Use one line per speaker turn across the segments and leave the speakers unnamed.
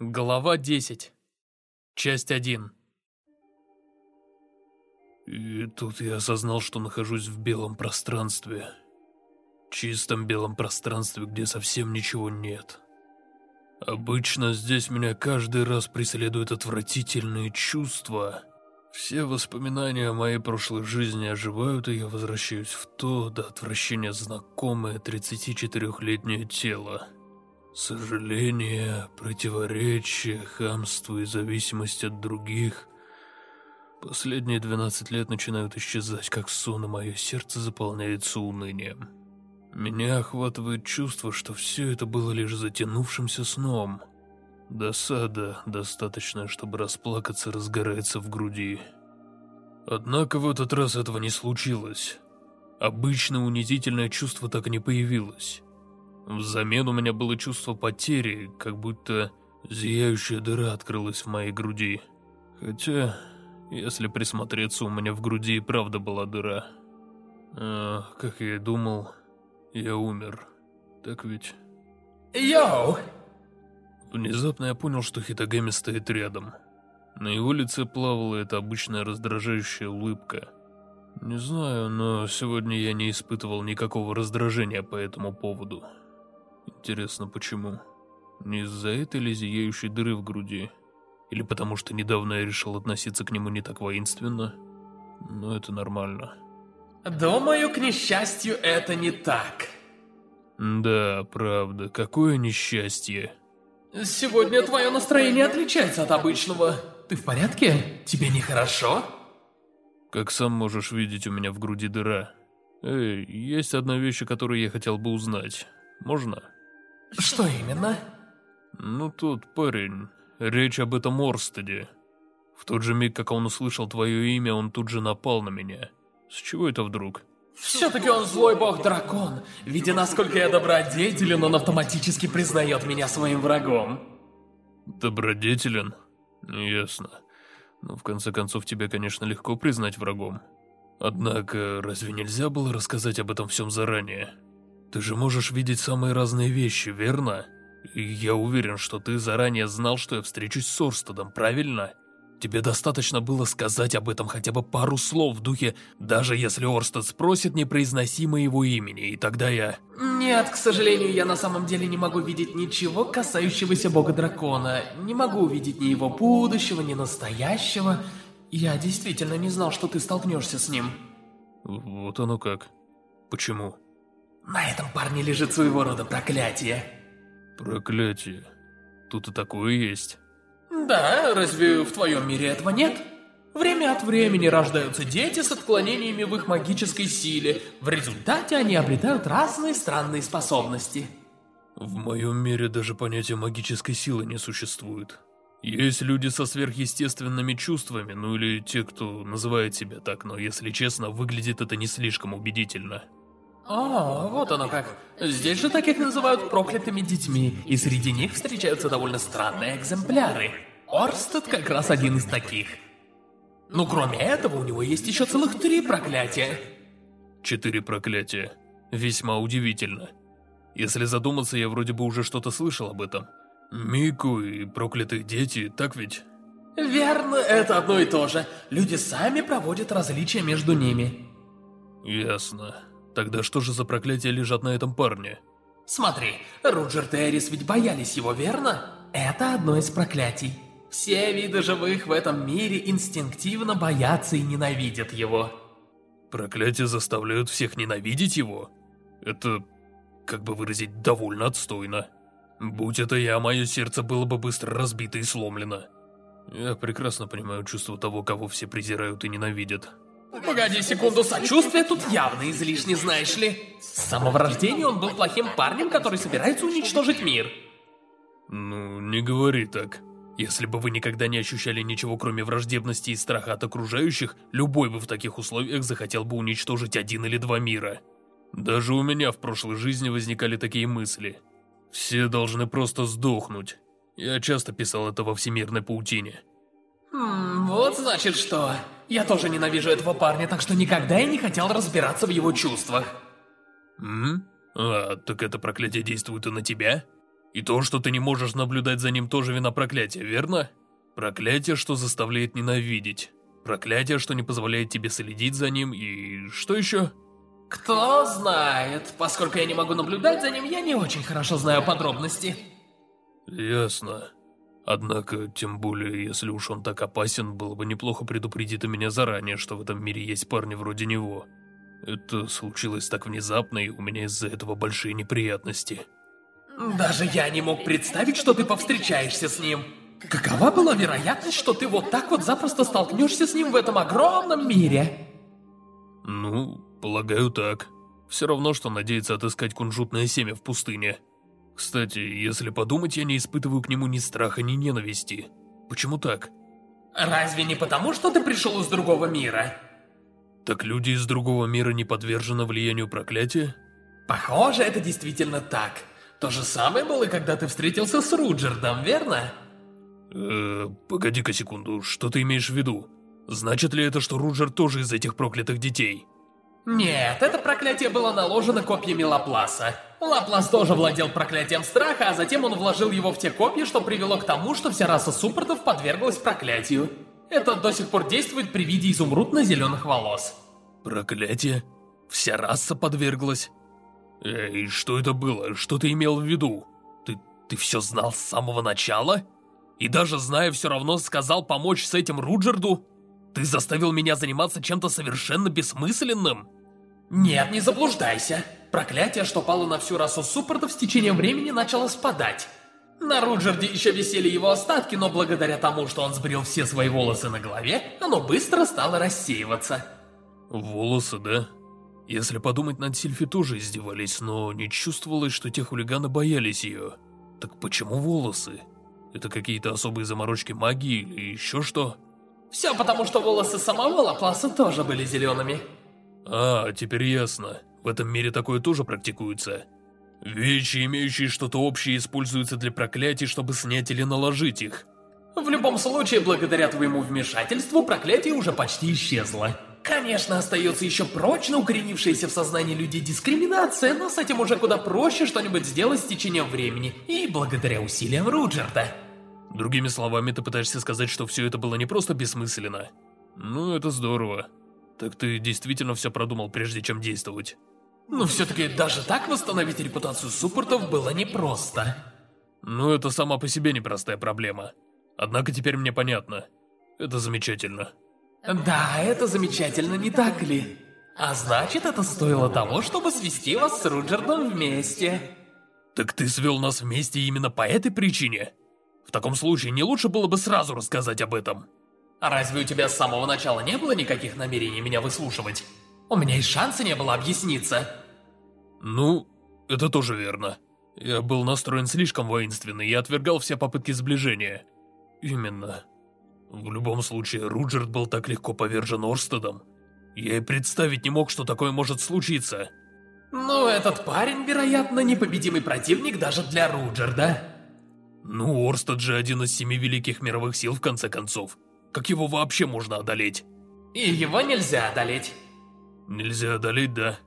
Глава 10. Часть 1.
И тут я осознал, что нахожусь в белом пространстве. Чистом белом пространстве, где совсем ничего нет. Обычно здесь меня каждый раз преследуют отвратительные чувства. Все воспоминания о моей прошлой жизни оживают, и я возвращаюсь в то до отвращения знакомое 34-летнее тело. Сожаление, противоречие, хамство и зависимость от других. Последние 12 лет начинают исчезать как сон, и мое сердце заполняется унынием. Меня охватывает чувство, что все это было лишь затянувшимся сном. Досада, достаточная, чтобы расплакаться, разгорается в груди. Однако в этот раз этого не случилось. Обычное унизительное чувство так и не появилось. Взамен у меня было чувство потери, как будто зияющая дыра открылась в моей груди. Хотя, если присмотреться, у меня в груди и правда была дыра. А, как я и думал, я умер. Так ведь?
Йоу!
Внезапно я понял, что Хитагами стоит рядом. На его лице плавала эта обычная раздражающая улыбка. Не знаю, но сегодня я не испытывал никакого раздражения по этому поводу. Интересно, почему? Не из-за этой ли зияющей дыры в груди? Или потому что недавно я решил относиться к нему не так воинственно? Но это нормально.
Думаю, к несчастью, это не так.
Да, правда, какое несчастье.
Сегодня твое настроение отличается от обычного. Ты в порядке? Тебе нехорошо?
Как сам можешь видеть, у меня в груди дыра. Эй, есть одна вещь, которую я хотел бы узнать. Можно?
Что именно?
Ну, тот парень. Речь об этом Орстеде. В тот же миг, как он услышал твое имя, он тут же напал на меня. С чего это вдруг?
Все-таки он злой бог-дракон. Видя, насколько я добродетелен, он автоматически признает меня своим врагом.
Добродетелен? Ясно. Но в конце концов, тебя, конечно, легко признать врагом. Однако, разве нельзя было рассказать об этом всем заранее? Ты же можешь видеть самые разные вещи, верно? И я уверен, что ты заранее знал, что я встречусь с Орстедом, правильно? Тебе достаточно было сказать об этом хотя бы пару слов в духе «Даже если Орстед спросит, не произноси моего имени, и тогда я...»
Нет, к сожалению, я на самом деле не могу видеть ничего, касающегося бога-дракона. Не могу увидеть ни его будущего, ни настоящего. Я действительно не знал, что ты столкнешься с ним.
Вот оно как. Почему?
На этом парне лежит своего рода проклятие.
Проклятие? Тут и такое есть.
Да, разве в твоем мире этого нет? Время от времени рождаются дети с отклонениями в их магической силе. В результате они обретают разные странные способности.
В моем мире даже понятия магической силы не существует. Есть люди со сверхъестественными чувствами, ну или те, кто называет себя так, но если честно, выглядит это не слишком убедительно.
О, вот оно как. Здесь же таких называют проклятыми детьми, и среди них встречаются довольно странные экземпляры. Орстед как раз один из таких. Ну, кроме этого, у него есть еще целых три проклятия.
Четыре проклятия. Весьма удивительно. Если задуматься, я вроде бы уже что-то слышал об этом. Мику и проклятые дети, так ведь?
Верно, это одно и то же. Люди сами проводят различия между ними.
Ясно. Тогда что же за проклятия лежат на этом парне?
Смотри, Руджер и Эрис ведь боялись его, верно? Это одно из проклятий. Все виды живых в этом мире инстинктивно боятся и ненавидят его.
Проклятия заставляют всех ненавидеть его? Это, как бы выразить, довольно отстойно. Будь это я, мое сердце было бы быстро разбито и сломлено. Я прекрасно понимаю чувство того, кого все презирают и ненавидят.
Погоди секунду, сочувствие тут явно излишне, знаешь ли. С самого рождения он был плохим парнем, который собирается уничтожить мир.
Ну, не говори так. Если бы вы никогда не ощущали ничего, кроме враждебности и страха от окружающих, любой бы в таких условиях захотел бы уничтожить один или два мира. Даже у меня в прошлой жизни возникали такие мысли. Все должны просто сдохнуть. Я часто писал это во всемирной паутине.
Хм, вот значит что. Я тоже ненавижу этого парня, так что никогда я не хотел разбираться в его чувствах.
М? А, так это проклятие действует и на тебя? И то, что ты не можешь наблюдать за ним, тоже вина проклятия, верно? Проклятие, что заставляет ненавидеть. Проклятие, что не позволяет тебе следить за ним, и что еще?
Кто знает. Поскольку я не могу наблюдать за ним, я не очень хорошо знаю подробности.
Ясно. Однако, тем более, если уж он так опасен, было бы неплохо предупредить меня заранее, что в этом мире есть парни вроде него. Это случилось так внезапно, и у меня из-за этого большие неприятности.
Даже я не мог представить, что ты повстречаешься с ним. Какова была вероятность, что ты вот так вот запросто столкнешься с ним в этом огромном мире?
Ну, полагаю так. Все равно, что надеяться отыскать кунжутное семя в пустыне. Кстати, если подумать, я не испытываю к нему ни страха, ни ненависти. Почему так?
Разве не потому, что ты пришел из другого мира?
Так люди из другого мира не подвержены влиянию проклятия?
Похоже, это действительно так. То же самое было, когда ты встретился с Руджердом, верно?
Э, погоди-ка секунду, что ты имеешь в виду? Значит ли это, что Руджер тоже из этих проклятых детей?
Нет, это проклятие было наложено копьями Лапласа. Лаплас тоже владел проклятием страха, а затем он вложил его в те копья, что привело к тому, что вся раса суппортов подверглась проклятию. Это до сих пор действует при виде изумрудно-зеленых волос.
Проклятие? Вся раса подверглась? Эй, что это было? Что ты имел в виду? Ты, ты все знал с самого начала? И даже зная, все равно сказал помочь с этим Руджерду? Ты заставил меня заниматься чем-то совершенно бессмысленным?
Нет, не заблуждайся. Проклятие, что пало на всю расу суппортов, с течением времени начало спадать. На Руджерде еще висели его остатки, но благодаря тому, что он сбрил все свои волосы на голове, оно быстро стало рассеиваться.
Волосы, да? Если подумать, над Сильфи тоже издевались, но не чувствовалось, что те хулиганы боялись ее. Так почему волосы? Это какие-то особые заморочки магии или еще что?
Все потому, что волосы самого Лапласа тоже были зелеными.
А, теперь ясно. В этом мире такое тоже практикуется. Вещи, имеющие что-то общее, используются для проклятий, чтобы снять или наложить их.
В любом случае, благодаря твоему вмешательству, проклятие уже почти исчезло. Конечно, остается еще прочно укоренившаяся в сознании людей дискриминация, но с этим уже куда проще что-нибудь сделать с течением времени, и благодаря усилиям Руджерта.
Другими словами, ты пытаешься сказать, что все это было не просто бессмысленно? Ну, это здорово. Так ты действительно все продумал, прежде чем действовать?
Но все-таки даже так восстановить репутацию суппортов было непросто.
Ну, это сама по себе непростая проблема. Однако теперь мне понятно. Это замечательно.
Да, это замечательно, не так ли? А значит, это стоило того, чтобы свести вас с Руджердом вместе.
Так ты свел нас вместе именно по этой причине? В таком случае не лучше было бы сразу рассказать об этом?
А разве у тебя с самого начала не было никаких намерений меня выслушивать? У меня и шанса не было объясниться.
Ну, это тоже верно. Я был настроен слишком воинственно и отвергал все попытки сближения. Именно. В любом случае, Руджерт был так легко повержен Орстедом. Я и представить не мог, что такое может случиться.
Ну, этот парень, вероятно, непобедимый противник даже для Руджерда.
Ну, Орстед же один из семи великих мировых сил, в конце концов. Как его вообще можно одолеть?
И его нельзя одолеть.
Нельзя одолеть, да?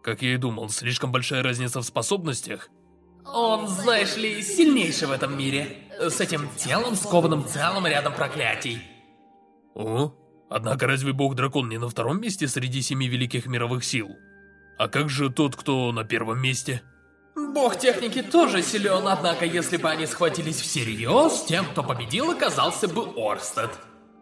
Как я и думал, слишком большая разница в способностях.
Он, знаешь ли, сильнейший в этом мире. С этим телом, скованным целым рядом проклятий.
О, однако разве бог-дракон не на втором месте среди семи великих мировых сил? А как же тот, кто на первом месте?
Бог техники тоже силен, однако если бы они схватились всерьез, тем, кто победил, оказался бы Орстед.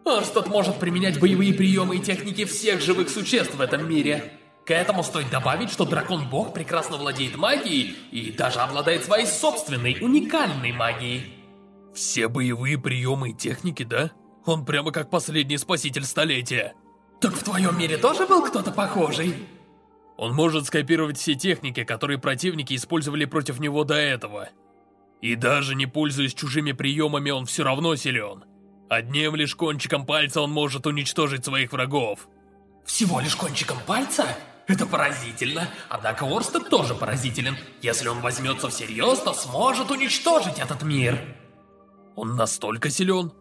Орстед может применять боевые приемы и техники всех живых существ в этом мире. К этому стоит добавить, что дракон-бог прекрасно владеет магией и даже обладает своей собственной, уникальной магией.
Все боевые приемы и техники, да? Он прямо как последний спаситель столетия.
Так в твоем мире тоже был кто-то похожий?
Он может скопировать все техники, которые противники использовали против него до этого. И даже не пользуясь чужими приемами, он все равно силен. Одним лишь кончиком пальца он может уничтожить своих врагов.
Всего лишь кончиком пальца? Это поразительно. Однако Орстед тоже поразителен. Если он возьмется всерьез, то сможет уничтожить этот мир.
Он настолько силен?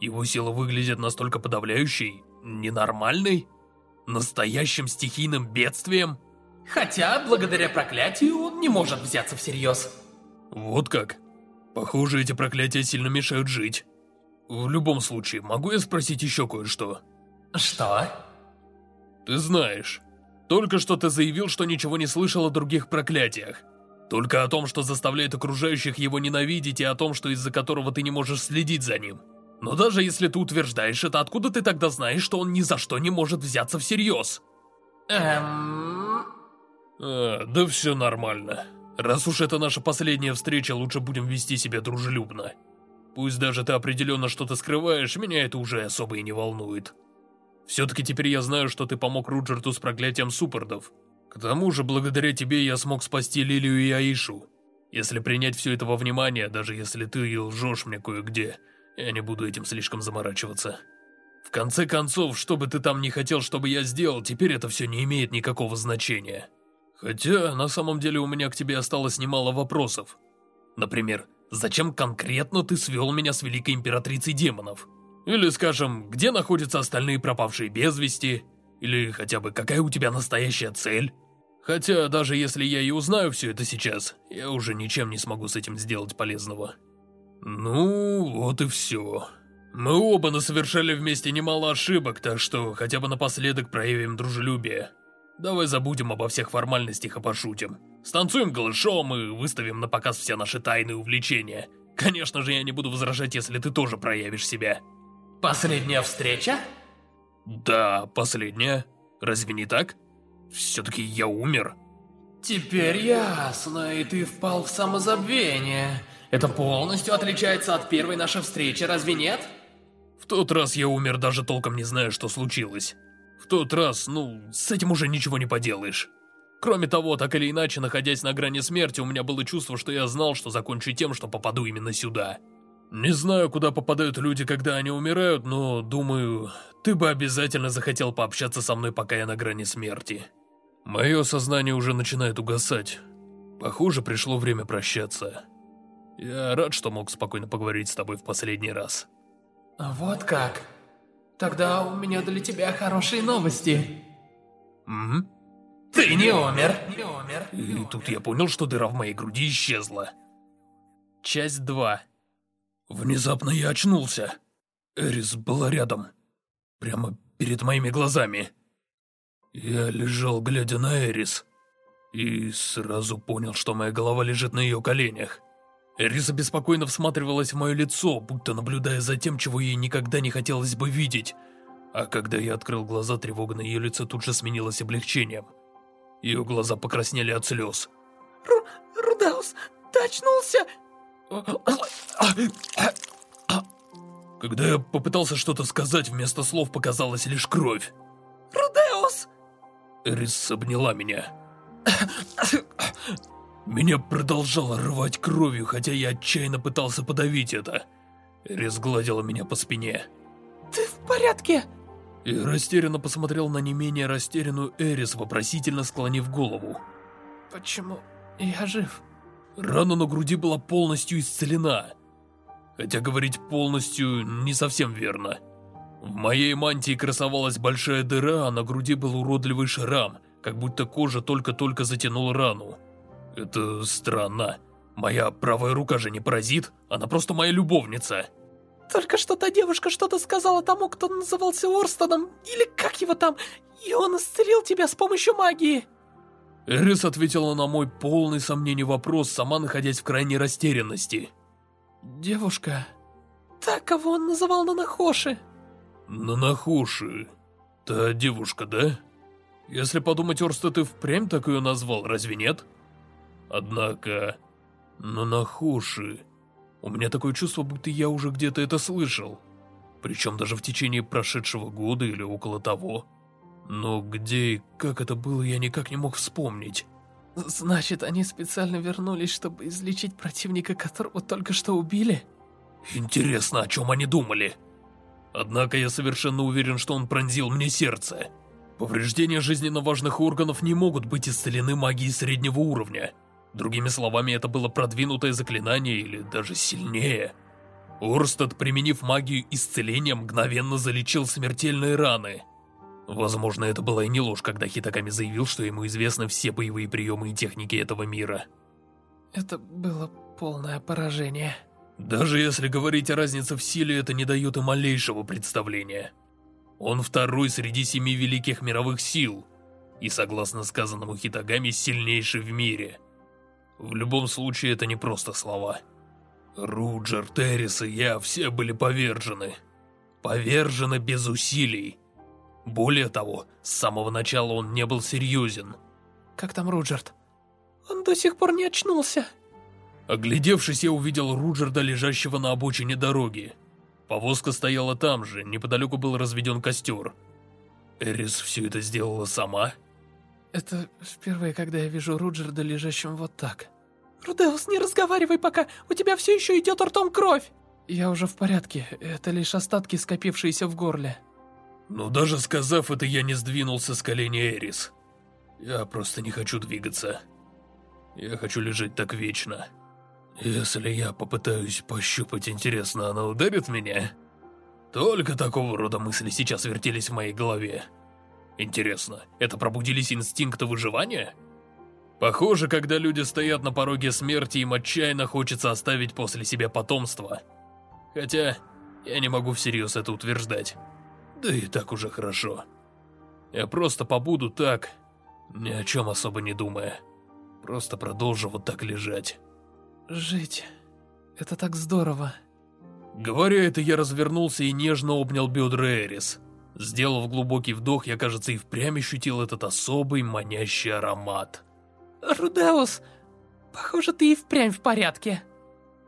Его сила выглядит настолько подавляющей, ненормальной, настоящим стихийным бедствием?
Хотя, благодаря проклятию, он не может взяться всерьез.
Вот как? Похоже, эти проклятия сильно мешают жить. В любом случае, могу я спросить еще кое-что?
Что?
Ты знаешь, только что ты заявил, что ничего не слышал о других проклятиях. Только о том, что заставляет окружающих его ненавидеть, и о том, что из-за которого ты не можешь следить за ним. Но даже если ты утверждаешь это, откуда ты тогда знаешь, что он ни за что не может взяться всерьез?
Эм...
А, да все нормально. Раз уж это наша последняя встреча, лучше будем вести себя дружелюбно. Пусть даже ты определенно что-то скрываешь, меня это уже особо и не волнует. Все-таки теперь я знаю, что ты помог Руджерту с проклятием суппордов. К тому же, благодаря тебе я смог спасти Лилию и Аишу. Если принять все это во внимание, даже если ты и лжешь мне кое-где, я не буду этим слишком заморачиваться. В конце концов, что бы ты там ни хотел, чтобы я сделал, теперь это все не имеет никакого значения. Хотя, на самом деле, у меня к тебе осталось немало вопросов. Например, зачем конкретно ты свел меня с Великой Императрицей Демонов? Или, скажем, где находятся остальные пропавшие без вести? Или хотя бы какая у тебя настоящая цель? Хотя, даже если я и узнаю все это сейчас, я уже ничем не смогу с этим сделать полезного. Ну, вот и все. Мы оба насовершали вместе немало ошибок, так что хотя бы напоследок проявим дружелюбие. Давай забудем обо всех формальностях и пошутим. Станцуем голышом и выставим на показ все наши тайные увлечения. Конечно же, я не буду возражать, если ты тоже проявишь себя.
Последняя встреча?
Да, последняя. Разве не так? Все-таки я умер.
Теперь ясно, и ты впал в самозабвение. Это полностью отличается от первой нашей встречи, разве нет?
В тот раз я умер, даже толком не зная, что случилось. В тот раз, ну, с этим уже ничего не поделаешь. Кроме того, так или иначе, находясь на грани смерти, у меня было чувство, что я знал, что закончу тем, что попаду именно сюда. Не знаю, куда попадают люди, когда они умирают, но, думаю, ты бы обязательно захотел пообщаться со мной, пока я на грани смерти. Мое сознание уже начинает угасать. Похоже, пришло время прощаться. Я рад, что мог спокойно поговорить с тобой в последний раз.
Вот как? Тогда у меня для тебя хорошие новости.
М?
Ты не умер.
И тут я понял, что дыра в моей груди исчезла. Часть 2 Внезапно я очнулся. Эрис была рядом. Прямо перед моими глазами. Я лежал, глядя на Эрис. И сразу понял, что моя голова лежит на ее коленях. Эрис беспокойно всматривалась в мое лицо, будто наблюдая за тем, чего ей никогда не хотелось бы видеть. А когда я открыл глаза, тревога на ее лице тут же сменилась облегчением. Ее глаза покраснели от слез.
Ру Рудеус, ты очнулся?
Когда я попытался что-то сказать, вместо слов показалась лишь кровь.
Рудеус!
Эрис обняла меня. Меня продолжало рвать кровью, хотя я отчаянно пытался подавить это. Эрис гладила меня по спине.
Ты в порядке?
И растерянно посмотрел на не менее растерянную Эрис, вопросительно склонив голову.
Почему я жив?
Рана на груди была полностью исцелена. Хотя говорить полностью не совсем верно. В моей мантии красовалась большая дыра, а на груди был уродливый шрам, как будто кожа только-только затянула рану. Это странно. Моя правая рука же не паразит, она просто моя любовница.
Только что та девушка что-то сказала тому, кто назывался Орстоном, или как его там, и он исцелил тебя с помощью магии.
Эрис ответила на мой полный сомнений вопрос, сама находясь в крайней растерянности.
Девушка... Та, кого он называл Нанахоши.
Нанахоши... Та девушка, да? Если подумать, Орста, ты впрямь так ее назвал, разве нет? Однако... Нанахоши... У меня такое чувство, будто я уже где-то это слышал. Причем даже в течение прошедшего года или около того. Но где и как это было, я никак не мог вспомнить.
Значит, они специально вернулись, чтобы излечить противника, которого только что убили?
Интересно, о чем они думали? Однако я совершенно уверен, что он пронзил мне сердце. Повреждения жизненно важных органов не могут быть исцелены магией среднего уровня. Другими словами, это было продвинутое заклинание или даже сильнее. Орстед, применив магию исцеления, мгновенно залечил смертельные раны – Возможно, это была и не ложь, когда Хитаками заявил, что ему известны все боевые приемы и техники этого мира.
Это было полное поражение.
Даже если говорить о разнице в силе, это не дает и малейшего представления. Он второй среди семи великих мировых сил, и, согласно сказанному Хитагами, сильнейший в мире. В любом случае, это не просто слова. Руджер, Террис и я все были повержены. Повержены без усилий. Более того, с самого начала он не был серьезен.
Как там Руджерт? Он до сих пор не очнулся.
Оглядевшись, я увидел Руджерда, лежащего на обочине дороги. Повозка стояла там же, неподалеку был разведен костер. Эрис все это сделала сама?
Это впервые, когда я вижу Руджерда лежащим вот так. Рудеус, не разговаривай пока, у тебя все еще идет ртом кровь. Я уже в порядке, это лишь остатки, скопившиеся в горле.
Но даже сказав это, я не сдвинулся с колени Эрис. Я просто не хочу двигаться. Я хочу лежать так вечно. Если я попытаюсь пощупать, интересно, она ударит меня? Только такого рода мысли сейчас вертелись в моей голове. Интересно, это пробудились инстинкты выживания? Похоже, когда люди стоят на пороге смерти, им отчаянно хочется оставить после себя потомство. Хотя, я не могу всерьез это утверждать. Да и так уже хорошо. Я просто побуду так, ни о чем особо не думая. Просто продолжу вот так лежать.
Жить. Это так здорово.
Говоря это, я развернулся и нежно обнял бедра Эрис. Сделав глубокий вдох, я, кажется, и впрямь ощутил этот особый манящий аромат.
Рудеус, похоже, ты и впрямь в порядке.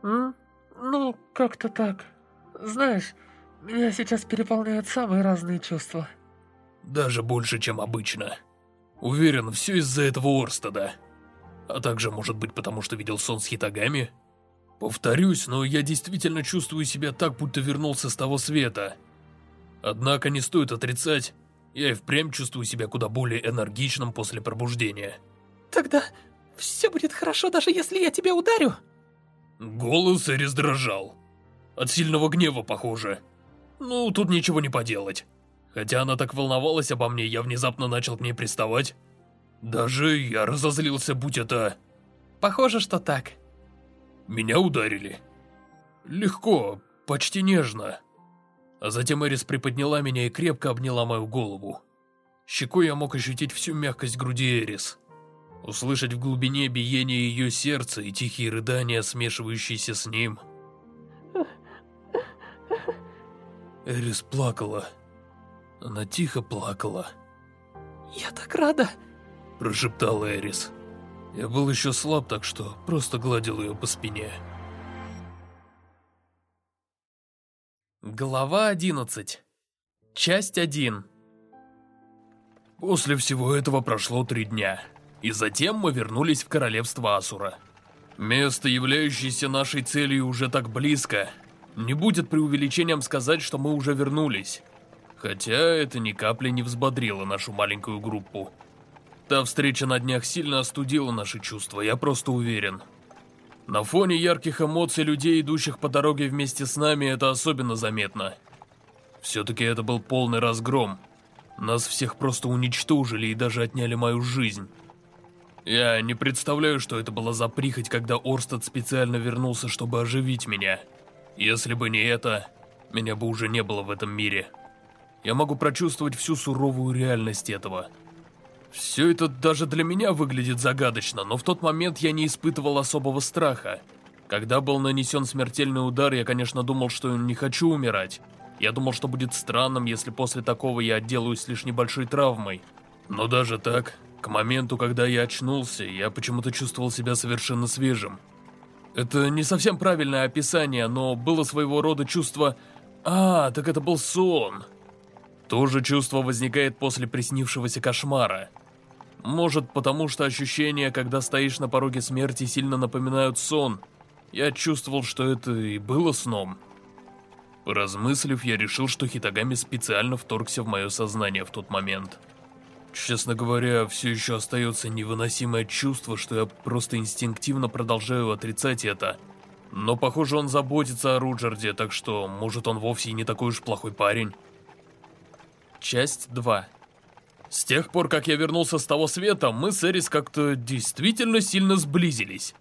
М? Ну, как-то так. Знаешь, меня сейчас переполняют самые разные чувства.
Даже больше, чем обычно. Уверен, все из-за этого Орстеда. А также, может быть, потому что видел сон с Хитагами? Повторюсь, но я действительно чувствую себя так, будто вернулся с того света. Однако не стоит отрицать, я и впрямь чувствую себя куда более энергичным после пробуждения.
Тогда все будет хорошо, даже если я тебя ударю?
Голос Эрис дрожал. От сильного гнева, похоже. Ну, тут ничего не поделать. Хотя она так волновалась обо мне, я внезапно начал к ней приставать. Даже я разозлился, будь это...
Похоже, что так.
Меня ударили. Легко, почти нежно. А затем Эрис приподняла меня и крепко обняла мою голову. Щекой я мог ощутить всю мягкость груди Эрис. Услышать в глубине биение ее сердца и тихие рыдания, смешивающиеся с ним. Эрис плакала. Она тихо плакала.
«Я так рада!»
Прошептал Эрис. Я был еще слаб, так что просто гладил ее по спине.
Глава 11 Часть 1
После всего этого прошло три дня, и затем мы вернулись в королевство Асура. Место, являющееся нашей целью, уже так близко. Не будет преувеличением сказать, что мы уже вернулись. Хотя это ни капли не взбодрило нашу маленькую группу. Та встреча на днях сильно остудила наши чувства, я просто уверен. На фоне ярких эмоций людей, идущих по дороге вместе с нами, это особенно заметно. Все-таки это был полный разгром. Нас всех просто уничтожили и даже отняли мою жизнь. Я не представляю, что это было за прихоть, когда Орстед специально вернулся, чтобы оживить меня. Если бы не это, меня бы уже не было в этом мире. Я могу прочувствовать всю суровую реальность этого. Все это даже для меня выглядит загадочно, но в тот момент я не испытывал особого страха. Когда был нанесен смертельный удар, я, конечно, думал, что не хочу умирать. Я думал, что будет странным, если после такого я отделаюсь лишь небольшой травмой. Но даже так, к моменту, когда я очнулся, я почему-то чувствовал себя совершенно свежим. Это не совсем правильное описание, но было своего рода чувство «А, так это был сон». То же чувство возникает после приснившегося кошмара. Может, потому что ощущения, когда стоишь на пороге смерти, сильно напоминают сон. Я чувствовал, что это и было сном. Поразмыслив, я решил, что Хитагами специально вторгся в мое сознание в тот момент. Честно говоря, все еще остается невыносимое чувство, что я просто инстинктивно продолжаю отрицать это. Но похоже, он заботится о Руджерде, так что, может, он вовсе и не такой уж плохой парень. Часть 2 с тех пор, как я вернулся с того света, мы с Эрис как-то действительно сильно сблизились.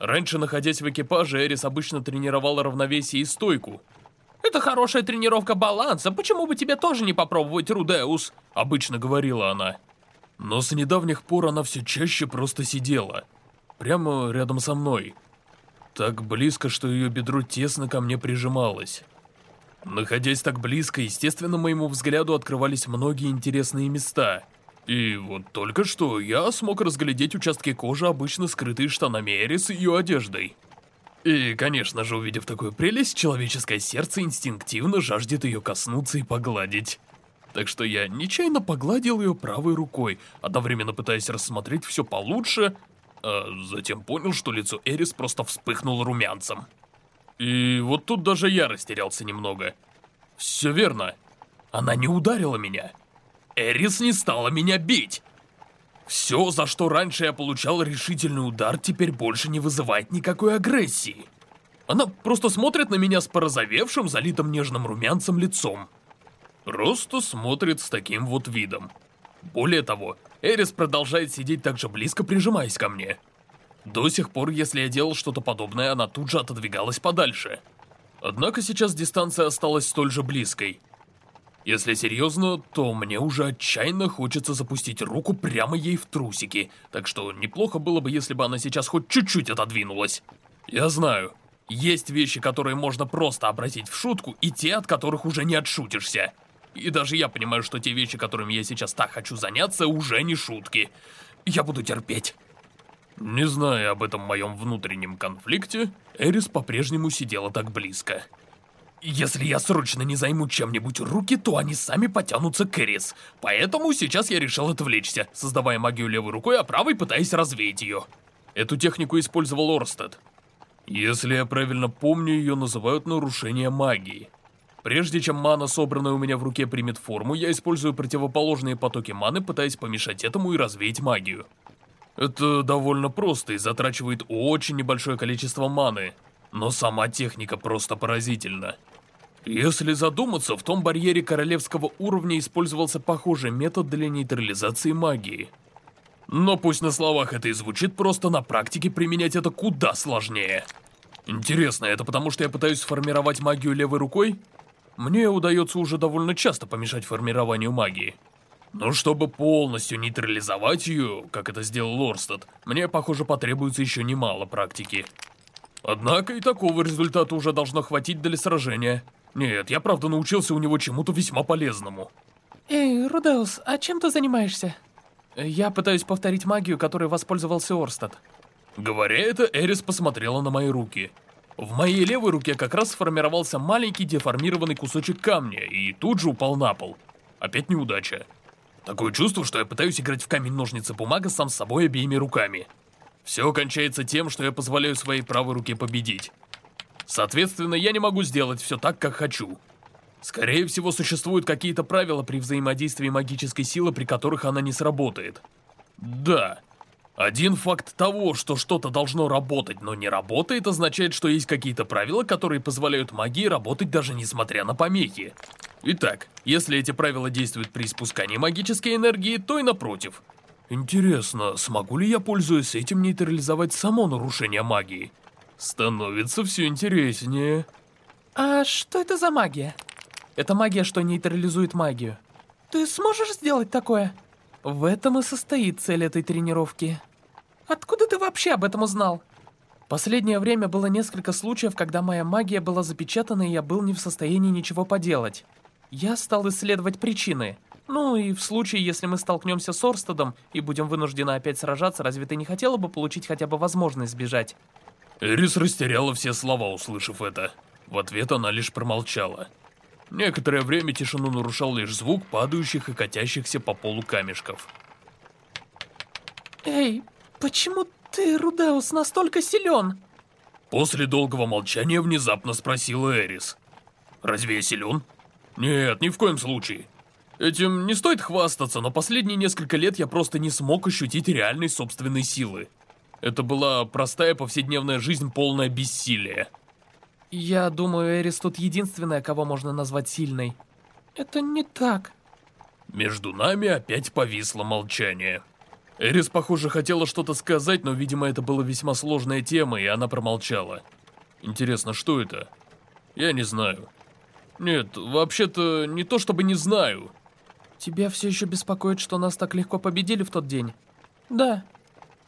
Раньше, находясь в экипаже, Эрис обычно тренировала равновесие и стойку.
«Это хорошая тренировка баланса, почему бы тебе тоже не попробовать Рудеус?»
Обычно говорила она. Но с недавних пор она все чаще просто сидела. Прямо рядом со мной. Так близко, что ее бедро тесно ко мне прижималось. Находясь так близко, естественно, моему взгляду открывались многие интересные места. И вот только что я смог разглядеть участки кожи, обычно скрытые штанами Эрис и ее одеждой. И, конечно же, увидев такую прелесть, человеческое сердце инстинктивно жаждет ее коснуться и погладить. Так что я нечаянно погладил ее правой рукой, одновременно пытаясь рассмотреть все получше, а затем понял, что лицо Эрис просто вспыхнуло румянцем. И вот тут даже я растерялся немного. Все верно. Она не ударила меня. Эрис не стала меня бить. Все, за что раньше я получал решительный удар, теперь больше не вызывает никакой агрессии. Она просто смотрит на меня с порозовевшим, залитым нежным румянцем лицом. Просто смотрит с таким вот видом. Более того, Эрис продолжает сидеть так же близко, прижимаясь ко мне. До сих пор, если я делал что-то подобное, она тут же отодвигалась подальше. Однако сейчас дистанция осталась столь же близкой. Если серьезно, то мне уже отчаянно хочется запустить руку прямо ей в трусики, так что неплохо было бы, если бы она сейчас хоть чуть-чуть отодвинулась. Я знаю, есть вещи, которые можно просто обратить в шутку, и те, от которых уже не отшутишься. И даже я понимаю, что те вещи, которыми я сейчас так хочу заняться, уже не шутки. Я буду терпеть. Не зная об этом моем внутреннем конфликте, Эрис по-прежнему сидела так близко. Если я срочно не займу чем-нибудь руки, то они сами потянутся к Эрис. Поэтому сейчас я решил отвлечься, создавая магию левой рукой, а правой пытаясь развеять ее. Эту технику использовал Орстед. Если я правильно помню, ее называют нарушение магии. Прежде чем мана, собранная у меня в руке, примет форму, я использую противоположные потоки маны, пытаясь помешать этому и развеять магию. Это довольно просто и затрачивает очень небольшое количество маны, но сама техника просто поразительна. Если задуматься, в том барьере королевского уровня использовался похожий метод для нейтрализации магии. Но пусть на словах это и звучит, просто на практике применять это куда сложнее. Интересно, это потому что я пытаюсь сформировать магию левой рукой? Мне удается уже довольно часто помешать формированию магии. Но чтобы полностью нейтрализовать ее, как это сделал Орстед, мне, похоже, потребуется еще немало практики. Однако и такого результата уже должно хватить для сражения. Нет, я правда научился у него чему-то весьма полезному.
Эй, Рудеус, а чем ты занимаешься? Я пытаюсь повторить магию, которой воспользовался Орстед.
Говоря это, Эрис посмотрела на мои руки. В моей левой руке как раз сформировался маленький деформированный кусочек камня и тут же упал на пол. Опять неудача. Такое чувство, что я пытаюсь играть в камень-ножницы-бумага сам с собой обеими руками. Все кончается тем, что я позволяю своей правой руке победить. Соответственно, я не могу сделать все так, как хочу. Скорее всего, существуют какие-то правила при взаимодействии магической силы, при которых она не сработает. Да. Один факт того, что что-то должно работать, но не работает, означает, что есть какие-то правила, которые позволяют магии работать даже несмотря на помехи. Итак, если эти правила действуют при испускании магической энергии, то и напротив. Интересно, смогу ли я, пользуясь этим, нейтрализовать само нарушение магии? Становится все интереснее.
А что это за магия? Это магия, что нейтрализует магию. Ты сможешь сделать такое? В этом и состоит цель этой тренировки. Откуда ты вообще об этом узнал? Последнее время было несколько случаев, когда моя магия была запечатана, и я был не в состоянии ничего поделать. Я стал исследовать причины. Ну и в случае, если мы столкнемся с Орстедом и будем вынуждены опять сражаться, разве ты не хотела бы получить хотя бы возможность сбежать?
Эрис растеряла все слова, услышав это. В ответ она лишь промолчала. Некоторое время тишину нарушал лишь звук падающих и катящихся по полу камешков.
Эй, почему ты, Рудеус, настолько силен?
После долгого молчания внезапно спросила Эрис. Разве я силен? Нет, ни в коем случае. Этим не стоит хвастаться, но последние несколько лет я просто не смог ощутить реальной собственной силы. Это была простая повседневная жизнь, полная бессилия.
Я думаю, Эрис тут единственная, кого можно назвать сильной. Это не так.
Между нами опять повисло молчание. Эрис, похоже, хотела что-то сказать, но, видимо, это была весьма сложная тема, и она промолчала. Интересно, что это? Я не знаю. Нет, вообще-то, не то чтобы не знаю.
Тебя все еще беспокоит, что нас так легко победили в тот день? Да.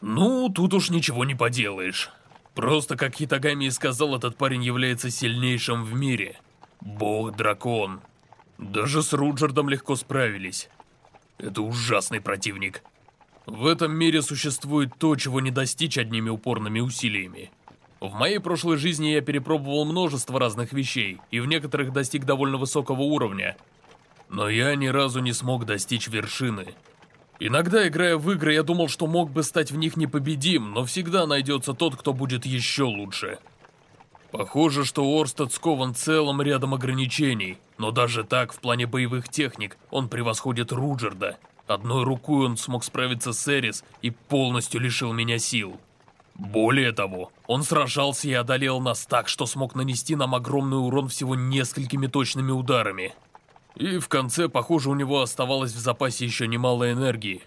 Ну, тут уж ничего не поделаешь. Просто, как Хитагами и сказал, этот парень является сильнейшим в мире. Бог-дракон. Даже с Руджердом легко справились. Это ужасный противник. В этом мире существует то, чего не достичь одними упорными усилиями. В моей прошлой жизни я перепробовал множество разных вещей, и в некоторых достиг довольно высокого уровня. Но я ни разу не смог достичь вершины. Иногда, играя в игры, я думал, что мог бы стать в них непобедим, но всегда найдется тот, кто будет еще лучше. Похоже, что Орстед скован целым рядом ограничений, но даже так, в плане боевых техник, он превосходит Руджерда. Одной рукой он смог справиться с Эрис и полностью лишил меня сил. Более того, он сражался и одолел нас так, что смог нанести нам огромный урон всего несколькими точными ударами. И в конце, похоже, у него оставалось в запасе еще немало энергии.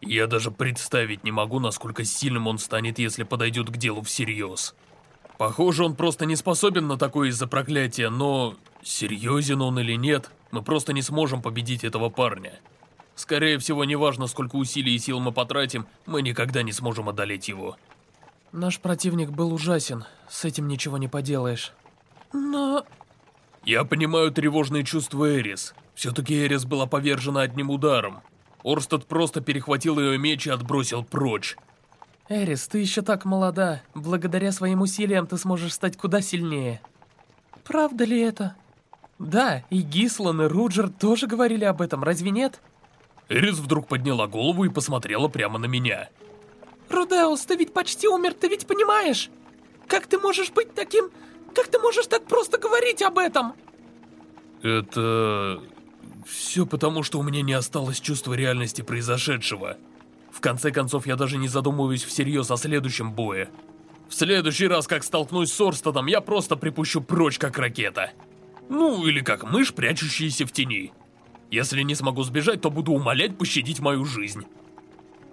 Я даже представить не могу, насколько сильным он станет, если подойдет к делу всерьез. Похоже, он просто не способен на такое из-за проклятия, но... Серьезен он или нет, мы просто не сможем победить этого парня. Скорее всего, неважно, сколько усилий и сил мы потратим, мы никогда не сможем одолеть его.
Наш противник был ужасен, с этим ничего не поделаешь. Но...
Я понимаю тревожные чувства Эрис. Все-таки Эрис была повержена одним ударом. Орстед просто перехватил ее меч и отбросил прочь.
Эрис, ты еще так молода. Благодаря своим усилиям ты сможешь стать куда сильнее. Правда ли это? Да, и Гислан, и Руджер тоже говорили об этом, разве нет?
Эрис вдруг подняла голову и посмотрела прямо на меня.
Рудеус, ты ведь почти умер, ты ведь понимаешь? Как ты можешь быть таким... Как ты можешь так просто говорить об этом?
Это... Все потому, что у меня не осталось чувства реальности произошедшего. В конце концов, я даже не задумываюсь всерьез о следующем бое. В следующий раз, как столкнусь с Орстадом, я просто припущу прочь, как ракета. Ну, или как мышь, прячущаяся в тени. Если не смогу сбежать, то буду умолять пощадить мою жизнь.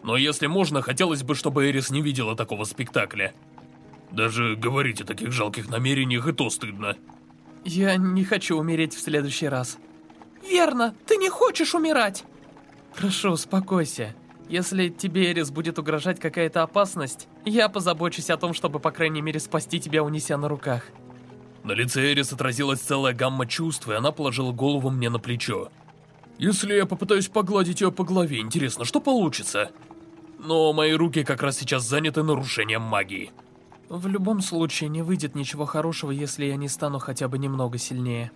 Но если можно, хотелось бы, чтобы Эрис не видела такого спектакля. Даже говорить о таких жалких намерениях и то стыдно.
Я не хочу умереть в следующий раз. Верно, ты не хочешь умирать. Прошу, успокойся. Если тебе, Эрис, будет угрожать какая-то опасность, я позабочусь о том, чтобы, по крайней мере, спасти тебя, унеся на руках.
На лице Эрис отразилась целая гамма чувств, и она положила голову мне на плечо. Если я попытаюсь погладить ее по голове, интересно, что получится? Но мои руки как раз сейчас заняты нарушением магии.
В любом случае, не выйдет ничего хорошего, если я не стану хотя бы немного сильнее.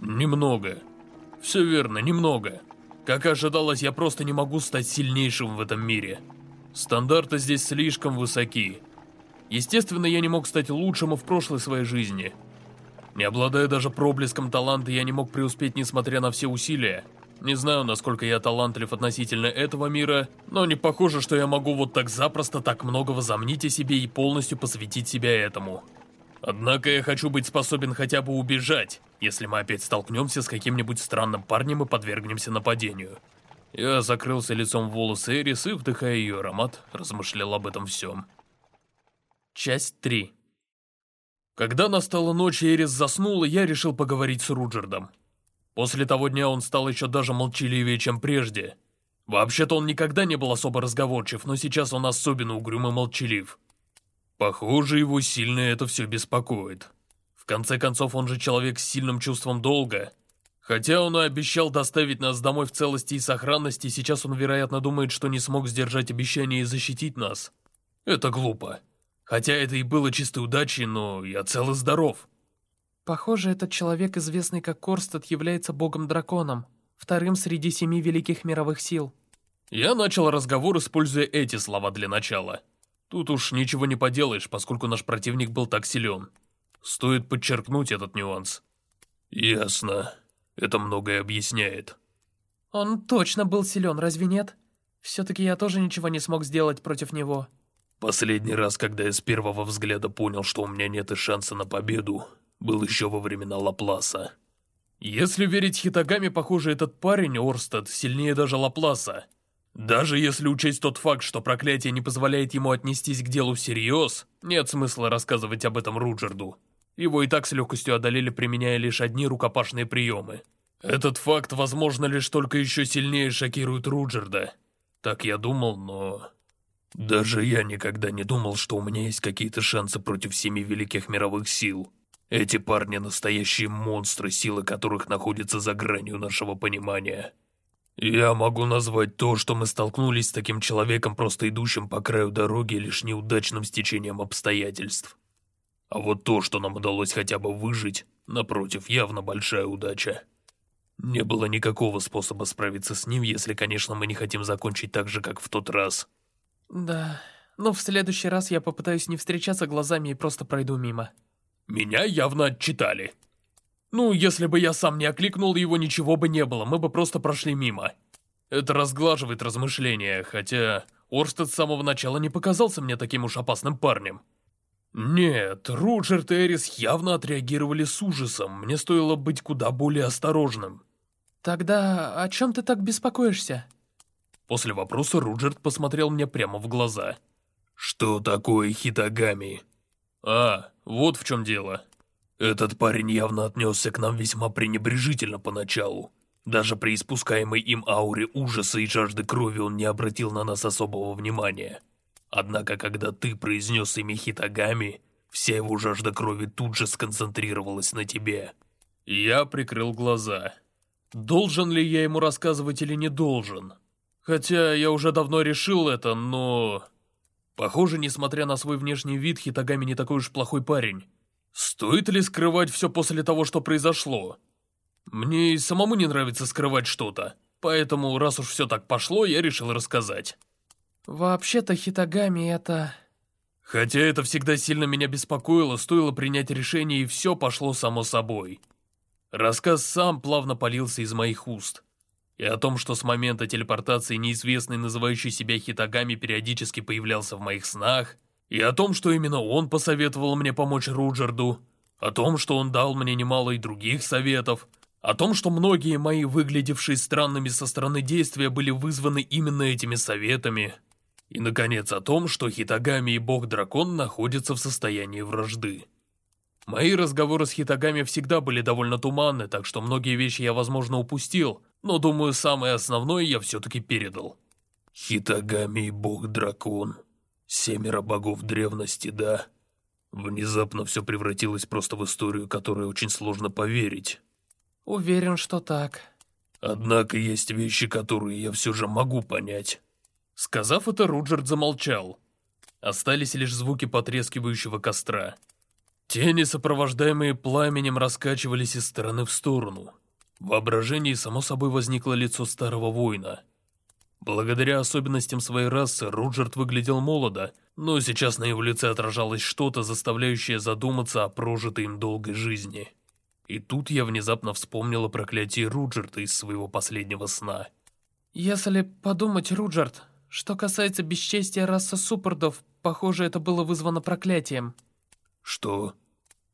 Немного. Все верно, немного. Как ожидалось, я просто не могу стать сильнейшим в этом мире. Стандарты здесь слишком высоки. Естественно, я не мог стать лучшим и в прошлой своей жизни. Не обладая даже проблеском таланта, я не мог преуспеть, несмотря на все усилия. Не знаю, насколько я талантлив относительно этого мира, но не похоже, что я могу вот так запросто так много возомнить о себе и полностью посвятить себя этому. Однако я хочу быть способен хотя бы убежать, если мы опять столкнемся с каким-нибудь странным парнем и подвергнемся нападению. Я закрылся лицом в волосы Эрис и, вдыхая ее аромат, размышлял об этом всем. Часть 3 Когда настала ночь и Эрис заснула, я решил поговорить с Руджердом. После того дня он стал еще даже молчаливее, чем прежде. Вообще-то он никогда не был особо разговорчив, но сейчас он особенно угрюм и молчалив. Похоже, его сильно это все беспокоит. В конце концов, он же человек с сильным чувством долга. Хотя он и обещал доставить нас домой в целости и сохранности, сейчас он, вероятно, думает, что не смог сдержать обещание и защитить нас. Это глупо. Хотя это и было чистой удачей, но я цел и здоров.
Похоже, этот человек, известный как Корстед, является богом-драконом, вторым среди семи великих мировых сил.
Я начал разговор, используя эти слова для начала. Тут уж ничего не поделаешь, поскольку наш противник был так силен. Стоит подчеркнуть этот нюанс. Ясно. Это многое объясняет.
Он точно был силен, разве нет? Все-таки я тоже ничего не смог сделать против него.
Последний раз, когда я с первого взгляда понял, что у меня нет и шанса на победу, был еще во времена Лапласа. Если верить Хитагами, похоже, этот парень, Орстад, сильнее даже Лапласа. Даже если учесть тот факт, что проклятие не позволяет ему отнестись к делу всерьез, нет смысла рассказывать об этом Руджерду. Его и так с легкостью одолели, применяя лишь одни рукопашные приемы. Этот факт, возможно, лишь только еще сильнее шокирует Руджерда. Так я думал, но...
Даже я никогда не думал, что у меня есть какие-то шансы против семи великих мировых сил. Эти парни настоящие монстры, силы которых находятся за гранью нашего понимания. Я могу назвать то, что мы столкнулись с таким человеком, просто идущим по краю дороги, лишь неудачным стечением обстоятельств. А вот то, что нам удалось хотя бы выжить, напротив, явно большая удача. Не было никакого способа справиться с ним, если, конечно, мы не хотим закончить так же, как в тот раз.
Да, но в следующий раз я попытаюсь не встречаться глазами и просто пройду мимо.
Меня явно отчитали. Ну, если бы я сам не окликнул его, ничего бы не было, мы бы просто прошли мимо. Это разглаживает размышления, хотя Орстед с самого начала не показался мне таким уж опасным парнем. Нет, Руджерт и Эрис явно отреагировали с ужасом, мне стоило быть куда более осторожным.
Тогда о чем ты так беспокоишься?
После вопроса Руджерт посмотрел мне прямо в глаза.
«Что такое Хитагами?»
«А, вот в чем дело».
Этот парень явно отнесся к нам весьма пренебрежительно поначалу. Даже при испускаемой им ауре ужаса и жажды крови он не обратил на нас особого внимания. Однако, когда ты произнес имя Хитагами, вся его жажда крови тут же сконцентрировалась на тебе.
Я прикрыл глаза. Должен ли я ему рассказывать или не должен? Хотя я уже давно решил это, но... Похоже, несмотря на свой внешний вид, Хитагами не такой уж плохой парень. Стоит ли скрывать все после того, что произошло? Мне и самому не нравится скрывать что-то, поэтому, раз уж все так пошло, я решил рассказать.
Вообще-то Хитагами это...
Хотя это всегда сильно меня беспокоило, стоило принять решение, и все пошло само собой. Рассказ сам плавно полился из моих уст. И о том, что с момента телепортации неизвестный, называющий себя Хитагами, периодически появлялся в моих снах, и о том, что именно он посоветовал мне помочь Руджерду, о том, что он дал мне немало и других советов, о том, что многие мои выглядевшие странными со стороны действия были вызваны именно этими советами, и, наконец, о том, что Хитагами и Бог-Дракон находятся в состоянии вражды. Мои разговоры с Хитагами всегда были довольно туманны, так что многие вещи я, возможно, упустил, но, думаю, самое основное я все-таки передал.
Хитагами и Бог-Дракон. Семеро богов древности, да? Внезапно все превратилось просто в историю, которой очень сложно поверить.
Уверен, что так.
Однако есть вещи, которые я все же могу понять.
Сказав это, Руджерд замолчал. Остались лишь звуки потрескивающего костра. Тени, сопровождаемые пламенем, раскачивались из стороны в сторону. В воображении само собой возникло лицо старого воина — Благодаря особенностям своей расы Руджерт выглядел молодо, но сейчас на его лице отражалось что-то, заставляющее задуматься о прожитой им долгой жизни. И тут я внезапно вспомнил о проклятии Руджерта из своего последнего сна.
Если подумать, Руджерт, что касается бесчестия расы Суппордов, похоже, это было вызвано проклятием.
Что?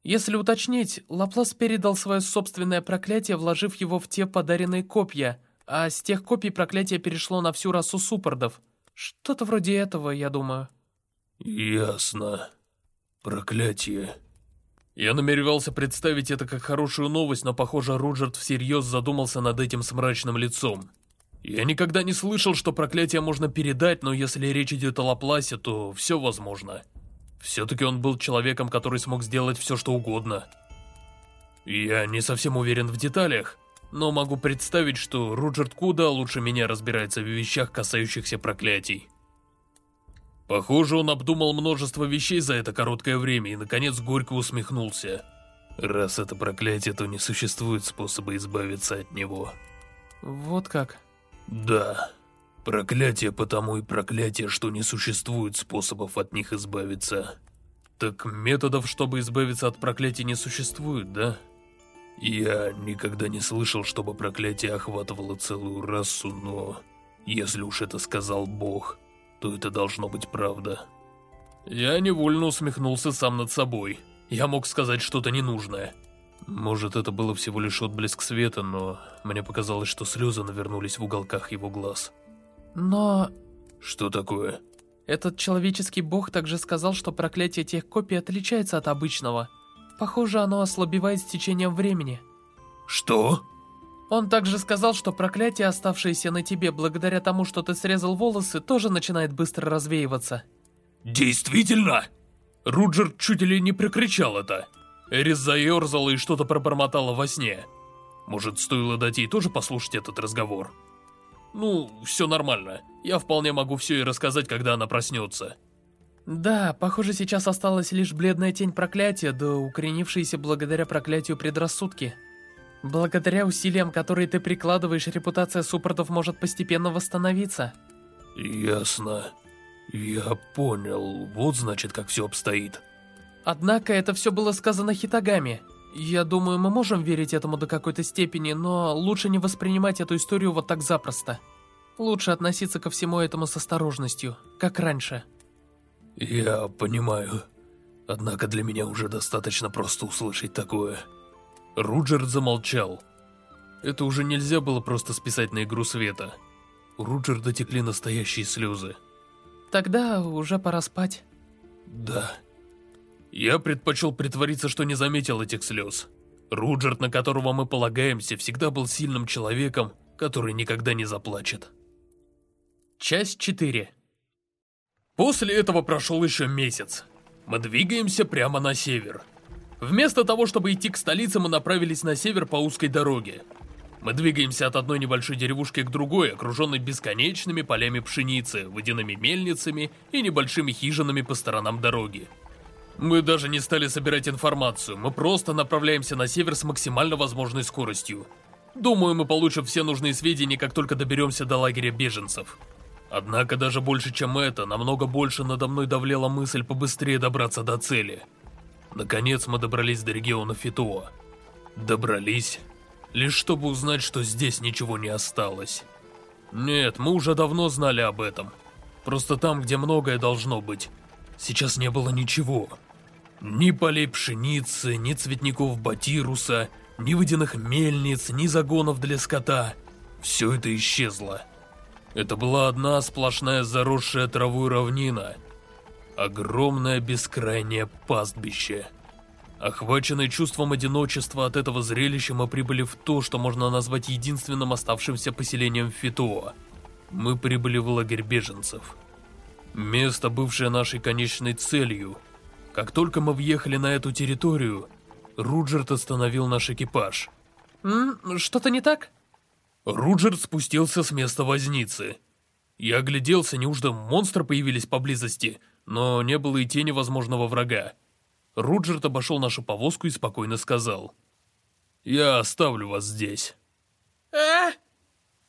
Если уточнить, Лаплас передал свое собственное проклятие, вложив его в те подаренные копья – а с тех копий проклятие перешло на всю расу суппордов. Что-то вроде этого, я думаю.
Ясно. Проклятие.
Я намеревался представить это как хорошую новость, но, похоже, Руджерт всерьез задумался над этим с мрачным лицом. Я никогда не слышал, что проклятие можно передать, но если речь идет о Лапласе, то все возможно. Все-таки он был человеком, который смог сделать все, что угодно. Я не совсем уверен в деталях, но могу представить, что Руджерт куда лучше меня разбирается в вещах, касающихся проклятий. Похоже, он обдумал множество вещей за это короткое время и, наконец, горько усмехнулся.
Раз это проклятие, то не существует способа избавиться от него.
Вот как?
Да. Проклятие потому и проклятие, что не существует способов от них избавиться.
Так методов, чтобы избавиться от проклятий, не существует, да?
Я никогда не слышал, чтобы проклятие охватывало целую расу, но... Если уж это сказал Бог, то это должно быть правда.
Я невольно усмехнулся сам над собой. Я мог сказать что-то ненужное. Может, это было всего лишь отблеск света, но мне показалось, что слезы навернулись в уголках его глаз.
Но...
Что такое?
Этот человеческий бог также сказал, что проклятие тех копий отличается от обычного. Похоже, оно ослабевает с течением времени.
Что?
Он также сказал, что проклятие, оставшееся на тебе благодаря тому, что ты срезал волосы, тоже начинает быстро развеиваться.
Действительно? Руджер чуть ли не прикричал это. Эрис заерзала и что-то пробормотала во сне. Может, стоило дать ей тоже послушать этот разговор? Ну, все нормально. Я вполне могу все ей рассказать, когда она проснется.
Да, похоже, сейчас осталась лишь бледная тень проклятия, да укоренившиеся благодаря проклятию предрассудки. Благодаря усилиям, которые ты прикладываешь, репутация суппортов может постепенно восстановиться.
Ясно. Я понял. Вот значит, как все обстоит.
Однако это все было сказано Хитагами. Я думаю, мы можем верить этому до какой-то степени, но лучше не воспринимать эту историю вот так запросто. Лучше относиться ко всему этому с осторожностью, как раньше.
Я понимаю. Однако для меня уже достаточно просто услышать такое.
Руджерд замолчал. Это уже нельзя было просто списать на игру света. У Руджерда текли настоящие слезы.
Тогда уже пора спать.
Да.
Я предпочел притвориться, что не заметил этих слез. Руджерд, на которого мы полагаемся, всегда был сильным человеком, который никогда не заплачет. Часть 4 После этого прошел еще месяц. Мы двигаемся прямо на север. Вместо того, чтобы идти к столице, мы направились на север по узкой дороге. Мы двигаемся от одной небольшой деревушки к другой, окруженной бесконечными полями пшеницы, водяными мельницами и небольшими хижинами по сторонам дороги. Мы даже не стали собирать информацию, мы просто направляемся на север с максимально возможной скоростью. Думаю, мы получим все нужные сведения, как только доберемся до лагеря беженцев. Однако даже больше, чем это, намного больше надо мной давлела мысль побыстрее добраться до цели. Наконец мы добрались до региона Фитуа. Добрались, лишь чтобы узнать, что здесь ничего не осталось. Нет, мы уже давно знали об этом. Просто там, где многое должно быть, сейчас не было ничего. Ни полей пшеницы, ни цветников батируса, ни водяных мельниц, ни загонов для скота. Все это исчезло. Это была одна сплошная заросшая травой равнина. Огромное бескрайнее пастбище. Охваченные чувством одиночества от этого зрелища, мы прибыли в то, что можно назвать единственным оставшимся поселением Фитуа. Мы прибыли в лагерь беженцев. Место, бывшее нашей конечной целью – как только мы въехали на эту территорию, Руджерт остановил наш экипаж.
Что-то не так?
Руджерт спустился с места возницы. Я огляделся, неужто монстры появились поблизости, но не было и тени возможного врага. Руджерт обошел нашу повозку и спокойно сказал. «Я оставлю вас здесь».
А?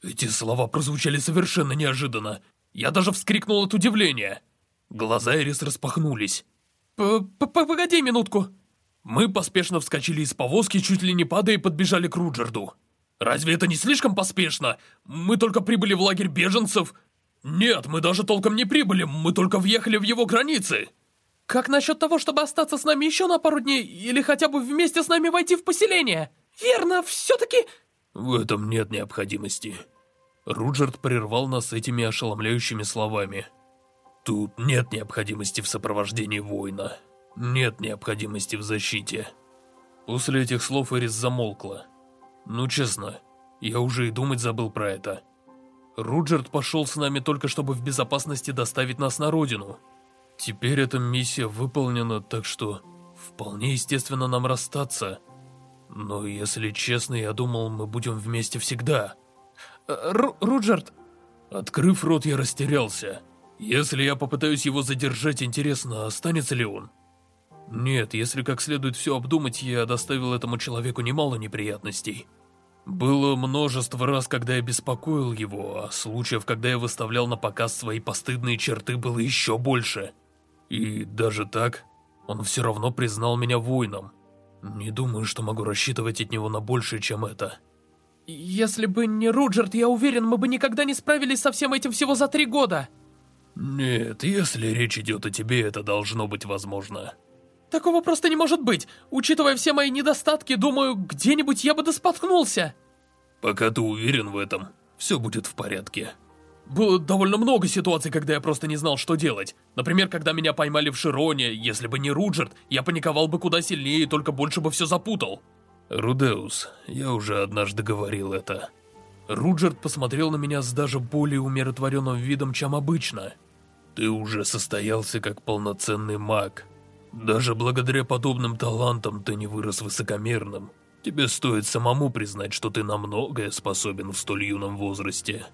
Эти слова прозвучали совершенно неожиданно. Я даже вскрикнул от удивления. Глаза Эрис распахнулись.
«Погоди минутку!»
Мы поспешно вскочили из повозки, чуть ли не падая, и подбежали к Руджерду. «Разве это не слишком поспешно? Мы только прибыли в лагерь беженцев...» «Нет, мы даже толком не прибыли, мы только въехали в его границы!»
«Как насчет того, чтобы остаться с нами еще на пару дней, или хотя бы вместе с нами войти в поселение? Верно, все-таки...»
«В этом нет необходимости». Руджерд прервал нас этими ошеломляющими словами. Тут нет необходимости в сопровождении воина. Нет необходимости в защите. После этих слов Эрис замолкла. Ну честно, я уже и думать забыл про это. Руджерд пошел с нами только чтобы в безопасности доставить нас на родину. Теперь эта миссия выполнена, так что вполне естественно нам расстаться. Но если честно, я думал, мы будем вместе всегда.
Ру Руджерд...
Открыв рот, я растерялся. Если я попытаюсь его задержать, интересно, останется ли он? Нет, если как следует все обдумать, я доставил этому человеку немало неприятностей. Было множество раз, когда я беспокоил его, а случаев, когда я выставлял на показ свои постыдные черты, было еще больше. И даже так, он все равно признал меня воином. Не думаю, что могу рассчитывать от него на большее, чем это.
Если бы не Руджерт, я уверен, мы бы никогда не справились со всем этим всего за три года.
Нет, если речь идет о тебе, это должно быть возможно.
Такого просто не может быть. Учитывая все мои недостатки, думаю, где-нибудь я бы доспоткнулся.
Пока ты уверен в этом, все будет в порядке.
было довольно много ситуаций, когда я просто не знал, что делать. Например, когда меня поймали в Широне, если бы не Руджерт, я паниковал бы куда сильнее и только больше бы все запутал.
Рудеус, я уже однажды говорил это.
Руджерт посмотрел на меня с даже более умиротворенным видом, чем обычно.
Ты уже состоялся как полноценный маг. Даже благодаря подобным талантам ты не вырос высокомерным. Тебе стоит самому признать, что ты на многое способен в столь юном возрасте.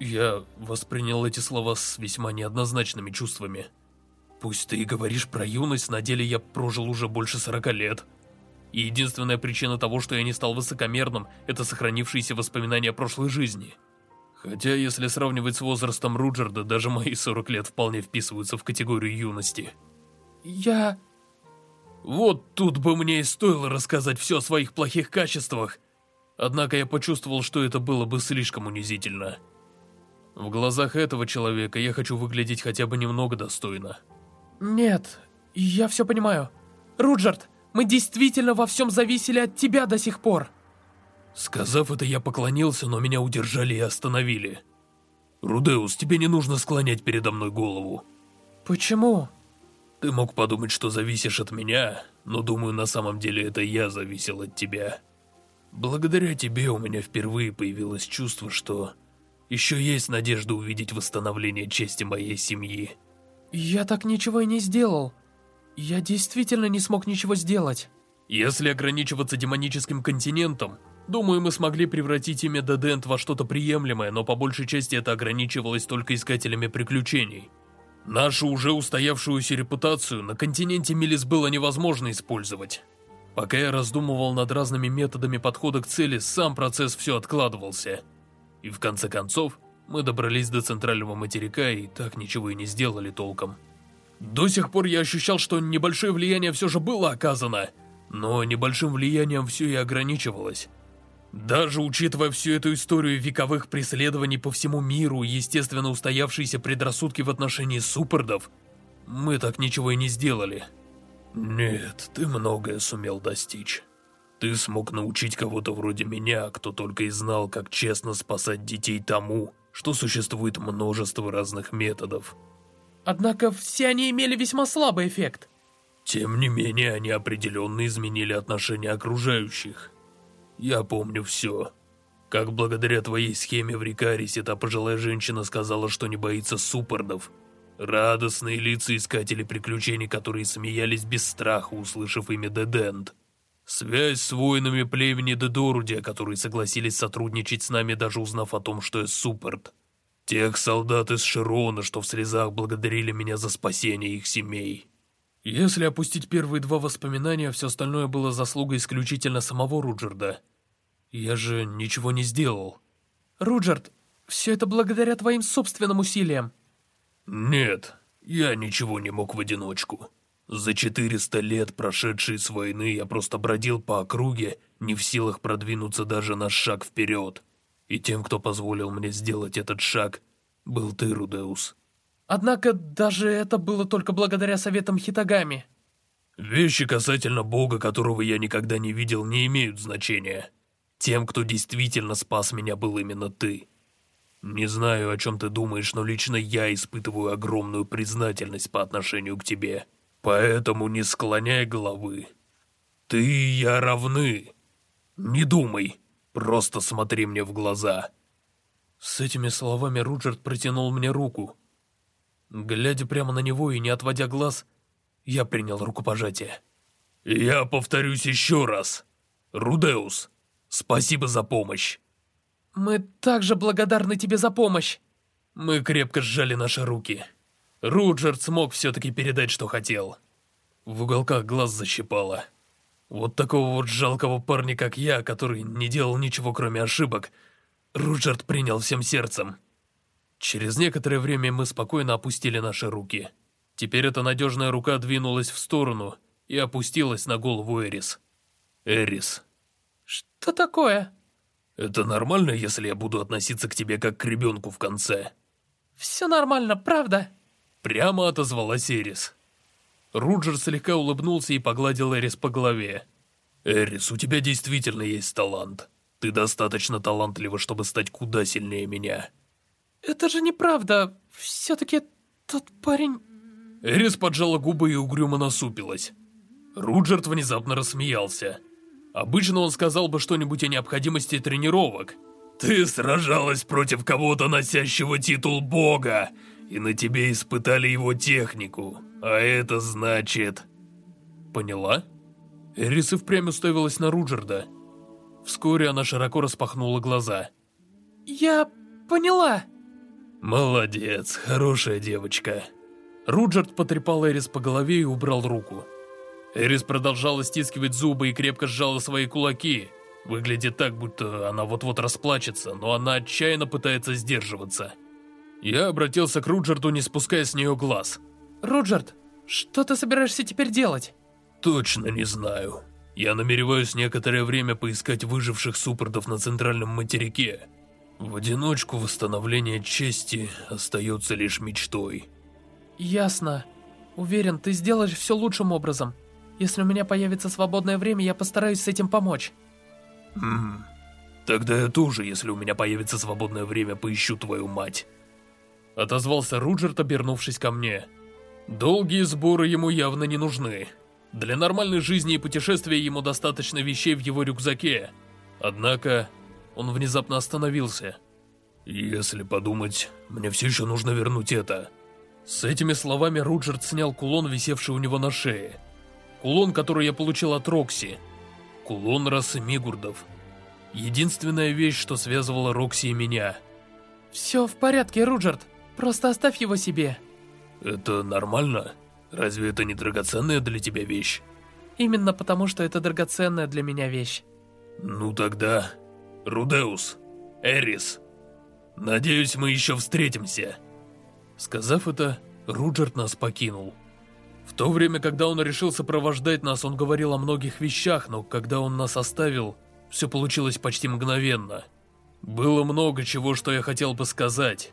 Я воспринял эти слова с весьма неоднозначными чувствами. Пусть ты и говоришь про юность, на деле я прожил уже больше сорока лет. И единственная причина того, что я не стал высокомерным, это сохранившиеся воспоминания прошлой жизни. Хотя, если сравнивать с возрастом Руджерда, даже мои 40 лет вполне вписываются в категорию юности. Я... Вот тут бы мне и стоило рассказать все о своих плохих качествах. Однако я почувствовал, что это было бы слишком унизительно. В глазах этого человека я хочу выглядеть хотя бы немного достойно. Нет, я все понимаю. Руджерд, мы действительно во всем зависели от тебя до сих пор. Сказав это, я поклонился, но меня удержали и остановили. Рудеус, тебе не нужно склонять передо мной голову. Почему? Ты мог подумать, что зависишь от меня, но думаю, на самом деле это я зависел от тебя. Благодаря тебе у меня впервые появилось чувство, что еще есть надежда увидеть восстановление чести моей семьи. Я так ничего и не сделал. Я действительно не смог ничего сделать. Если ограничиваться демоническим континентом, думаю, мы смогли превратить имя Дедент во что-то приемлемое, но по большей части это ограничивалось только искателями приключений. Нашу уже устоявшуюся репутацию на континенте Милис было невозможно использовать. Пока я раздумывал над разными методами подхода к цели, сам процесс все откладывался. И в конце концов, мы добрались до центрального материка и так ничего и не сделали толком. До сих пор я ощущал, что небольшое влияние все же было оказано, но небольшим влиянием все и ограничивалось. Даже учитывая всю эту историю вековых преследований по всему миру и естественно устоявшиеся предрассудки в отношении суппордов, мы так ничего и не сделали. Нет, ты многое сумел достичь. Ты смог научить кого-то вроде меня, кто только и знал, как честно спасать детей тому, что существует множество разных методов. Однако все они имели весьма слабый эффект. Тем не менее, они определенно изменили отношение окружающих. Я помню все. Как благодаря твоей схеме в Рикарисе та пожилая женщина сказала, что не боится суппордов. Радостные лица искателей приключений, которые смеялись без страха, услышав имя Дедент. Связь с воинами племени Дедорудия, которые согласились сотрудничать с нами, даже узнав о том, что я суппорт. Тех солдат из Широна, что в слезах благодарили меня за спасение их семей. Если опустить первые два воспоминания, все остальное было заслугой исключительно самого Руджерда. Я же ничего не сделал. Руджерд, все это благодаря твоим собственным усилиям. Нет, я ничего не мог в одиночку. За 400 лет, прошедшие с войны, я просто бродил по округе, не в силах продвинуться даже на шаг вперед. И тем, кто позволил мне сделать этот шаг, был ты, Рудеус. Однако даже это было только благодаря советам Хитагами. Вещи касательно Бога, которого я никогда не видел, не имеют значения. Тем, кто действительно спас меня, был именно ты. Не знаю, о чем ты думаешь, но лично я испытываю огромную признательность по отношению к тебе. Поэтому не склоняй головы. Ты и я равны. Не думай, Просто смотри мне в глаза!» С этими словами Руджерт протянул мне руку. Глядя прямо на него и не отводя глаз, я принял рукопожатие. «Я повторюсь еще раз. Рудеус, спасибо за помощь!» «Мы также благодарны тебе за помощь!» Мы крепко сжали наши руки. Руджерт смог все-таки передать, что хотел. В уголках глаз защипало. Вот такого вот жалкого парня, как я, который не делал ничего кроме ошибок, Руджерт принял всем сердцем. Через некоторое время мы спокойно опустили наши руки. Теперь эта надежная рука двинулась в сторону и опустилась на голову Эрис. Эрис. Что такое? Это нормально, если я буду относиться к тебе как к ребенку в конце? Все нормально, правда? Прямо отозвалась Эрис. Руджер слегка улыбнулся и погладил Эрис по голове. «Эрис, у тебя действительно есть талант. Ты достаточно талантлива, чтобы стать куда сильнее меня.
это же неправда. Все-таки тот парень...
Эрис поджала губы и угрюмо насупилась. Руджерт внезапно рассмеялся. Обычно он сказал бы что-нибудь о необходимости тренировок. «Ты сражалась против кого-то, носящего титул бога, и на тебе испытали его технику, а это значит...» «Поняла?» Эрис и впрямь уставилась на Руджерда. Вскоре она широко распахнула глаза.
«Я поняла!»
«Молодец, хорошая девочка!» Руджерд потрепал Эрис по голове и убрал руку. Эрис продолжала стискивать зубы и крепко сжала свои кулаки. Выглядит так, будто она вот-вот расплачется, но она отчаянно пытается сдерживаться. Я обратился к Руджерду, не спуская с нее глаз.
«Руджерд, что ты собираешься теперь делать?»
«Точно не знаю. Я намереваюсь некоторое время поискать выживших суппортов на центральном материке. В одиночку восстановление чести остается лишь мечтой».
«Ясно. Уверен, ты сделаешь все лучшим образом. Если у меня появится свободное время, я постараюсь с этим помочь».
«Хм... Тогда я тоже, если у меня появится свободное время, поищу твою мать». Отозвался Руджерт, обернувшись ко мне. Долгие сборы ему явно не нужны. Для нормальной жизни и путешествия ему достаточно вещей в его рюкзаке. Однако, он внезапно остановился. «Если подумать, мне все еще нужно вернуть это». С этими словами Руджерт снял кулон, висевший у него на шее. Кулон, который я получил от Рокси. Кулон расы Мигурдов. Единственная вещь, что связывала Рокси и меня.
«Все в порядке, Руджерт. Просто оставь его себе».
«Это нормально? Разве это не драгоценная для тебя вещь?»
«Именно потому, что это драгоценная для меня вещь».
«Ну тогда... Рудеус, Эрис, надеюсь, мы еще встретимся». Сказав это, Руджерт нас покинул. То время, когда он решил сопровождать нас, он говорил о многих вещах, но когда он нас оставил, все получилось почти мгновенно. Было много чего, что я хотел бы сказать.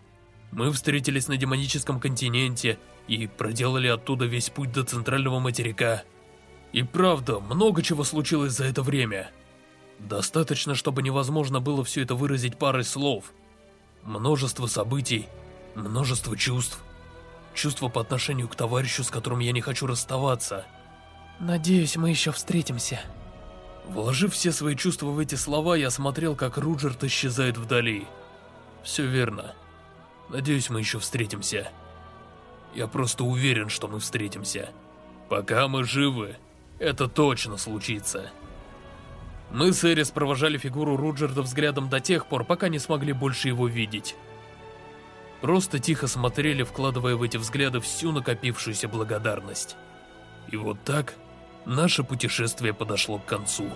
Мы встретились на демоническом континенте и проделали оттуда весь путь до центрального материка. И правда, много чего случилось за это время. Достаточно, чтобы невозможно было все это выразить парой слов. Множество событий, множество чувств. Чувства по отношению к товарищу, с которым я не хочу расставаться.
Надеюсь, мы еще встретимся.
Вложив все свои чувства в эти слова, я смотрел, как Руджерт исчезает вдали. Все верно. Надеюсь, мы еще встретимся. Я просто уверен, что мы встретимся. Пока мы живы, это точно случится. Мы с Эрис провожали фигуру Руджерда взглядом до тех пор, пока не смогли больше его видеть. Просто тихо смотрели, вкладывая в эти взгляды всю накопившуюся благодарность. И вот так наше путешествие подошло к концу.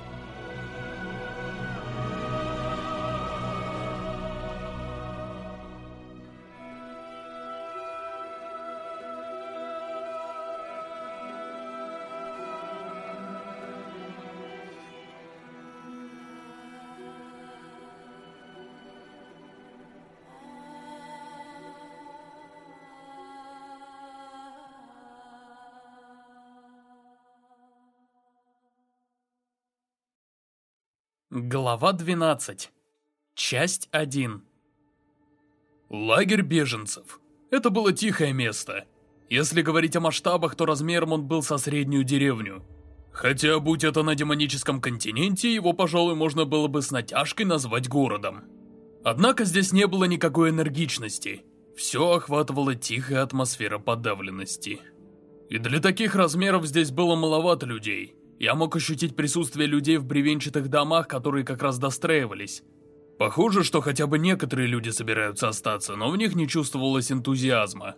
Глава 12. Часть 1.
Лагерь беженцев. Это было тихое место. Если говорить о масштабах, то размером он был со среднюю деревню. Хотя, будь это на демоническом континенте, его, пожалуй, можно было бы с натяжкой назвать городом. Однако здесь не было никакой энергичности. Все охватывала тихая атмосфера подавленности. И для таких размеров здесь было маловато людей – я мог ощутить присутствие людей в бревенчатых домах, которые как раз достраивались. Похоже, что хотя бы некоторые люди собираются остаться, но в них не чувствовалось энтузиазма.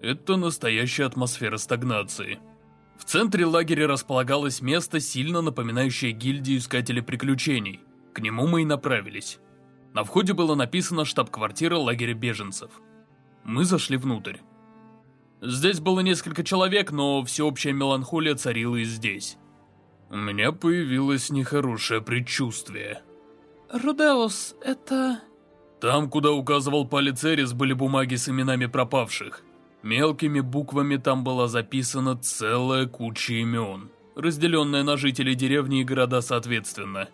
Это настоящая атмосфера стагнации. В центре лагеря располагалось место, сильно напоминающее гильдию Искателей Приключений. К нему мы и направились. На входе было написано «Штаб-квартира лагеря беженцев». Мы зашли внутрь. Здесь было несколько человек, но всеобщая меланхолия царила и здесь. У меня появилось нехорошее предчувствие.
Рудеус, это...
Там, куда указывал палец Эрис, были бумаги с именами пропавших. Мелкими буквами там была записана целая куча имен, разделенная на жителей деревни и города соответственно.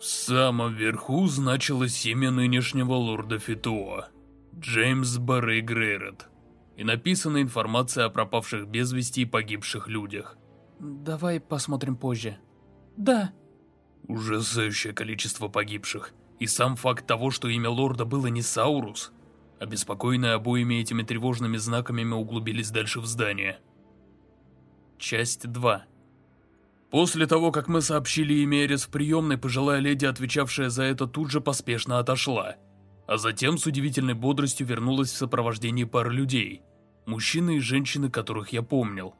В самом верху значилось имя нынешнего лорда Фитуа. Джеймс Баррей Грейрот. И написана информация о пропавших без вести и погибших людях.
Давай посмотрим позже. Да.
Ужасающее количество погибших. И сам факт того, что имя лорда было не Саурус. Обеспокоенные обоими этими тревожными знаками мы углубились дальше в здание. Часть 2 После того, как мы сообщили имя Эрис в приемной, пожилая леди, отвечавшая за это, тут же поспешно отошла. А затем с удивительной бодростью вернулась в сопровождении пары людей. Мужчины и женщины, которых я помнил.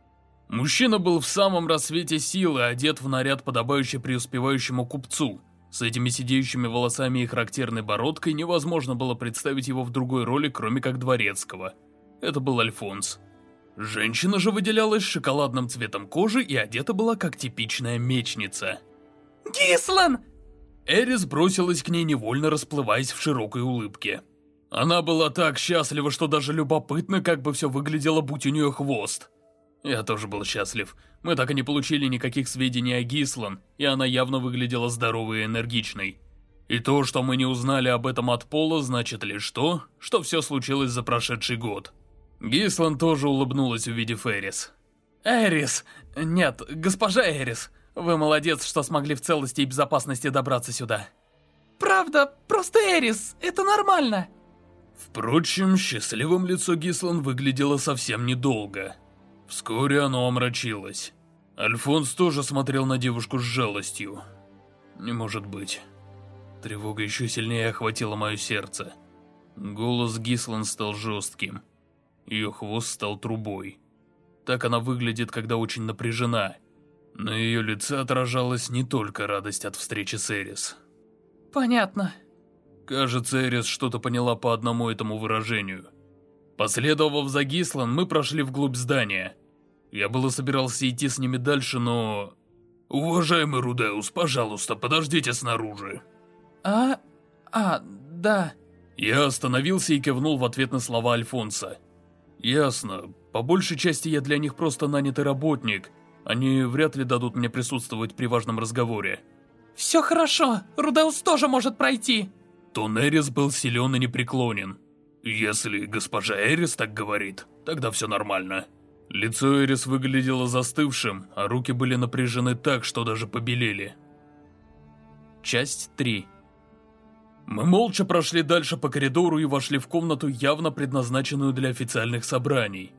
Мужчина был в самом рассвете силы, одет в наряд, подобающий преуспевающему купцу. С этими сидеющими волосами и характерной бородкой невозможно было представить его в другой роли, кроме как дворецкого. Это был Альфонс. Женщина же выделялась шоколадным цветом кожи и одета была как типичная мечница.
«Гислан!»
Эрис бросилась к ней, невольно расплываясь в широкой улыбке. Она была так счастлива, что даже любопытно, как бы все выглядело, будь у нее хвост. Я тоже был счастлив. Мы так и не получили никаких сведений о Гислан, и она явно выглядела здоровой и энергичной. И то, что мы не узнали об этом от Пола, значит лишь то, что все случилось за прошедший год. Гислан тоже улыбнулась, увидев Эрис.
«Эрис! Нет, госпожа Эрис, вы молодец, что смогли в целости и безопасности добраться сюда». «Правда, просто Эрис, это нормально».
Впрочем, счастливым лицо Гислан выглядело совсем недолго. Вскоре оно омрачилось. Альфонс тоже смотрел на девушку с жалостью. Не может быть. Тревога еще сильнее охватила мое сердце. Голос Гислан стал жестким. Ее хвост стал трубой. Так она выглядит, когда очень напряжена. На ее лице отражалась не только радость от встречи с Эрис.
Понятно.
Кажется, Эрис что-то поняла по одному этому выражению. Последовав за Гислан, мы прошли вглубь здания. Я было собирался идти с ними дальше, но... Уважаемый Рудеус, пожалуйста, подождите снаружи.
А... А, да.
Я остановился и кивнул в ответ на слова Альфонса. Ясно. По большей части я для них просто нанятый работник. Они вряд ли дадут мне присутствовать при важном разговоре.
Все хорошо, Рудеус тоже может пройти.
Тонерис был силен и непреклонен. Если госпожа Эрис так говорит, тогда все нормально. Лицо Эрис выглядело застывшим, а руки были напряжены так, что даже побелели. Часть 3 Мы молча прошли дальше по коридору и вошли в комнату, явно предназначенную для официальных собраний.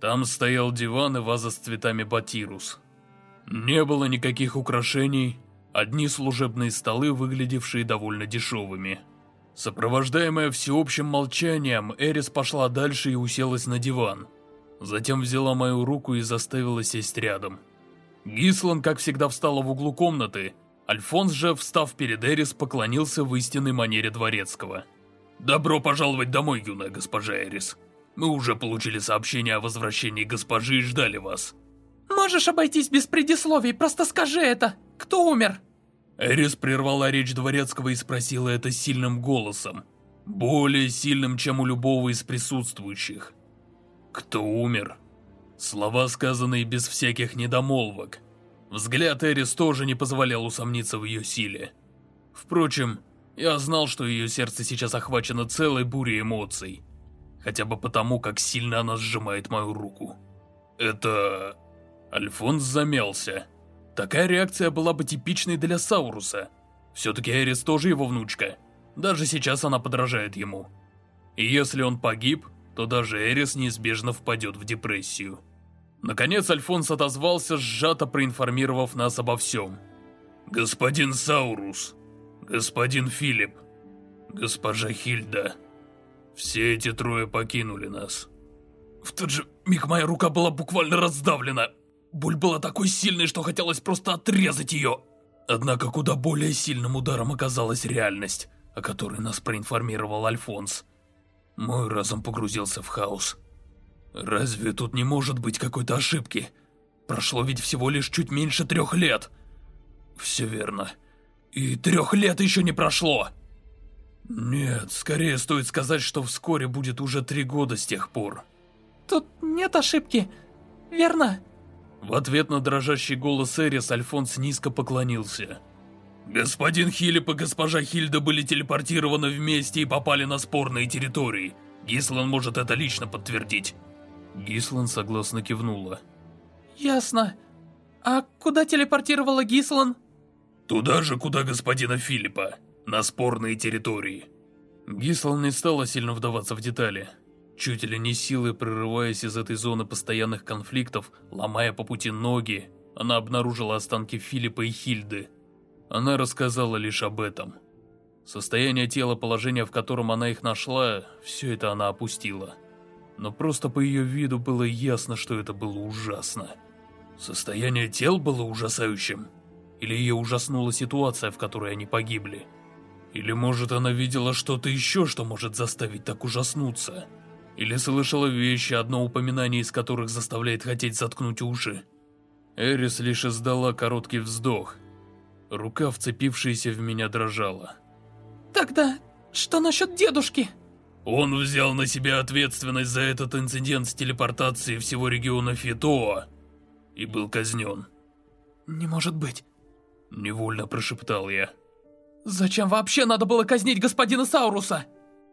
Там стоял диван и ваза с цветами батирус. Не было никаких украшений, одни служебные столы, выглядевшие довольно дешевыми. Сопровождаемая всеобщим молчанием, Эрис пошла дальше и уселась на диван. Затем взяла мою руку и заставила сесть рядом. Гислан, как всегда, встала в углу комнаты. Альфонс же, встав перед Эрис, поклонился в истинной манере дворецкого. «Добро пожаловать домой, юная госпожа Эрис. Мы уже получили сообщение о возвращении госпожи и ждали вас».
«Можешь обойтись без предисловий, просто скажи это. Кто умер?»
Эрис прервала речь Дворецкого и спросила это сильным голосом. Более сильным, чем у любого из присутствующих. Кто умер? Слова, сказанные без всяких недомолвок. Взгляд Эрис тоже не позволял усомниться в ее силе. Впрочем, я знал, что ее сердце сейчас охвачено целой бурей эмоций. Хотя бы потому, как сильно она сжимает мою руку. Это... Альфонс замялся. Такая реакция была бы типичной для Сауруса. Все-таки Эрис тоже его внучка. Даже сейчас она подражает ему. И если он погиб, то даже Эрис неизбежно впадет в депрессию. Наконец Альфонс отозвался, сжато проинформировав нас обо всем. «Господин Саурус, господин Филипп, госпожа Хильда, все эти трое покинули нас». В тот же миг моя рука была буквально раздавлена. Боль была такой сильной, что хотелось просто отрезать ее. Однако куда более сильным ударом оказалась реальность, о которой нас проинформировал Альфонс. Мой разум погрузился в хаос. Разве тут не может быть какой-то ошибки? Прошло ведь всего лишь чуть меньше трех лет. Все верно. И трех лет еще не прошло. Нет, скорее стоит сказать, что вскоре будет уже три года с тех пор.
Тут нет ошибки, верно?
В ответ на дрожащий голос Эрис Альфонс низко поклонился. «Господин Хилип и госпожа Хильда были телепортированы вместе и попали на спорные территории.
Гислан может это лично подтвердить.
Гислан согласно кивнула.
Ясно. А куда телепортировала Гислан?
Туда же, куда господина Филиппа. На спорные территории.
Гислан не стала сильно вдаваться в детали. Чуть ли не силой прорываясь из этой зоны постоянных конфликтов, ломая по пути ноги, она обнаружила останки Филиппа и Хильды. Она рассказала лишь об этом. Состояние тела, положение, в котором она их нашла, все это она опустила. Но просто по ее виду было ясно, что это было ужасно. Состояние тел было ужасающим? Или ее ужаснула ситуация, в которой они погибли? Или может она видела что-то еще, что может заставить так ужаснуться? Или слышала вещи, одно упоминание из которых заставляет хотеть заткнуть уши? Эрис лишь издала короткий вздох. Рука, вцепившаяся в меня, дрожала.
Тогда что насчет дедушки?
Он взял на себя ответственность за этот инцидент с телепортацией всего региона Фитоа и был казнен.
Не может быть.
Невольно прошептал я.
Зачем вообще надо было казнить господина Сауруса?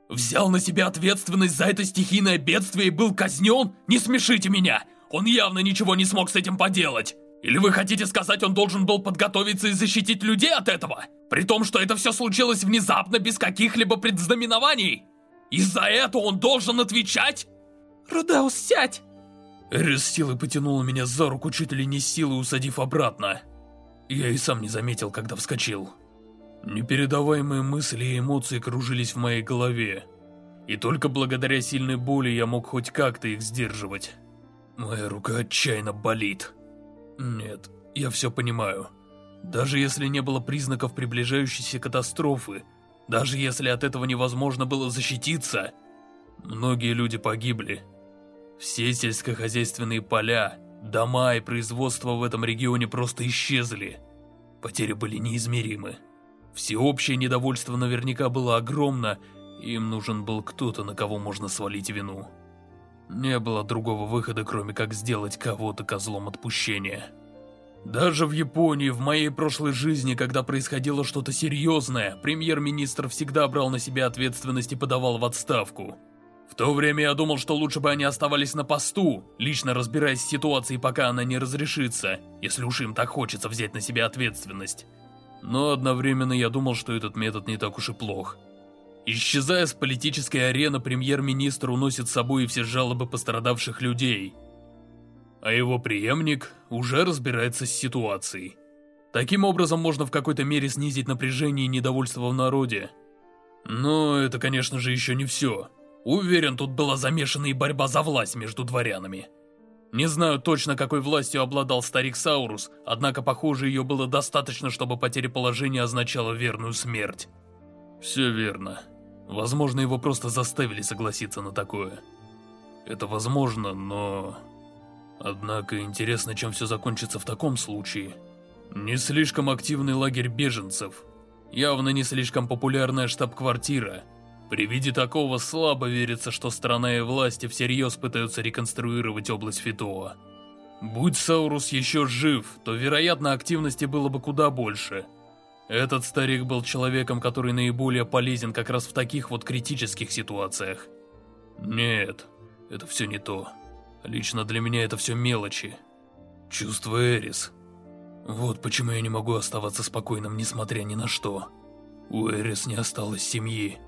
Взял на себя ответственность за это стихийное бедствие и был казнен? Не смешите меня! Он явно ничего не смог с этим поделать! Или вы хотите сказать, он должен был подготовиться и защитить людей от этого? При том, что это все случилось внезапно, без каких-либо предзнаменований? Из-за этого он должен отвечать? Рудеус, сядь!
Эрис силой потянула меня за руку, чуть ли не силой усадив обратно. Я и сам не заметил, когда вскочил. Непередаваемые мысли и эмоции кружились в моей голове. И только благодаря сильной боли я мог хоть как-то их сдерживать. Моя рука отчаянно болит. Нет, я все понимаю. Даже если не было признаков приближающейся катастрофы, даже если от этого невозможно было защититься, многие люди погибли. Все сельскохозяйственные поля, дома и производства в этом регионе просто исчезли. Потери были неизмеримы. Всеобщее недовольство наверняка было огромно, им нужен был кто-то, на кого можно свалить вину. Не было другого выхода, кроме как сделать кого-то козлом отпущения. Даже в Японии, в моей прошлой жизни, когда происходило что-то серьезное, премьер-министр всегда брал на себя ответственность и подавал в отставку. В то время я думал, что лучше бы они оставались на посту, лично разбираясь с ситуацией, пока она не разрешится, если уж им так хочется взять на себя ответственность. Но одновременно я думал, что этот метод не так уж и плох. Исчезая с политической арены, премьер-министр уносит с собой все жалобы пострадавших людей. А его преемник уже разбирается с ситуацией. Таким образом можно в какой-то мере снизить напряжение и недовольство в народе. Но это, конечно же, еще не все. Уверен, тут была замешана и борьба за власть между дворянами. Не знаю точно, какой властью обладал старик Саурус, однако, похоже, ее было достаточно, чтобы потеря положения означала верную смерть. Все верно. Возможно, его просто заставили согласиться на такое. Это возможно, но... Однако интересно, чем все закончится в таком случае. Не слишком активный лагерь беженцев. Явно не слишком популярная штаб-квартира. При виде такого слабо верится, что страна и власти всерьез пытаются реконструировать область Фитоа. Будь Саурус еще жив, то, вероятно, активности было бы куда больше. Этот старик был человеком, который наиболее полезен как раз в таких вот критических ситуациях. Нет, это все не то. Лично для меня это все мелочи. Чувство Эрис. Вот почему я не могу оставаться спокойным, несмотря ни на что. У Эрис не осталось семьи.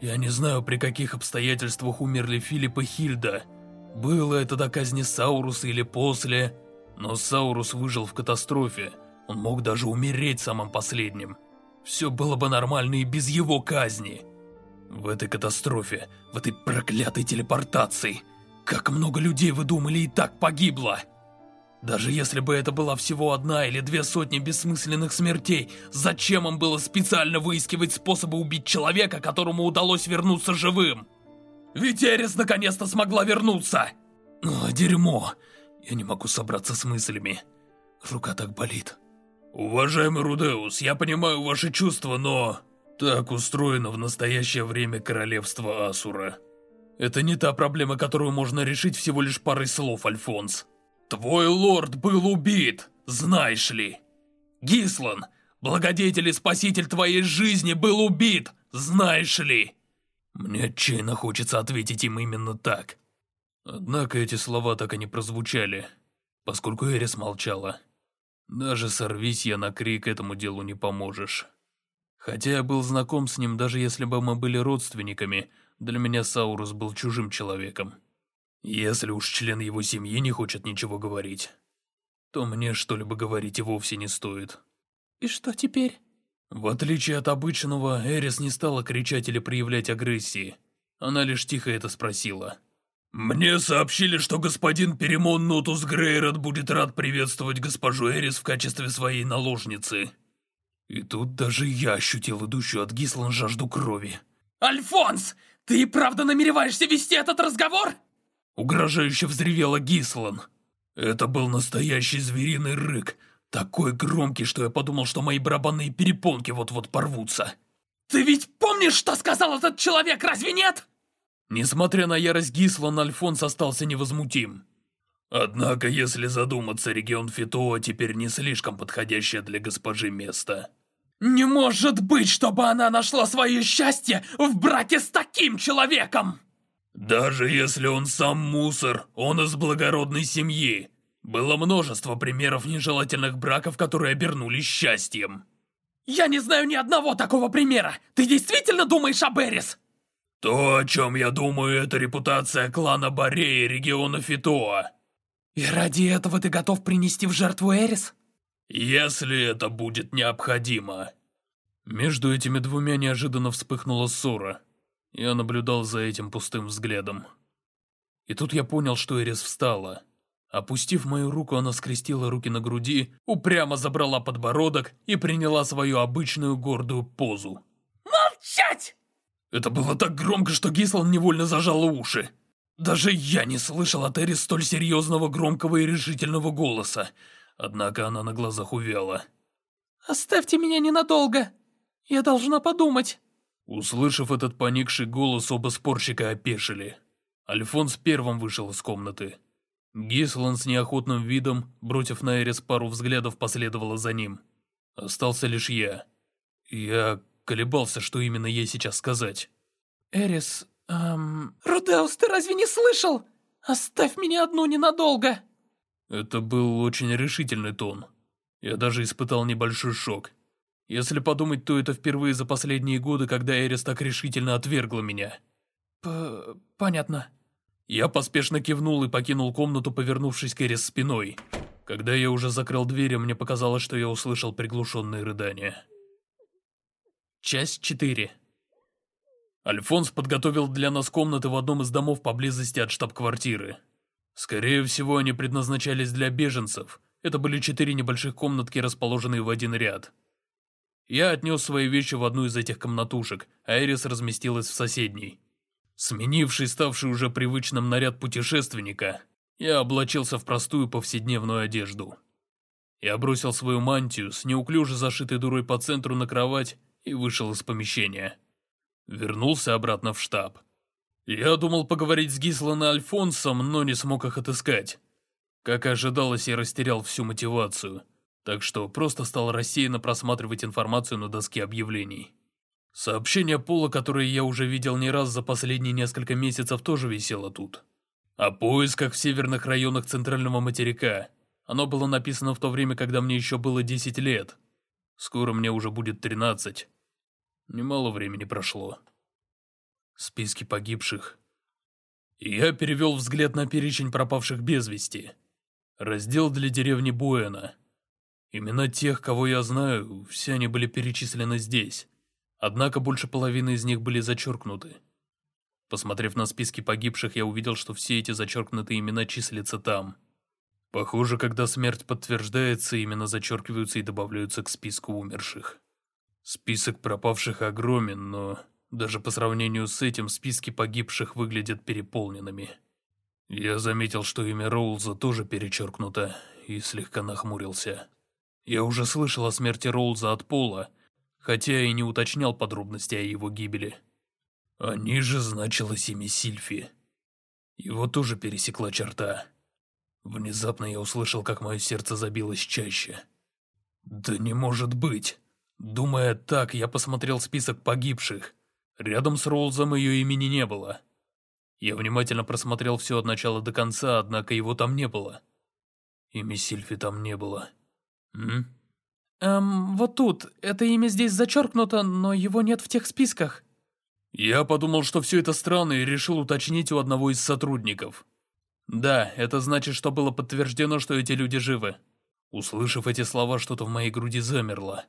Я не знаю, при каких обстоятельствах умерли Филипп и Хильда. Было это до казни Сауруса или после, но Саурус выжил в катастрофе. Он мог даже умереть самым последним. Все было бы нормально и без его казни. В этой катастрофе, в этой проклятой телепортации, как много людей, вы думали, и так погибло? Даже если бы это была всего одна или две сотни бессмысленных смертей, зачем им было специально выискивать способы убить человека, которому удалось вернуться живым? Ведь Эрис наконец-то смогла вернуться! О, дерьмо! Я не могу собраться с мыслями. Рука так болит. Уважаемый Рудеус, я понимаю ваши чувства, но... Так устроено в настоящее время королевство Асура. Это не та проблема, которую можно решить всего лишь парой слов, Альфонс. Твой лорд был убит, знаешь ли. Гислан, благодетель и спаситель твоей жизни был убит, знаешь ли. Мне отчаянно хочется ответить им именно так. Однако эти слова так и не прозвучали, поскольку Эрис молчала. Даже сорвись я на крик, этому делу не поможешь. Хотя я был знаком с ним, даже если бы мы были родственниками, для меня Саурус был чужим человеком. Если уж член его семьи не хочет ничего говорить, то мне что-либо говорить и вовсе не стоит.
И что теперь?
В отличие от обычного, Эрис не стала кричать или проявлять агрессии. Она лишь тихо это спросила. «Мне сообщили, что господин Перемон Нотус Грейрот будет рад приветствовать госпожу Эрис в качестве своей наложницы». И тут даже я ощутил идущую от Гислан жажду крови.
«Альфонс, ты и правда намереваешься вести этот разговор?»
Угрожающе взревела Гислан. Это был настоящий звериный рык, такой громкий, что я подумал, что мои барабанные перепонки вот-вот порвутся.
«Ты ведь помнишь, что сказал этот человек, разве нет?»
Несмотря на ярость Гислан, Альфонс остался невозмутим. Однако, если задуматься, регион Фитоа теперь не слишком подходящее для госпожи место.
«Не может быть, чтобы она нашла свое счастье в браке с таким человеком!»
«Даже если он сам мусор, он из благородной семьи. Было множество примеров нежелательных браков, которые обернулись счастьем».
«Я не знаю ни одного такого примера! Ты действительно думаешь об Эрис?»
То, о чем я думаю, это репутация клана Борея региона Фитоа.
И ради этого ты готов принести в жертву Эрис?
Если это будет необходимо. Между этими двумя неожиданно вспыхнула ссора. Я наблюдал за этим пустым взглядом. И тут я понял, что Эрис встала. Опустив мою руку, она скрестила руки на груди, упрямо забрала подбородок и приняла свою обычную гордую позу.
«Молчать!»
Это было так громко, что Гислан невольно зажала уши. Даже я не слышал от Эрис столь серьезного, громкого и решительного голоса. Однако она на глазах увяла.
«Оставьте меня ненадолго. Я должна подумать».
Услышав этот поникший голос, оба спорщика опешили. Альфонс первым вышел из комнаты. Гислан с неохотным видом, бросив на Эрис пару взглядов, последовала за ним. Остался лишь я. Я колебался, что именно ей сейчас сказать.
«Эрис, эм... Рудеус, ты разве не слышал? Оставь меня одну ненадолго!»
Это был очень решительный тон. Я даже испытал небольшой шок. Если подумать, то это впервые за последние годы, когда Эрис так решительно отвергла меня.
П понятно.
Я поспешно кивнул и покинул комнату, повернувшись к Эрис спиной. Когда я уже закрыл дверь, мне показалось, что я услышал приглушенные рыдания. Часть 4 Альфонс подготовил для нас комнаты в одном из домов поблизости от штаб-квартиры. Скорее всего, они предназначались для беженцев. Это были четыре небольших комнатки, расположенные в один ряд. Я отнес свои вещи в одну из этих комнатушек, а Эрис разместилась в соседней. Сменивший ставший уже привычным наряд путешественника, я облачился в простую повседневную одежду. Я бросил свою мантию с неуклюже зашитой дурой по центру на кровать и вышел из помещения. Вернулся обратно в штаб. Я думал поговорить с Гислан и Альфонсом, но не смог их отыскать. Как и ожидалось, я растерял всю мотивацию, так что просто стал рассеянно просматривать информацию на доске объявлений. Сообщение Пола, которое я уже видел не раз за последние несколько месяцев, тоже висело тут. О поисках в северных районах Центрального материка. Оно было написано в то время, когда мне еще было 10 лет. Скоро мне уже будет тринадцать. Немало времени прошло. Списки погибших. Я перевел взгляд на перечень пропавших без вести. Раздел для деревни Буэна. Имена тех, кого я знаю, все они были перечислены здесь. Однако больше половины из них были зачеркнуты. Посмотрев на списки погибших, я увидел, что все эти зачеркнутые имена числятся там. Похоже, когда смерть подтверждается, именно зачеркиваются и добавляются к списку умерших. Список пропавших огромен, но даже по сравнению с этим списки погибших выглядят переполненными. Я заметил, что имя Роулза тоже перечеркнуто, и слегка нахмурился. Я уже слышал о смерти Роулза от Пола, хотя и не уточнял подробности о его гибели. А ниже значилось имя Сильфи. Его тоже пересекла черта. Внезапно я услышал, как мое сердце забилось чаще. «Да не может быть!» Думая так, я посмотрел список погибших. Рядом с Роллзом ее имени не было. Я внимательно просмотрел все от начала до конца, однако его там не было. Имя Сильфи там не было. М?
Эм, вот тут. Это имя здесь зачеркнуто, но его нет в тех списках.
Я подумал, что все это странно, и решил уточнить у одного из сотрудников. Да, это значит, что было подтверждено, что эти люди живы. Услышав эти слова, что-то в моей груди замерло.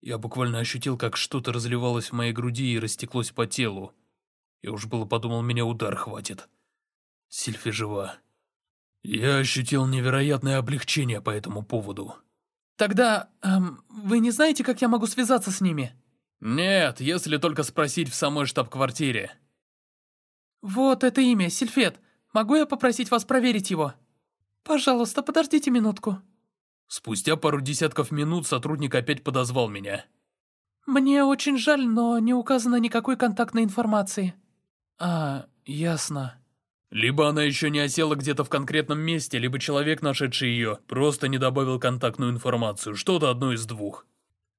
Я буквально ощутил, как что-то разливалось в моей груди и растеклось по телу. Я уж было подумал, меня удар хватит. Сильфи жива. Я ощутил невероятное облегчение по этому поводу.
Тогда, эм, вы не знаете, как я могу связаться с ними?
Нет, если только спросить в самой штаб-квартире.
Вот это имя, Сильфет. Могу я попросить вас проверить его? Пожалуйста, подождите минутку.
Спустя пару десятков минут сотрудник опять подозвал меня.
Мне очень жаль, но не указано никакой контактной информации.
А, ясно. Либо она еще не осела где-то в конкретном месте, либо человек, нашедший ее, просто не добавил контактную информацию, что-то одно из двух.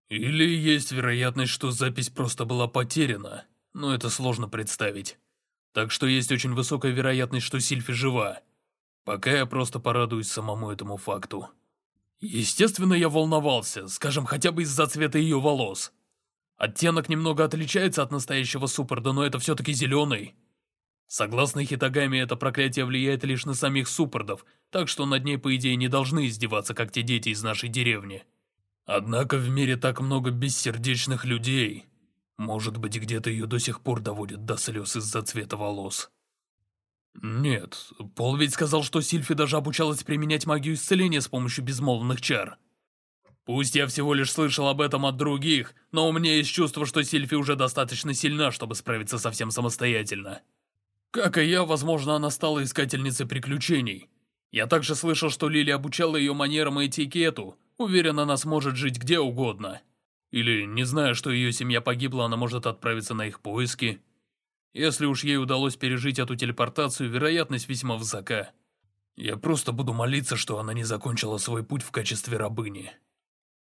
Или есть вероятность, что запись просто была потеряна, но это сложно представить. Так что есть очень высокая вероятность, что Сильфи жива. Пока я просто порадуюсь самому этому факту. Естественно, я волновался, скажем, хотя бы из-за цвета ее волос. Оттенок немного отличается от настоящего Суппорда, но это все-таки зеленый. Согласно Хитагами, это проклятие влияет лишь на самих Суппордов, так что над ней, по идее, не должны издеваться, как те дети из нашей деревни. Однако в мире так много бессердечных людей. Может быть, где-то ее до сих пор доводят до слез из-за цвета волос. Нет, Пол ведь сказал, что Сильфи даже обучалась применять магию исцеления с помощью безмолвных чар. Пусть я всего лишь слышал об этом от других, но у меня есть чувство, что Сильфи уже достаточно сильна, чтобы справиться совсем самостоятельно. Как и я, возможно, она стала искательницей приключений. Я также слышал, что Лили обучала ее манерам и этикету. Уверен, она сможет жить где угодно. Или, не зная, что ее семья погибла, она может отправиться на их поиски. Если уж ей удалось пережить эту телепортацию, вероятность весьма высока. Я просто буду молиться, что она не закончила свой путь в качестве рабыни.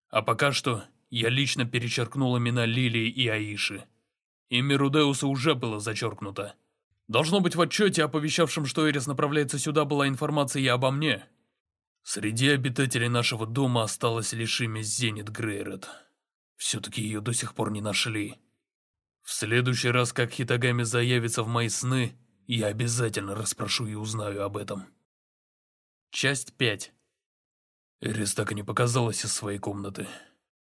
А пока что я лично перечеркнул имена Лилии и Аиши. Имя Рудеуса уже было зачеркнуто. Должно быть в отчете, оповещавшем, что Эрис направляется сюда, была информация и обо мне. Среди обитателей нашего дома осталось лишь имя Зенит Грейрет. Все-таки ее до сих пор не нашли. В следующий раз, как Хитагами заявится в мои сны, я обязательно расспрошу и узнаю об этом. Часть 5 Эрис так и не показалась из своей комнаты.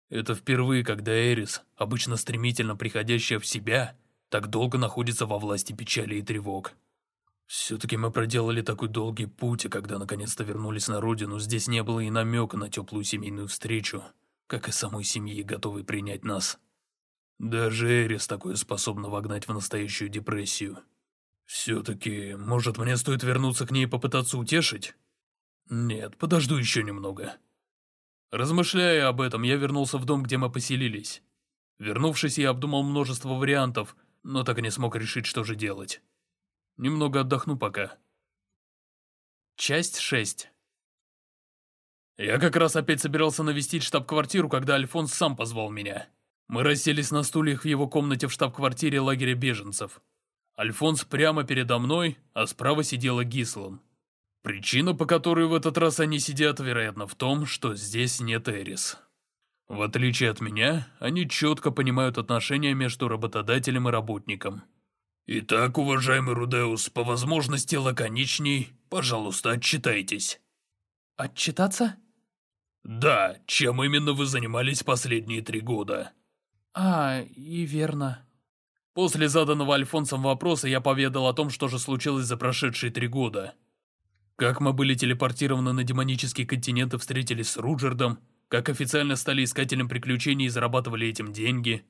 Это впервые, когда Эрис, обычно стремительно приходящая в себя, так долго находится во власти печали и тревог. Все-таки мы проделали такой долгий путь, и когда наконец-то вернулись на родину, здесь не было и намека на теплую семейную встречу, как и самой семьи, готовой принять нас. Даже Эрис такое способна вогнать в настоящую депрессию. Все-таки, может, мне стоит вернуться к ней и попытаться утешить? Нет, подожду еще немного. Размышляя об этом, я вернулся в дом, где мы поселились. Вернувшись, я обдумал множество вариантов, но так и не смог решить, что же делать. Немного отдохну пока. Часть 6 Я как раз опять собирался навестить штаб-квартиру, когда Альфонс сам позвал меня. Мы расселись на стульях в его комнате в штаб-квартире лагеря беженцев. Альфонс прямо передо мной, а справа сидела Гислан. Причина, по которой в этот раз они сидят, вероятно, в том, что здесь нет Эрис. В отличие от меня, они четко понимают отношения между работодателем и работником. Итак, уважаемый Рудеус, по возможности лаконичней, пожалуйста, отчитайтесь.
Отчитаться?
Да, чем именно вы занимались последние три года?
А, и верно.
После заданного Альфонсом вопроса я поведал о том, что же случилось за прошедшие три года. Как мы были телепортированы на демонический континент и встретились с Руджердом, как официально стали искателем приключений и зарабатывали этим деньги,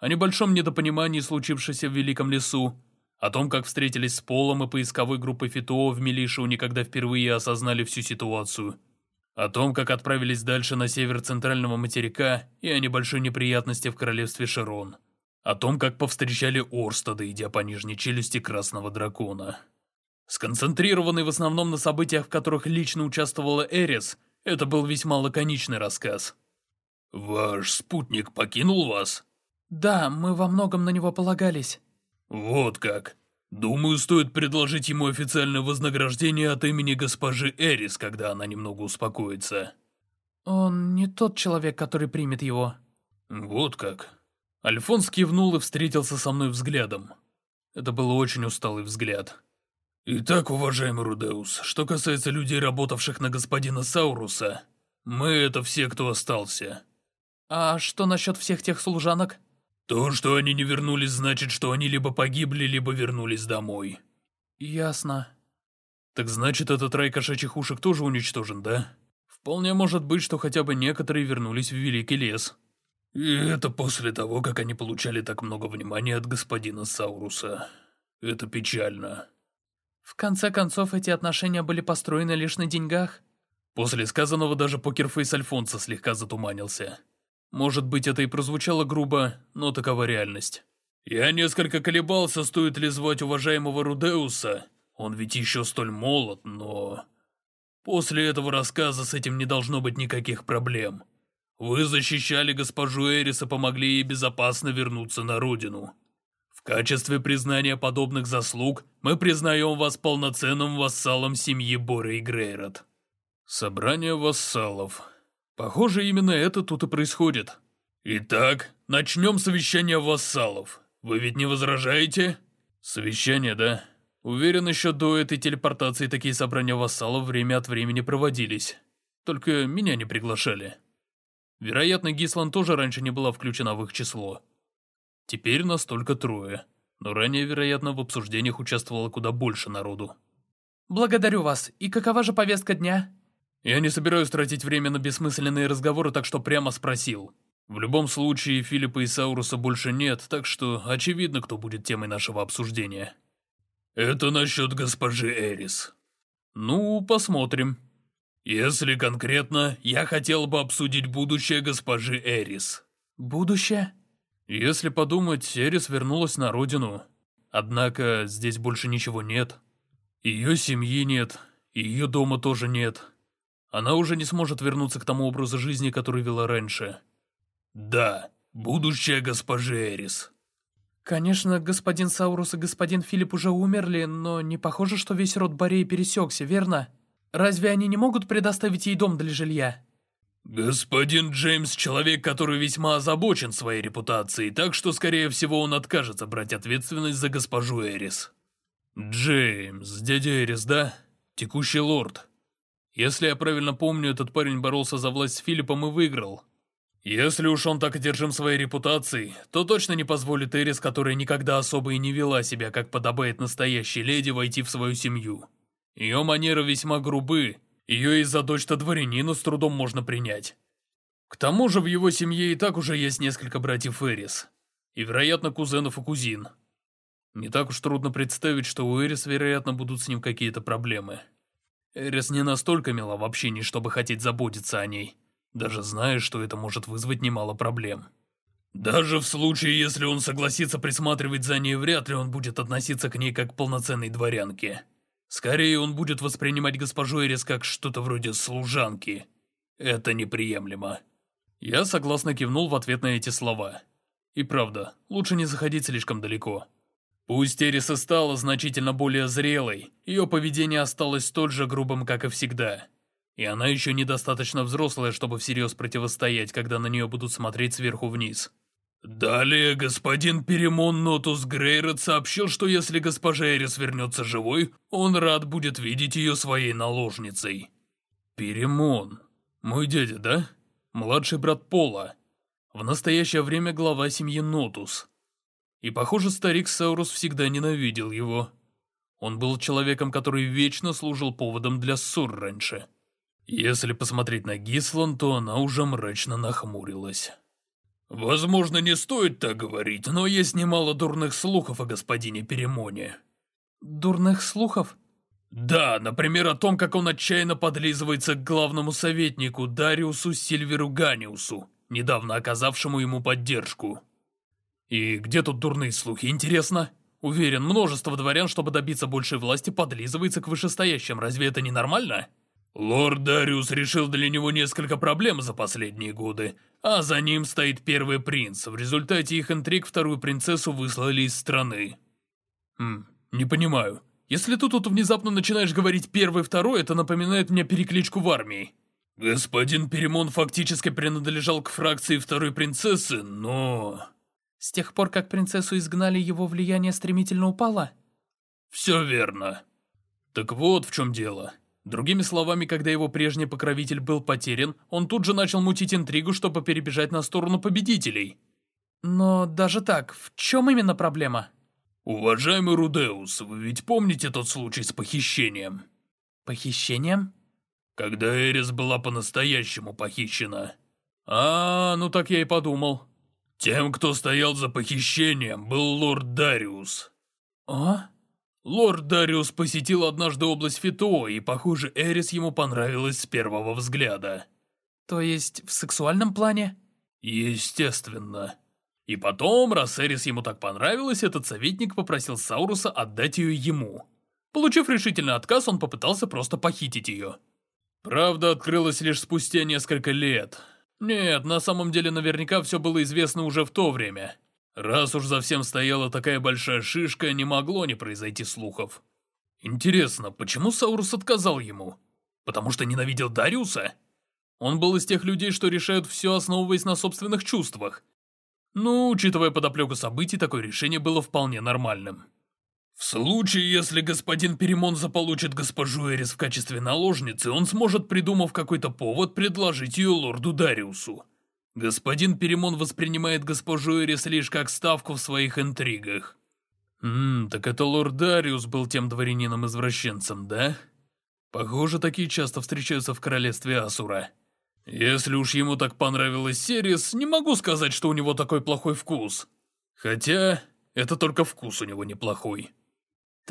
о небольшом недопонимании, случившемся в Великом лесу, о том, как встретились с Полом и поисковой группой Фитуо в Милишиу, никогда впервые осознали всю ситуацию, о том, как отправились дальше на север центрального материка и о небольшой неприятности в королевстве Широн, о том, как повстречали Орстада, идя по нижней челюсти Красного Дракона. Сконцентрированный в основном на событиях, в которых лично участвовала Эрис, это был весьма лаконичный рассказ. «Ваш спутник покинул вас?»
«Да, мы во многом на него полагались».
Вот как. Думаю, стоит предложить ему официальное вознаграждение от имени госпожи Эрис, когда она немного успокоится.
Он не тот человек, который примет его.
Вот как. Альфонс кивнул и встретился со мной взглядом. Это был очень усталый взгляд. Итак, уважаемый Рудеус, что касается людей, работавших на господина Сауруса, мы это все, кто остался.
А что насчет всех тех служанок?
То, что они не вернулись, значит, что они либо погибли, либо вернулись домой.
Ясно.
Так значит, этот рай кошачьих ушек тоже уничтожен, да? Вполне может быть, что хотя бы некоторые вернулись в Великий Лес. И это после того, как они получали так много внимания от господина Сауруса. Это печально.
В конце концов, эти отношения были построены лишь на деньгах.
После сказанного даже покерфейс Альфонса слегка затуманился. Может быть, это и прозвучало грубо, но такова реальность. Я несколько колебался, стоит ли звать уважаемого Рудеуса. Он ведь еще столь молод, но... После этого рассказа с этим не должно быть никаких проблем. Вы защищали госпожу Эрис и помогли ей безопасно вернуться на родину. В качестве признания подобных заслуг мы признаем вас полноценным вассалом семьи Бора и Грейрот. Собрание вассалов. Похоже, именно это тут и происходит. Итак, начнем совещание вассалов. Вы ведь не возражаете? Совещание, да? Уверен, еще до этой телепортации такие собрания вассалов время от времени проводились. Только меня не приглашали. Вероятно, Гислан тоже раньше не была включена в их число. Теперь нас только трое, но ранее, вероятно, в обсуждениях участвовало куда больше народу.
Благодарю вас. И какова же повестка дня?
Я не собираюсь тратить время на бессмысленные разговоры, так что прямо спросил. В любом случае, Филиппа и Сауруса больше нет, так что очевидно, кто будет темой нашего обсуждения. Это насчет госпожи Эрис. Ну, посмотрим. Если конкретно, я хотел бы обсудить будущее госпожи Эрис.
Будущее?
Если подумать, Эрис вернулась на родину. Однако здесь больше ничего нет. Ее семьи нет, ее дома тоже нет. Она уже не сможет вернуться к тому образу жизни, который вела раньше. Да, будущее госпожи Эрис.
Конечно, господин Саурус и господин Филипп уже умерли, но не похоже, что весь род Борей пересекся, верно? Разве они не могут предоставить ей дом для жилья?
Господин Джеймс – человек, который весьма озабочен своей репутацией, так что, скорее всего, он откажется брать ответственность за госпожу Эрис. Джеймс, дядя Эрис, да? Текущий лорд. Если я правильно помню, этот парень боролся за власть с Филиппом и выиграл. Если уж он так одержим своей репутацией, то точно не позволит Эрис, которая никогда особо и не вела себя, как подобает настоящей леди, войти в свою семью. Ее манеры весьма грубы, ее из-за дочь-то дворянину с трудом можно принять. К тому же в его семье и так уже есть несколько братьев Эрис, и, вероятно, кузенов и кузин. Не так уж трудно представить, что у Эрис, вероятно, будут с ним какие-то проблемы. Эрис не настолько мила в общении, чтобы хотеть заботиться о ней даже зная, что это может вызвать немало проблем. Даже в случае, если он согласится присматривать за ней, вряд ли он будет относиться к ней как к полноценной дворянке. Скорее, он будет воспринимать госпожу Эрис как что-то вроде служанки. Это неприемлемо. Я согласно кивнул в ответ на эти слова. И правда, лучше не заходить слишком далеко. Пусть Эрис и стала значительно более зрелой, ее поведение осталось столь же грубым, как и всегда. И она еще недостаточно взрослая, чтобы всерьез противостоять, когда на нее будут смотреть сверху вниз. Далее господин Перемон Нотус Грейрот сообщил, что если госпожа Эрис вернется живой, он рад будет видеть ее своей наложницей. Перемон. Мой дядя, да? Младший брат Пола. В настоящее время глава семьи Нотус. И похоже, старик Саурус всегда ненавидел его. Он был человеком, который вечно служил поводом для ссор раньше. Если посмотреть на Гислан, то она уже мрачно нахмурилась. Возможно, не стоит так говорить, но есть немало дурных слухов о господине Перемоне.
Дурных слухов?
Да, например, о том, как он отчаянно подлизывается к главному советнику Дариусу Сильверу Ганиусу, недавно оказавшему ему поддержку. И где тут дурные слухи, интересно? Уверен, множество дворян, чтобы добиться большей власти, подлизывается к вышестоящим. Разве это не нормально? Лорд Дариус решил для него несколько проблем за последние годы, а за ним стоит первый принц. В результате их интриг вторую принцессу выслали из страны. Хм, не понимаю. Если ты тут внезапно начинаешь говорить первый, второй, это напоминает мне перекличку в армии. Господин Перемон фактически принадлежал к фракции второй принцессы, но...
С тех пор, как принцессу изгнали, его влияние стремительно упало?
Все верно. Так вот в чем дело. Другими словами, когда его прежний покровитель был потерян, он тут же начал мутить интригу, чтобы перебежать на сторону победителей.
Но даже так, в чем именно проблема?
Уважаемый Рудеус, вы ведь помните тот случай с похищением?
Похищением?
Когда Эрис была по-настоящему похищена. А, ну так я и подумал. Тем, кто стоял за похищением, был лорд Дариус.
О?
Лорд Дариус посетил однажды область Фито, и, похоже, Эрис ему понравилась с первого взгляда.
То есть в сексуальном плане?
Естественно. И потом, раз Эрис ему так понравилась, этот советник попросил Сауруса отдать ее ему. Получив решительный отказ, он попытался просто похитить ее. Правда, открылась лишь спустя несколько лет. Нет, на самом деле наверняка все было известно уже в то время. Раз уж за всем стояла такая большая шишка, не могло не произойти слухов. Интересно, почему Саурус отказал ему? Потому что ненавидел Дариуса? Он был из тех людей, что решают все, основываясь на собственных чувствах. Ну, учитывая подоплеку событий, такое решение было вполне нормальным. В случае, если господин Перемон заполучит госпожу Эрис в качестве наложницы, он сможет, придумав какой-то повод, предложить ее лорду Дариусу. Господин Перемон воспринимает госпожу Эрис лишь как ставку в своих интригах. Ммм, так это лорд Дариус был тем дворянином-извращенцем, да? Похоже, такие часто встречаются в королевстве Асура. Если уж ему так понравилась Серис, не могу сказать, что у него такой плохой вкус. Хотя, это только вкус у него неплохой.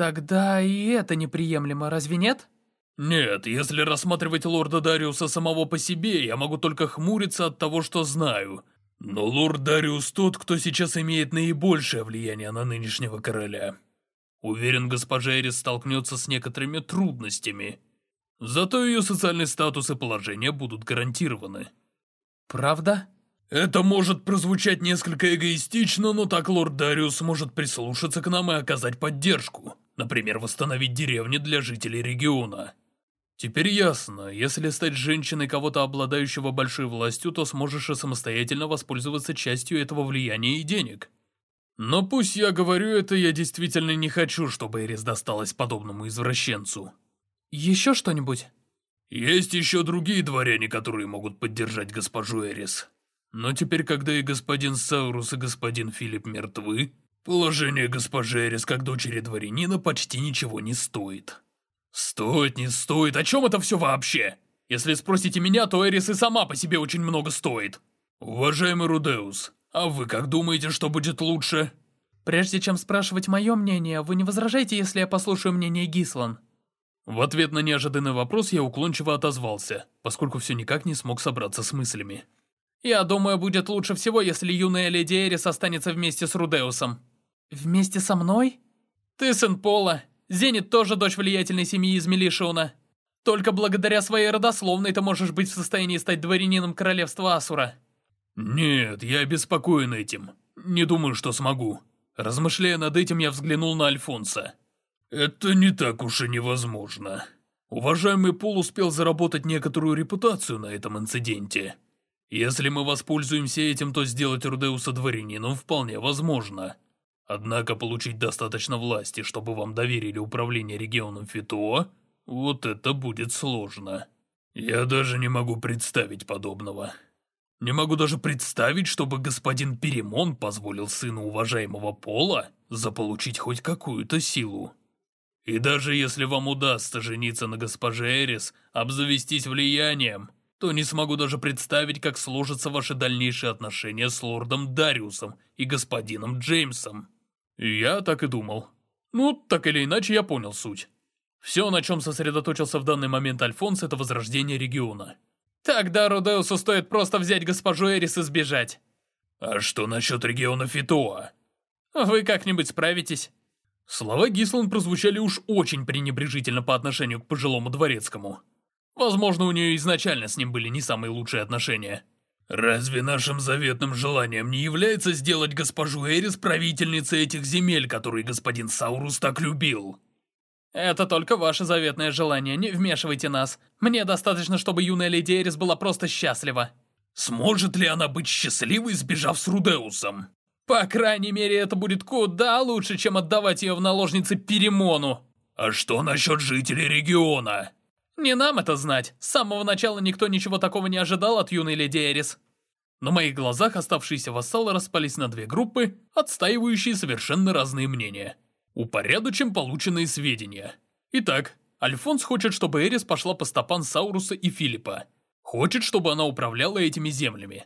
Тогда и это неприемлемо, разве нет?
Нет, если рассматривать лорда Дариуса самого по себе, я могу только хмуриться от того, что знаю. Но лорд Дариус тот, кто сейчас имеет наибольшее влияние на нынешнего короля. Уверен, госпожа Эрис столкнется с некоторыми трудностями. Зато ее социальный статус и положение будут гарантированы.
Правда?
Это может прозвучать несколько эгоистично, но так лорд Дариус может прислушаться к нам и оказать поддержку. Например, восстановить деревни для жителей региона. Теперь ясно, если стать женщиной кого-то обладающего большой властью, то сможешь и самостоятельно воспользоваться частью этого влияния и денег. Но пусть я говорю это, я действительно не хочу, чтобы Эрис досталась подобному извращенцу.
Еще что-нибудь?
Есть еще другие дворяне, которые могут поддержать госпожу Эрис. Но теперь, когда и господин Саурус, и господин Филипп мертвы, Положение госпожи Эрис как дочери дворянина почти ничего не стоит. Стоит, не стоит, о чем это все вообще? Если спросите меня, то Эрис и сама по себе очень много стоит. Уважаемый Рудеус, а вы как думаете, что будет лучше?
Прежде чем спрашивать мое мнение, вы не возражаете, если я послушаю мнение Гислан?
В ответ на неожиданный вопрос я уклончиво отозвался, поскольку все никак не смог собраться с мыслями.
Я думаю, будет лучше всего, если юная леди Эрис останется вместе с Рудеусом. «Вместе со мной?» «Ты сын Пола. Зенит тоже дочь влиятельной семьи из Мелишиуна. Только благодаря своей родословной ты можешь быть в состоянии стать дворянином королевства Асура».
«Нет, я обеспокоен этим. Не думаю, что смогу». Размышляя над этим, я взглянул на Альфонса. «Это не так уж и невозможно. Уважаемый Пол успел заработать некоторую репутацию на этом инциденте. Если мы воспользуемся этим, то сделать Рудеуса дворянином вполне возможно». Однако получить достаточно власти, чтобы вам доверили управление регионом Фито, вот это будет сложно. Я даже не могу представить подобного. Не могу даже представить, чтобы господин Перемон позволил сыну уважаемого Пола заполучить хоть какую-то силу. И даже если вам удастся жениться на госпоже Эрис, обзавестись влиянием, то не смогу даже представить, как сложатся ваши дальнейшие отношения с лордом Дариусом и господином Джеймсом. Я так и думал. Ну, так или иначе, я понял суть. Все, на чем сосредоточился в данный момент Альфонс, это возрождение региона.
Тогда Рудеусу стоит просто взять госпожу Эрис и сбежать.
А что насчет региона Фитоа?
Вы как-нибудь справитесь.
Слова Гислан прозвучали уж очень пренебрежительно по отношению к пожилому дворецкому. Возможно, у нее изначально с ним были не самые лучшие отношения.
Разве нашим заветным желанием не является сделать госпожу Эрис правительницей этих земель, которые господин Саурус так любил?
Это только ваше заветное желание, не вмешивайте нас. Мне достаточно, чтобы юная леди Эрис была просто счастлива.
Сможет ли она быть счастливой, сбежав с Рудеусом?
По крайней мере, это будет куда лучше, чем отдавать ее в наложницы Перемону.
А что насчет жителей региона?
Не нам это знать. С самого начала никто ничего такого не ожидал от юной леди Эрис. На моих глазах оставшиеся вассалы распались на две группы, отстаивающие совершенно разные мнения. Упорядочим полученные сведения. Итак, Альфонс хочет, чтобы Эрис пошла по стопам Сауруса и Филиппа. Хочет, чтобы она управляла этими землями.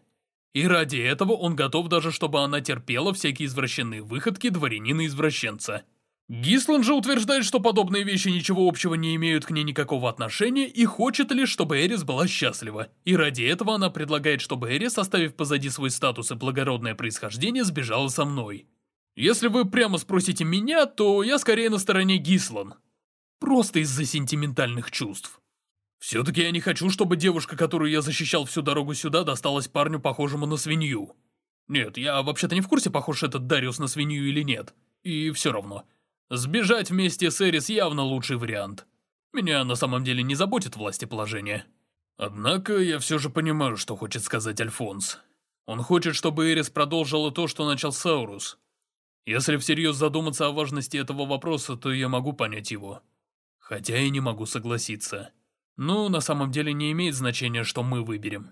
И ради этого он готов даже, чтобы она терпела всякие извращенные выходки дворянина-извращенца. Гислан же утверждает, что подобные вещи ничего общего не имеют к ней никакого отношения и хочет лишь, чтобы Эрис была счастлива. И ради этого она предлагает, чтобы Эрис, оставив позади свой статус и благородное происхождение, сбежала со мной. Если вы прямо спросите меня, то я скорее на стороне Гислан. Просто из-за сентиментальных чувств. Все-таки я не хочу, чтобы девушка, которую я защищал всю дорогу сюда, досталась парню, похожему на свинью. Нет, я вообще-то не в курсе, похож этот Дариус на свинью или нет. И все равно. Сбежать вместе с Эрис явно лучший вариант. Меня на самом деле не заботит власти положения. Однако я все же понимаю, что хочет сказать Альфонс. Он хочет, чтобы Эрис продолжила то, что начал Саурус. Если всерьез задуматься о важности этого вопроса, то я могу понять его. Хотя и не могу согласиться. Ну, на самом деле не имеет значения, что мы выберем.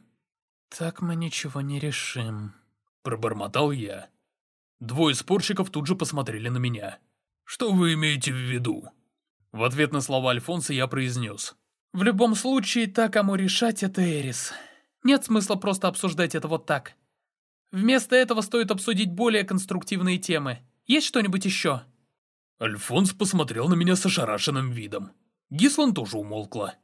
«Так мы ничего не решим», — пробормотал я. Двое спорщиков тут же посмотрели на меня. Что вы имеете в виду? В ответ на слова Альфонса я произнес. В любом случае, та, кому решать, это Эрис. Нет смысла просто обсуждать это вот так. Вместо этого стоит обсудить более конструктивные темы. Есть что-нибудь еще? Альфонс посмотрел на меня с ошарашенным видом. Гислан тоже умолкла.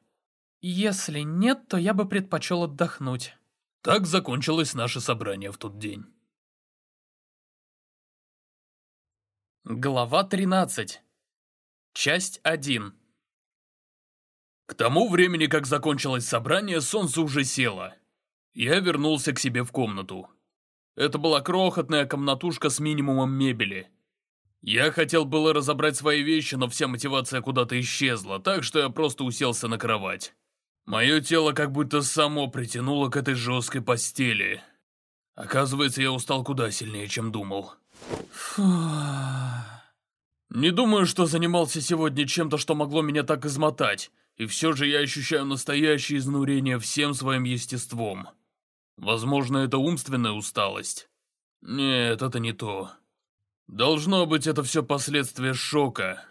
Если нет, то я бы предпочел отдохнуть. Так закончилось наше собрание в тот день. Глава 13. Часть 1. К тому времени, как закончилось собрание, солнце уже село. Я вернулся к себе в комнату. Это была крохотная комнатушка с минимумом мебели. Я хотел было разобрать свои вещи, но вся мотивация куда-то исчезла, так что я просто уселся на кровать. Мое тело как будто само притянуло к этой жесткой постели. Оказывается, я устал куда сильнее, чем думал. Не думаю, что занимался сегодня чем-то, что могло меня так измотать, и все же я ощущаю настоящее изнурение всем своим естеством. Возможно, это умственная усталость. Нет, это не то. Должно быть, это все последствия шока.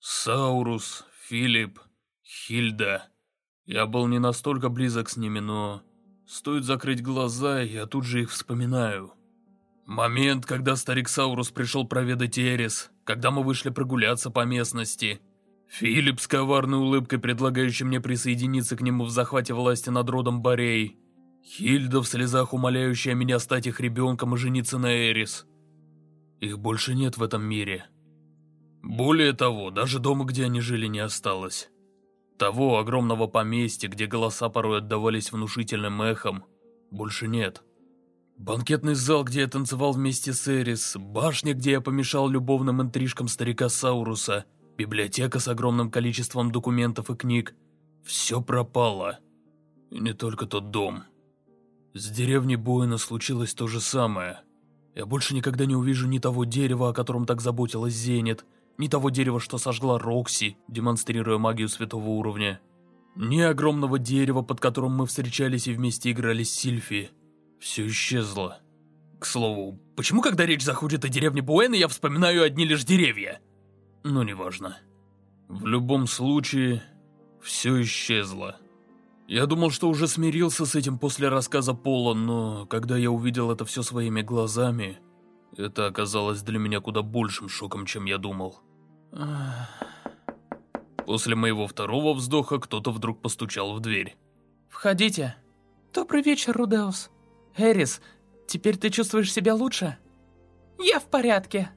Саурус, Филипп, Хильда. Я был не настолько близок с ними, но... Стоит закрыть глаза, я тут же их вспоминаю. Момент, когда старик Саурус пришел проведать Эрис, когда мы вышли прогуляться по местности. Филипп с коварной улыбкой, предлагающий мне присоединиться к нему в захвате власти над родом Борей. Хильда в слезах, умоляющая меня стать их ребенком и жениться на Эрис. Их больше нет в этом мире. Более того, даже дома, где они жили, не осталось. Того огромного поместья, где голоса порой отдавались внушительным эхом, больше нет. Банкетный зал, где я танцевал вместе с Эрис, башня, где я помешал любовным интрижкам старика Сауруса, библиотека с огромным количеством документов и книг. Все пропало. И не только тот дом. С деревней Буэна случилось то же самое. Я больше никогда не увижу ни того дерева, о котором так заботилась Зенит, ни того дерева, что сожгла Рокси, демонстрируя магию святого уровня, ни огромного дерева, под которым мы встречались и вместе играли с Сильфи. Все исчезло. К слову, почему, когда речь заходит о деревне Буэна, я вспоминаю одни лишь деревья? Ну, неважно. В любом случае, все исчезло. Я думал, что уже смирился с этим после рассказа Пола, но когда я увидел это все своими глазами, это оказалось для меня куда большим шоком, чем я думал. После моего второго вздоха кто-то вдруг постучал в дверь. «Входите». «Добрый вечер, Рудеус». «Эрис, теперь ты чувствуешь себя лучше?» «Я в порядке».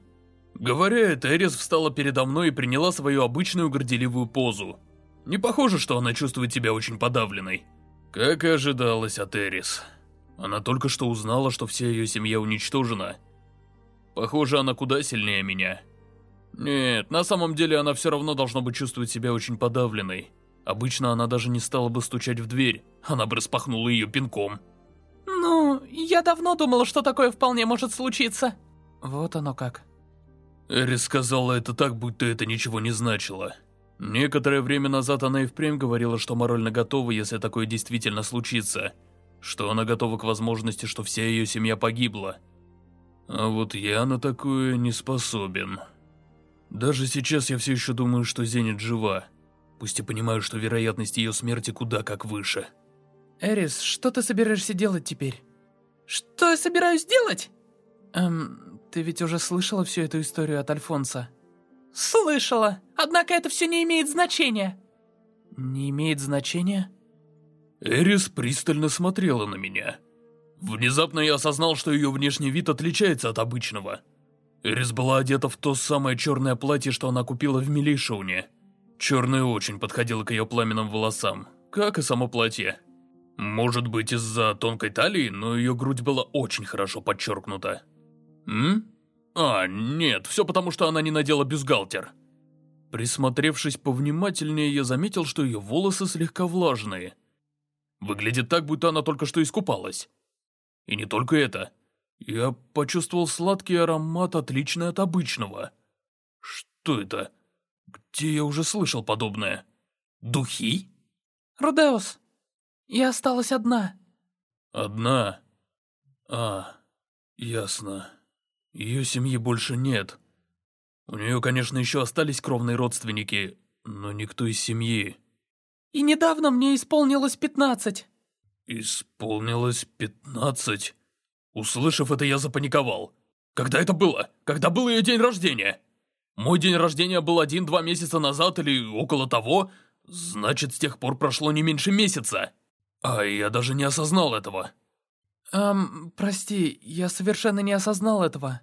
Говоря это, Эрис встала передо мной и приняла свою обычную горделивую позу. Не похоже, что она чувствует себя очень подавленной. Как и ожидалось от Эрис. Она только что узнала, что вся ее семья уничтожена. Похоже, она куда сильнее меня. Нет, на самом деле она все равно должна бы чувствовать себя очень подавленной. Обычно она даже не стала бы стучать в дверь, она бы распахнула ее пинком.
Ну, я давно думала, что такое вполне может случиться. Вот оно как.
Эрис сказала это так, будто это ничего не значило. Некоторое время назад она и впрямь говорила, что морально готова, если такое действительно случится. Что она готова к возможности, что вся ее семья погибла. А вот я на такое не способен. Даже сейчас я все еще думаю, что Зенит жива. Пусть и понимаю, что вероятность ее смерти куда как выше.
Эрис, что ты собираешься делать теперь? Что я собираюсь делать? Эм, ты ведь уже слышала всю эту историю от Альфонса? Слышала, однако это все не имеет значения. Не имеет значения?
Эрис пристально смотрела на меня. Внезапно я осознал, что ее внешний вид отличается от обычного. Эрис была одета в то самое черное платье, что она купила в Милишауне. Черное очень подходило к ее пламенным волосам, как и само платье. Может быть из-за тонкой талии, но ее грудь была очень хорошо подчеркнута. М? А, нет, все потому, что она не надела бюстгальтер. Присмотревшись повнимательнее, я заметил, что ее волосы слегка влажные. Выглядит так, будто она только что искупалась. И не только это. Я почувствовал сладкий аромат, отличный от обычного. Что это? Где я уже слышал подобное? Духи?
Рудеус, я осталась одна.
Одна? А, ясно. Ее семьи больше нет. У нее, конечно, еще остались кровные родственники, но никто из семьи.
И недавно мне исполнилось пятнадцать.
Исполнилось пятнадцать? Услышав это, я запаниковал. Когда это было? Когда был ее день рождения? Мой день рождения был один-два месяца назад или около того, значит, с тех пор прошло не меньше месяца. А я даже не осознал этого.
Эм, прости, я совершенно не осознал этого.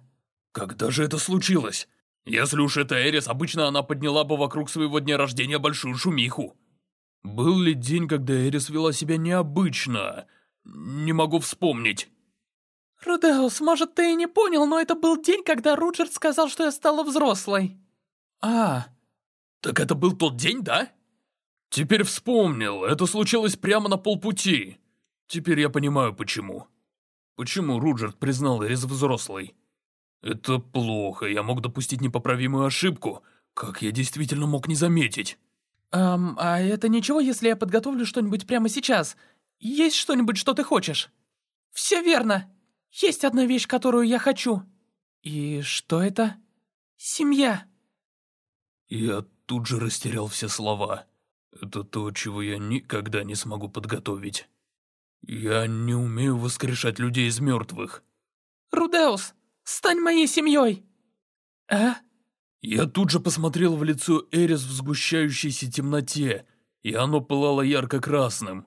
Когда же это случилось? Если уж это Эрис, обычно она подняла бы вокруг своего дня рождения большую шумиху. Был ли день, когда Эрис вела себя необычно? Не могу вспомнить.
Рудеус, может, ты и не понял, но это был день, когда Руджерт сказал, что я стала взрослой.
А, так это был тот день, да? Теперь вспомнил, это случилось прямо на полпути. Теперь я понимаю, почему. Почему Руджерт признал Эрис взрослой? Это плохо, я мог допустить непоправимую ошибку. Как я действительно мог не заметить?
Эм, а это ничего, если я подготовлю что-нибудь прямо сейчас? Есть что-нибудь, что ты хочешь? Все верно. Есть одна вещь, которую я хочу. И что это? Семья.
Я тут же растерял все слова. Это то, чего я никогда не смогу подготовить. Я не умею воскрешать людей из мертвых.
Рудеус, стань моей семьей. А?
Я тут же посмотрел в лицо Эрис в сгущающейся темноте, и оно пылало ярко-красным.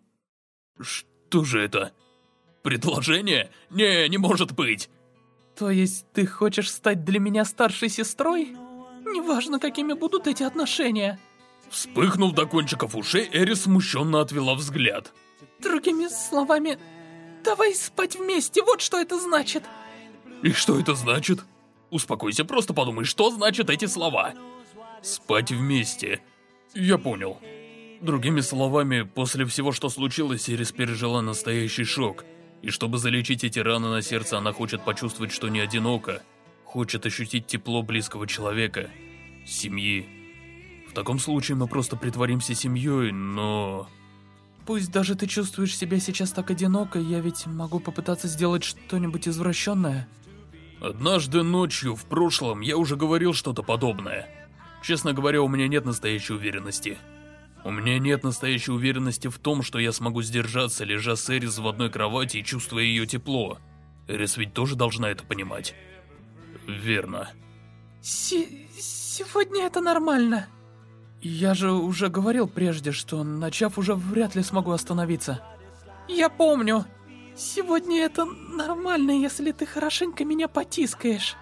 Что же это? Предложение? Не, не может быть.
То есть ты хочешь стать для меня старшей сестрой? Неважно, какими будут эти отношения.
Вспыхнув до кончиков ушей, Эрис смущенно отвела взгляд.
Другими словами, давай спать вместе, вот что это значит.
И что это значит? Успокойся, просто подумай, что значат эти слова. Спать вместе. Я понял. Другими словами, после всего, что случилось, Эрис пережила настоящий шок. И чтобы залечить эти раны на сердце, она хочет почувствовать, что не одинока. Хочет ощутить тепло близкого человека. Семьи. В таком случае мы просто притворимся семьей, но...
Пусть даже ты чувствуешь себя сейчас так одиноко, я ведь могу попытаться сделать что-нибудь извращенное.
Однажды ночью в прошлом я уже говорил что-то подобное. Честно говоря, у меня нет настоящей уверенности. У меня нет настоящей уверенности в том, что я смогу сдержаться, лежа с Эрис в одной кровати и чувствуя ее тепло. Эрис ведь тоже должна это понимать. Верно.
С сегодня это нормально. Я же уже говорил прежде, что начав уже вряд ли смогу остановиться. Я помню. Сегодня это нормально, если ты хорошенько меня потискаешь.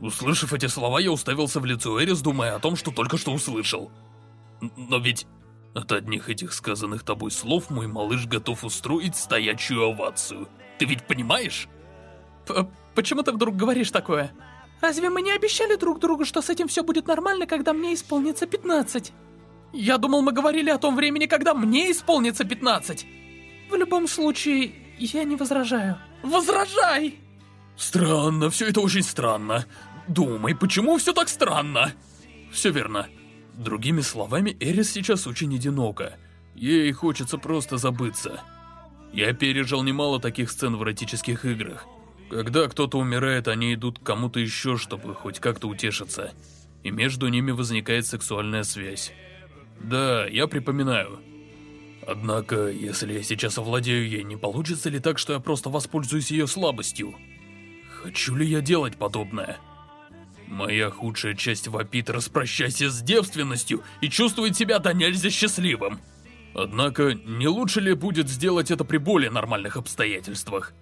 Услышав эти слова, я уставился в лицо Эрис, думая о том, что только что услышал. Но ведь от одних этих сказанных тобой слов мой малыш готов устроить стоячую овацию.
Ты ведь понимаешь? П почему ты вдруг говоришь такое? Разве мы не обещали друг другу, что с этим все будет нормально, когда мне исполнится 15? Я думал, мы говорили о том времени, когда мне исполнится 15. В любом случае, я не возражаю. Возражай!
Странно, все это очень странно. Думай, почему все так странно? Все верно. Другими словами, Эрис сейчас очень одинока. Ей хочется просто забыться. Я пережил немало таких сцен в эротических играх. Когда кто-то умирает, они идут к кому-то еще, чтобы хоть как-то утешиться. И между ними возникает сексуальная связь. Да, я припоминаю. Однако, если я сейчас овладею ей, не получится ли так, что я просто воспользуюсь ее слабостью? Хочу ли я делать подобное? Моя худшая часть вопит «распрощайся с девственностью» и чувствует себя до нельзя счастливым. Однако, не лучше ли будет сделать это при более нормальных обстоятельствах?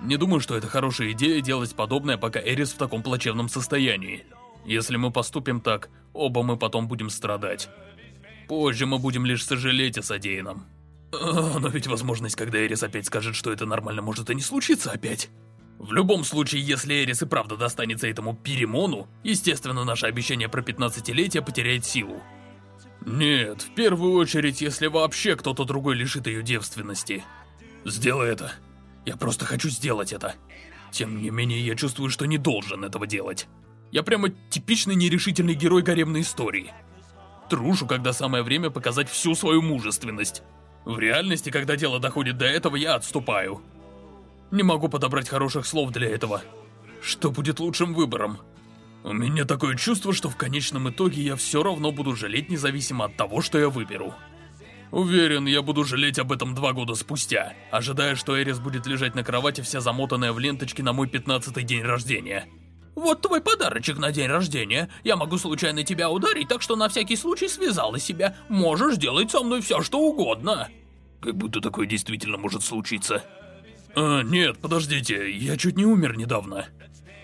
Не думаю, что это хорошая идея делать подобное, пока Эрис в таком плачевном состоянии. Если мы поступим так, оба мы потом будем страдать. Позже мы будем лишь сожалеть о содеянном. А, но ведь возможность, когда Эрис опять скажет, что это нормально, может и не случиться опять. В любом случае, если Эрис и правда достанется этому Перемону, естественно, наше обещание про 15-летие потеряет силу. Нет, в первую очередь, если вообще кто-то другой лишит ее девственности. Сделай это. Я просто хочу сделать это. Тем не менее, я чувствую, что не должен этого делать. Я прямо типичный нерешительный герой гаремной истории. Трушу, когда самое время показать всю свою мужественность. В реальности, когда дело доходит до этого, я отступаю. Не могу подобрать хороших слов для этого. Что будет лучшим выбором? У меня такое чувство, что в конечном итоге я все равно буду жалеть независимо от того, что я выберу. Уверен, я буду жалеть об этом два года спустя, ожидая, что Эрис будет лежать на кровати вся замотанная в ленточки на мой пятнадцатый день рождения. Вот твой подарочек на день рождения. Я могу случайно тебя ударить, так что на всякий случай связала себя. Можешь делать со мной все, что угодно. Как будто такое действительно может случиться. А, нет, подождите, я чуть не умер недавно.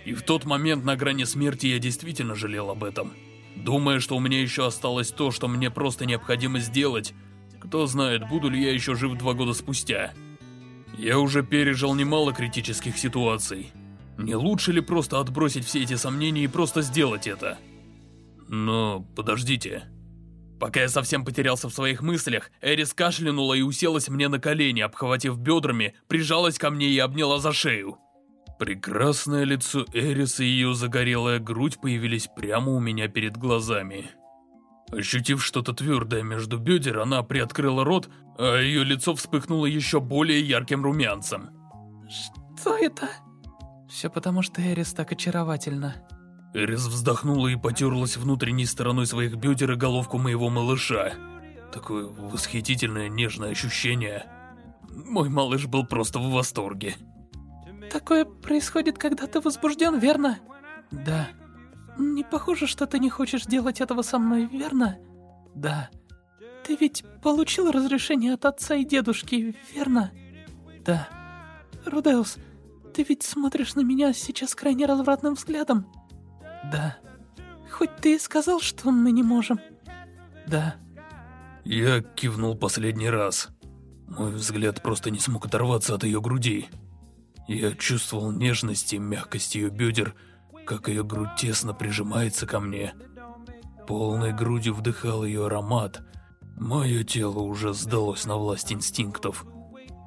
И в тот момент на грани смерти я действительно жалел об этом. Думая, что у меня еще осталось то, что мне просто необходимо сделать. Кто знает, буду ли я еще жив два года спустя. Я уже пережил немало критических ситуаций. Не лучше ли просто отбросить все эти сомнения и просто сделать это? Но подождите. Пока я совсем потерялся в своих мыслях, Эрис кашлянула и уселась мне на колени, обхватив бедрами, прижалась ко мне и обняла за шею. Прекрасное лицо Эрис и ее загорелая грудь появились прямо у меня перед глазами. Ощутив что-то твердое между бедер, она приоткрыла рот, а ее лицо вспыхнуло еще более ярким румянцем.
«Что это?» Все потому, что Эрис так очаровательна.
Эрис вздохнула и потерлась внутренней стороной своих бедер и головку моего малыша. Такое восхитительное нежное ощущение. Мой малыш был просто в восторге.
Такое происходит, когда ты возбужден, верно? Да. Не похоже, что ты не хочешь делать этого со мной, верно? Да. Ты ведь получил разрешение от отца и дедушки, верно? Да. Рудеус, ты ведь смотришь на меня сейчас крайне развратным взглядом? Да. Хоть ты и сказал, что мы не можем. Да.
Я кивнул последний раз. Мой взгляд просто не смог оторваться от ее груди. Я чувствовал нежность и мягкость ее бедер, как ее грудь тесно прижимается ко мне. Полной грудью вдыхал ее аромат. Мое тело уже сдалось на власть инстинктов.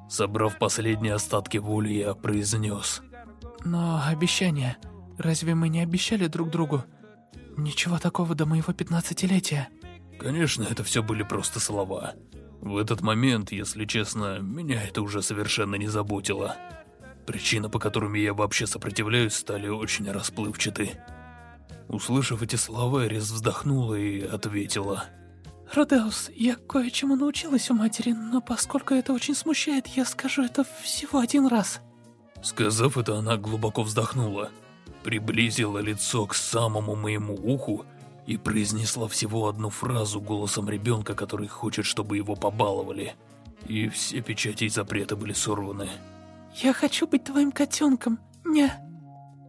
Собрав последние остатки воли, я произнес.
Но обещание... Разве мы не обещали друг другу? Ничего такого до моего пятнадцатилетия.
Конечно, это все были просто слова. В этот момент, если честно, меня это уже совершенно не заботило. Причины, по которым я вообще сопротивляюсь, стали очень расплывчаты. Услышав эти слова, Эрис вздохнула и ответила.
Родеус, я кое-чему научилась у матери, но поскольку это очень смущает, я скажу это всего один раз.
Сказав это, она глубоко вздохнула, приблизила лицо к самому моему уху и произнесла всего одну фразу голосом ребенка, который хочет, чтобы его побаловали. И все печати и запреты были сорваны.
«Я хочу быть твоим котенком, не...»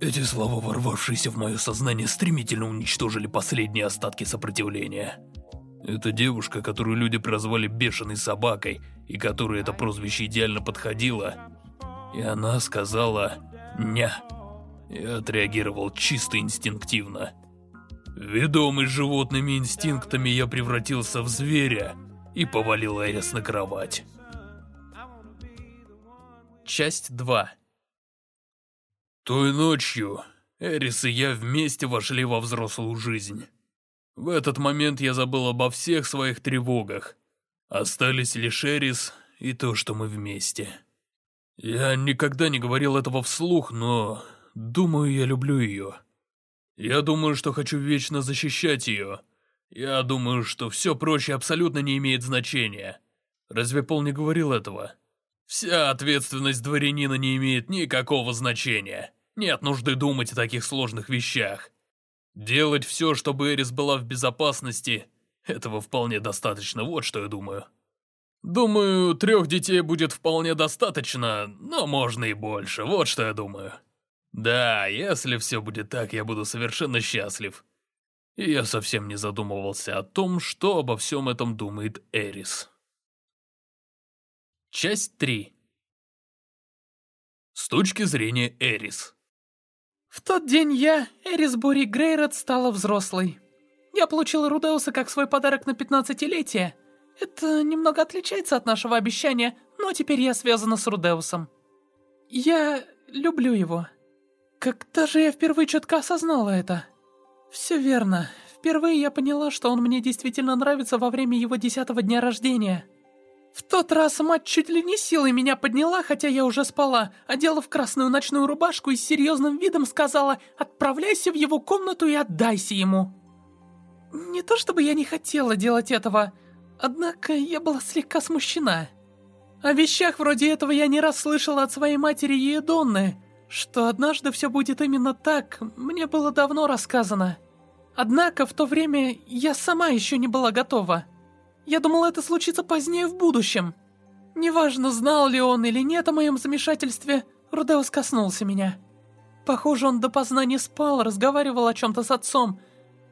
Эти слова, ворвавшиеся в мое сознание, стремительно уничтожили последние остатки сопротивления. Эта девушка, которую люди прозвали «бешеной собакой», и которой это прозвище идеально подходило, И она сказала «ня». Я отреагировал чисто инстинктивно. Ведомый животными инстинктами, я превратился в зверя и повалил Эрис на кровать.
Часть 2
Той ночью Эрис и я вместе вошли во взрослую жизнь. В этот момент я забыл обо всех своих тревогах. Остались лишь Эрис и то, что мы вместе. Я никогда не говорил этого вслух, но думаю, я люблю ее. Я думаю, что хочу вечно защищать ее. Я думаю, что все прочее абсолютно не имеет значения. Разве Пол не говорил этого? Вся ответственность дворянина не имеет никакого значения. Нет нужды думать о таких сложных вещах. Делать все, чтобы Эрис была в безопасности, этого вполне достаточно, вот что я думаю. Думаю, трех детей будет вполне достаточно, но можно и больше, вот что я думаю. Да, если все будет так, я буду совершенно счастлив. И я совсем не задумывался о том, что обо всем этом думает Эрис.
Часть 3
С точки зрения Эрис.
В тот день я, Эрис Бори Грейрот, стала взрослой. Я получила Рудеуса как свой подарок на пятнадцатилетие. Это немного отличается от нашего обещания, но теперь я связана с Рудеусом. Я люблю его. Когда же я впервые четко осознала это? Все верно. Впервые я поняла, что он мне действительно нравится во время его десятого дня рождения. В тот раз мать чуть ли не силой меня подняла, хотя я уже спала, одела в красную ночную рубашку и с серьезным видом сказала «Отправляйся в его комнату и отдайся ему». Не то чтобы я не хотела делать этого, однако я была слегка смущена. О вещах вроде этого я не раз слышала от своей матери Еедонны, что однажды все будет именно так, мне было давно рассказано. Однако в то время я сама еще не была готова. Я думала, это случится позднее в будущем. Неважно, знал ли он или нет о моем замешательстве, Рудеус коснулся меня. Похоже, он допоздна не спал, разговаривал о чем-то с отцом.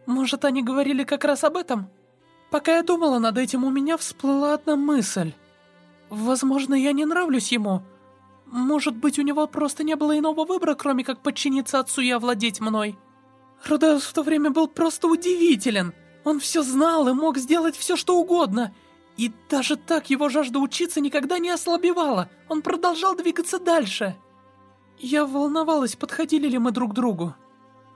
Может, они говорили как раз об этом? Пока я думала над этим, у меня всплыла одна мысль. Возможно, я не нравлюсь ему. Может быть, у него просто не было иного выбора, кроме как подчиниться отцу и овладеть мной. Рудеус в то время был просто удивителен. Он все знал и мог сделать все, что угодно. И даже так его жажда учиться никогда не ослабевала. Он продолжал двигаться дальше. Я волновалась, подходили ли мы друг к другу.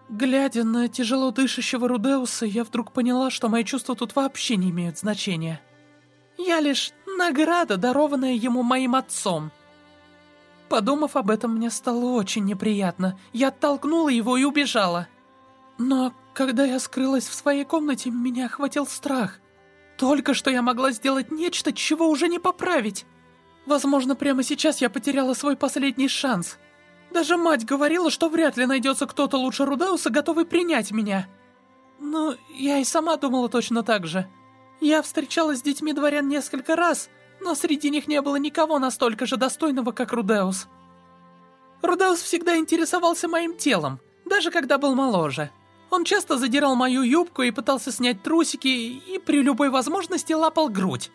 Глядя на тяжело дышащего Рудеуса, я вдруг поняла, что мои чувства тут вообще не имеют значения. Я лишь награда, дарованная ему моим отцом. Подумав об этом, мне стало очень неприятно. Я оттолкнула его и убежала. Но когда я скрылась в своей комнате, меня охватил страх. Только что я могла сделать нечто, чего уже не поправить. Возможно, прямо сейчас я потеряла свой последний шанс. Даже мать говорила, что вряд ли найдется кто-то лучше Рудауса, готовый принять меня. Но я и сама думала точно так же. Я встречалась с детьми дворян несколько раз, но среди них не было никого настолько же достойного, как Рудеус. Рудеус всегда интересовался моим телом, даже когда был моложе. Он часто задирал мою юбку и пытался снять трусики, и при любой возможности лапал грудь.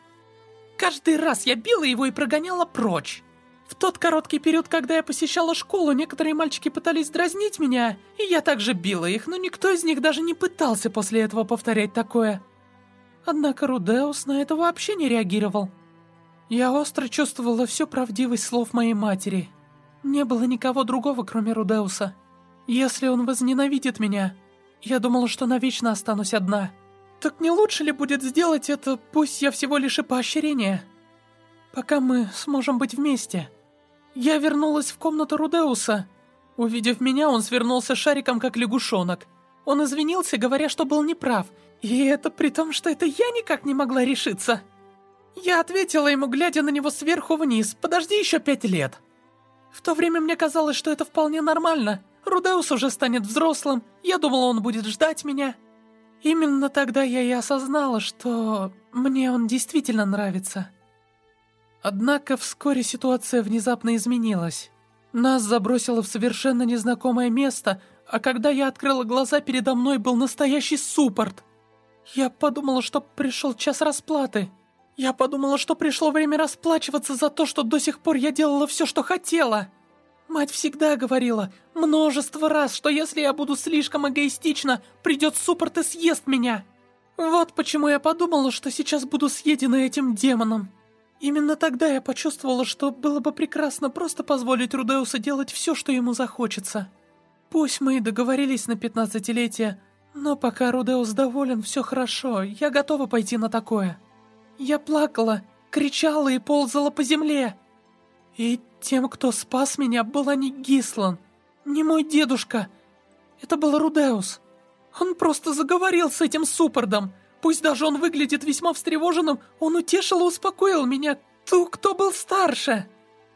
Каждый раз я била его и прогоняла прочь. В тот короткий период, когда я посещала школу, некоторые мальчики пытались дразнить меня, и я также била их, но никто из них даже не пытался после этого повторять такое. Однако Рудеус на это вообще не реагировал. Я остро чувствовала всю правдивость слов моей матери. Не было никого другого, кроме Рудеуса. Если он возненавидит меня, я думала, что навечно останусь одна. Так не лучше ли будет сделать это, пусть я всего лишь и поощрение? Пока мы сможем быть вместе. Я вернулась в комнату Рудеуса. Увидев меня, он свернулся шариком, как лягушонок. Он извинился, говоря, что был неправ. И это при том, что это я никак не могла решиться. Я ответила ему, глядя на него сверху вниз, «Подожди еще пять лет». В то время мне казалось, что это вполне нормально — Рудеус уже станет взрослым, я думала, он будет ждать меня. Именно тогда я и осознала, что мне он действительно нравится. Однако вскоре ситуация внезапно изменилась. Нас забросило в совершенно незнакомое место, а когда я открыла глаза, передо мной был настоящий суппорт. Я подумала, что пришел час расплаты. Я подумала, что пришло время расплачиваться за то, что до сих пор я делала все, что хотела. Мать всегда говорила множество раз, что если я буду слишком эгоистична, придет Суппорт и съест меня. Вот почему я подумала, что сейчас буду съедена этим демоном. Именно тогда я почувствовала, что было бы прекрасно просто позволить Рудеусу делать все, что ему захочется. Пусть мы и договорились на пятнадцатилетие, но пока Рудеус доволен, все хорошо, я готова пойти на такое. Я плакала, кричала и ползала по земле. И тем, кто спас меня, была не Гислан, не мой дедушка. Это был Рудеус. Он просто заговорил с этим Суппордом. Пусть даже он выглядит весьма встревоженным, он утешил и успокоил меня, ту, кто был старше.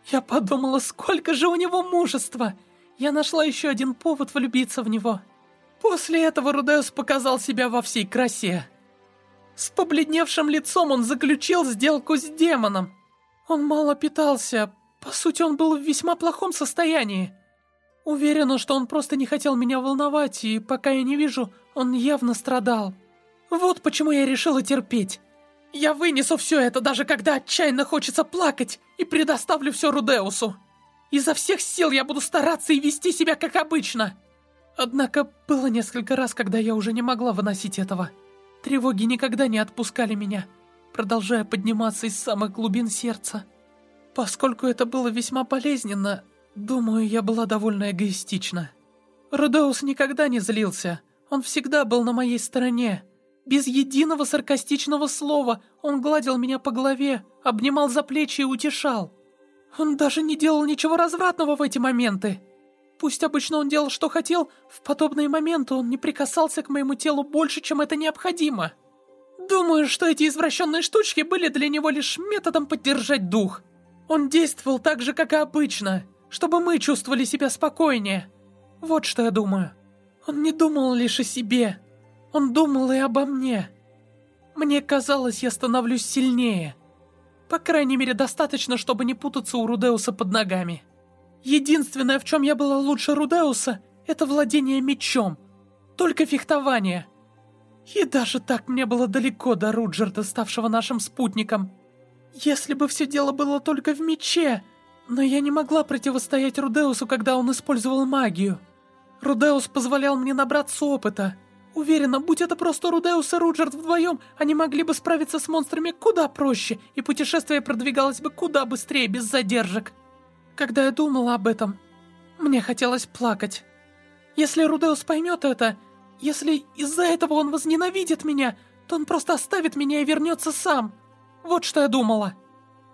Я подумала, сколько же у него мужества. Я нашла еще один повод влюбиться в него. После этого Рудеус показал себя во всей красе. С побледневшим лицом он заключил сделку с демоном. Он мало питался, по сути он был в весьма плохом состоянии. Уверена, что он просто не хотел меня волновать, и пока я не вижу, он явно страдал. Вот почему я решила терпеть. Я вынесу все это, даже когда отчаянно хочется плакать, и предоставлю все Рудеусу. Изо всех сил я буду стараться и вести себя как обычно. Однако было несколько раз, когда я уже не могла выносить этого. Тревоги никогда не отпускали меня, продолжая подниматься из самых глубин сердца. Поскольку это было весьма болезненно, думаю, я была довольно эгоистична. Рудеус никогда не злился, он всегда был на моей стороне. Без единого саркастичного слова он гладил меня по голове, обнимал за плечи и утешал. Он даже не делал ничего развратного в эти моменты. Пусть обычно он делал, что хотел, в подобные моменты он не прикасался к моему телу больше, чем это необходимо. Думаю, что эти извращенные штучки были для него лишь методом поддержать дух. Он действовал так же, как и обычно, чтобы мы чувствовали себя спокойнее. Вот что я думаю. Он не думал лишь о себе. Он думал и обо мне. Мне казалось, я становлюсь сильнее. По крайней мере, достаточно, чтобы не путаться у Рудеуса под ногами. Единственное, в чем я была лучше Рудеуса, это владение мечом. Только фехтование. И даже так мне было далеко до Руджерда, ставшего нашим спутником. Если бы все дело было только в мече, но я не могла противостоять Рудеусу, когда он использовал магию. Рудеус позволял мне набраться опыта. Уверена, будь это просто Рудеус и Руджерд вдвоем, они могли бы справиться с монстрами куда проще, и путешествие продвигалось бы куда быстрее, без задержек. Когда я думала об этом, мне хотелось плакать. Если Рудеус поймет это, если из-за этого он возненавидит меня, то он просто оставит меня и вернется сам. Вот что я думала.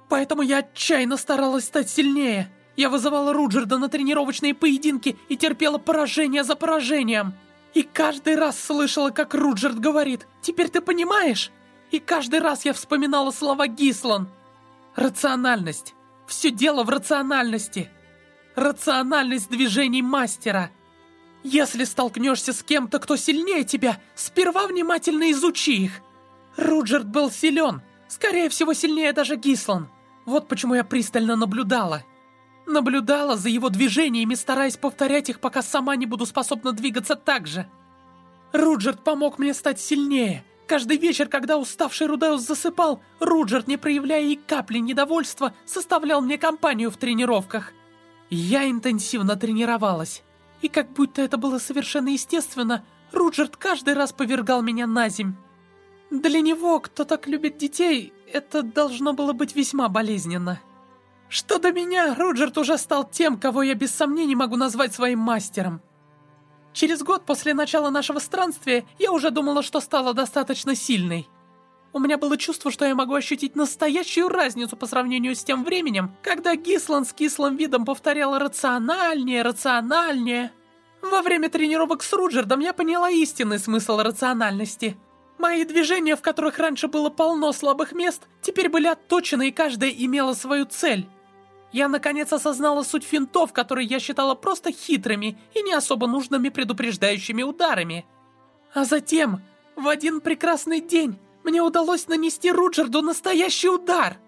Поэтому я отчаянно старалась стать сильнее. Я вызывала Руджерда на тренировочные поединки и терпела поражение за поражением. И каждый раз слышала, как Руджерд говорит «Теперь ты понимаешь?» И каждый раз я вспоминала слова Гислан. Рациональность. Все дело в рациональности. Рациональность движений мастера. Если столкнешься с кем-то, кто сильнее тебя, сперва внимательно изучи их. Руджерд был силен, скорее всего сильнее даже Гислан. Вот почему я пристально наблюдала. Наблюдала за его движениями, стараясь повторять их, пока сама не буду способна двигаться так же. Руджерд помог мне стать сильнее. Каждый вечер, когда уставший Рудеус засыпал, Руджерд, не проявляя и капли недовольства, составлял мне компанию в тренировках. Я интенсивно тренировалась. И как будто это было совершенно естественно, Руджерд каждый раз повергал меня на земь. Для него, кто так любит детей, это должно было быть весьма болезненно. Что до меня, Руджерт уже стал тем, кого я без сомнений могу назвать своим мастером. Через год после начала нашего странствия я уже думала, что стала достаточно сильной. У меня было чувство, что я могу ощутить настоящую разницу по сравнению с тем временем, когда Гислан с кислым видом повторяла «рациональнее, рациональнее». Во время тренировок с Руджердом я поняла истинный смысл рациональности. Мои движения, в которых раньше было полно слабых мест, теперь были отточены и каждая имела свою цель. Я наконец осознала суть финтов, которые я считала просто хитрыми и не особо нужными предупреждающими ударами. А затем, в один прекрасный день, мне удалось нанести Руджерду настоящий удар.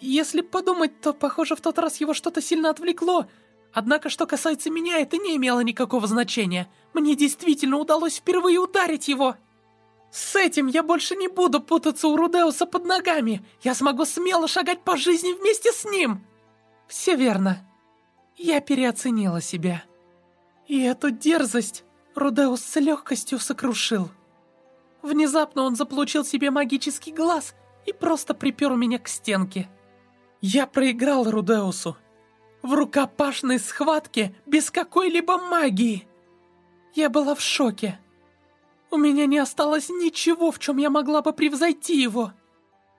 Если подумать, то, похоже, в тот раз его что-то сильно отвлекло. Однако, что касается меня, это не имело никакого значения. Мне действительно удалось впервые ударить его.
С этим я больше не буду путаться у Рудеуса под ногами. Я смогу смело шагать по жизни вместе с ним. Все верно. Я переоценила себя. И эту дерзость Рудеус с легкостью сокрушил. Внезапно он заполучил себе магический глаз и просто припер меня к стенке. Я проиграл Рудеусу. В рукопашной схватке без какой-либо магии. Я была в шоке. У меня не осталось ничего, в чем я могла бы превзойти его.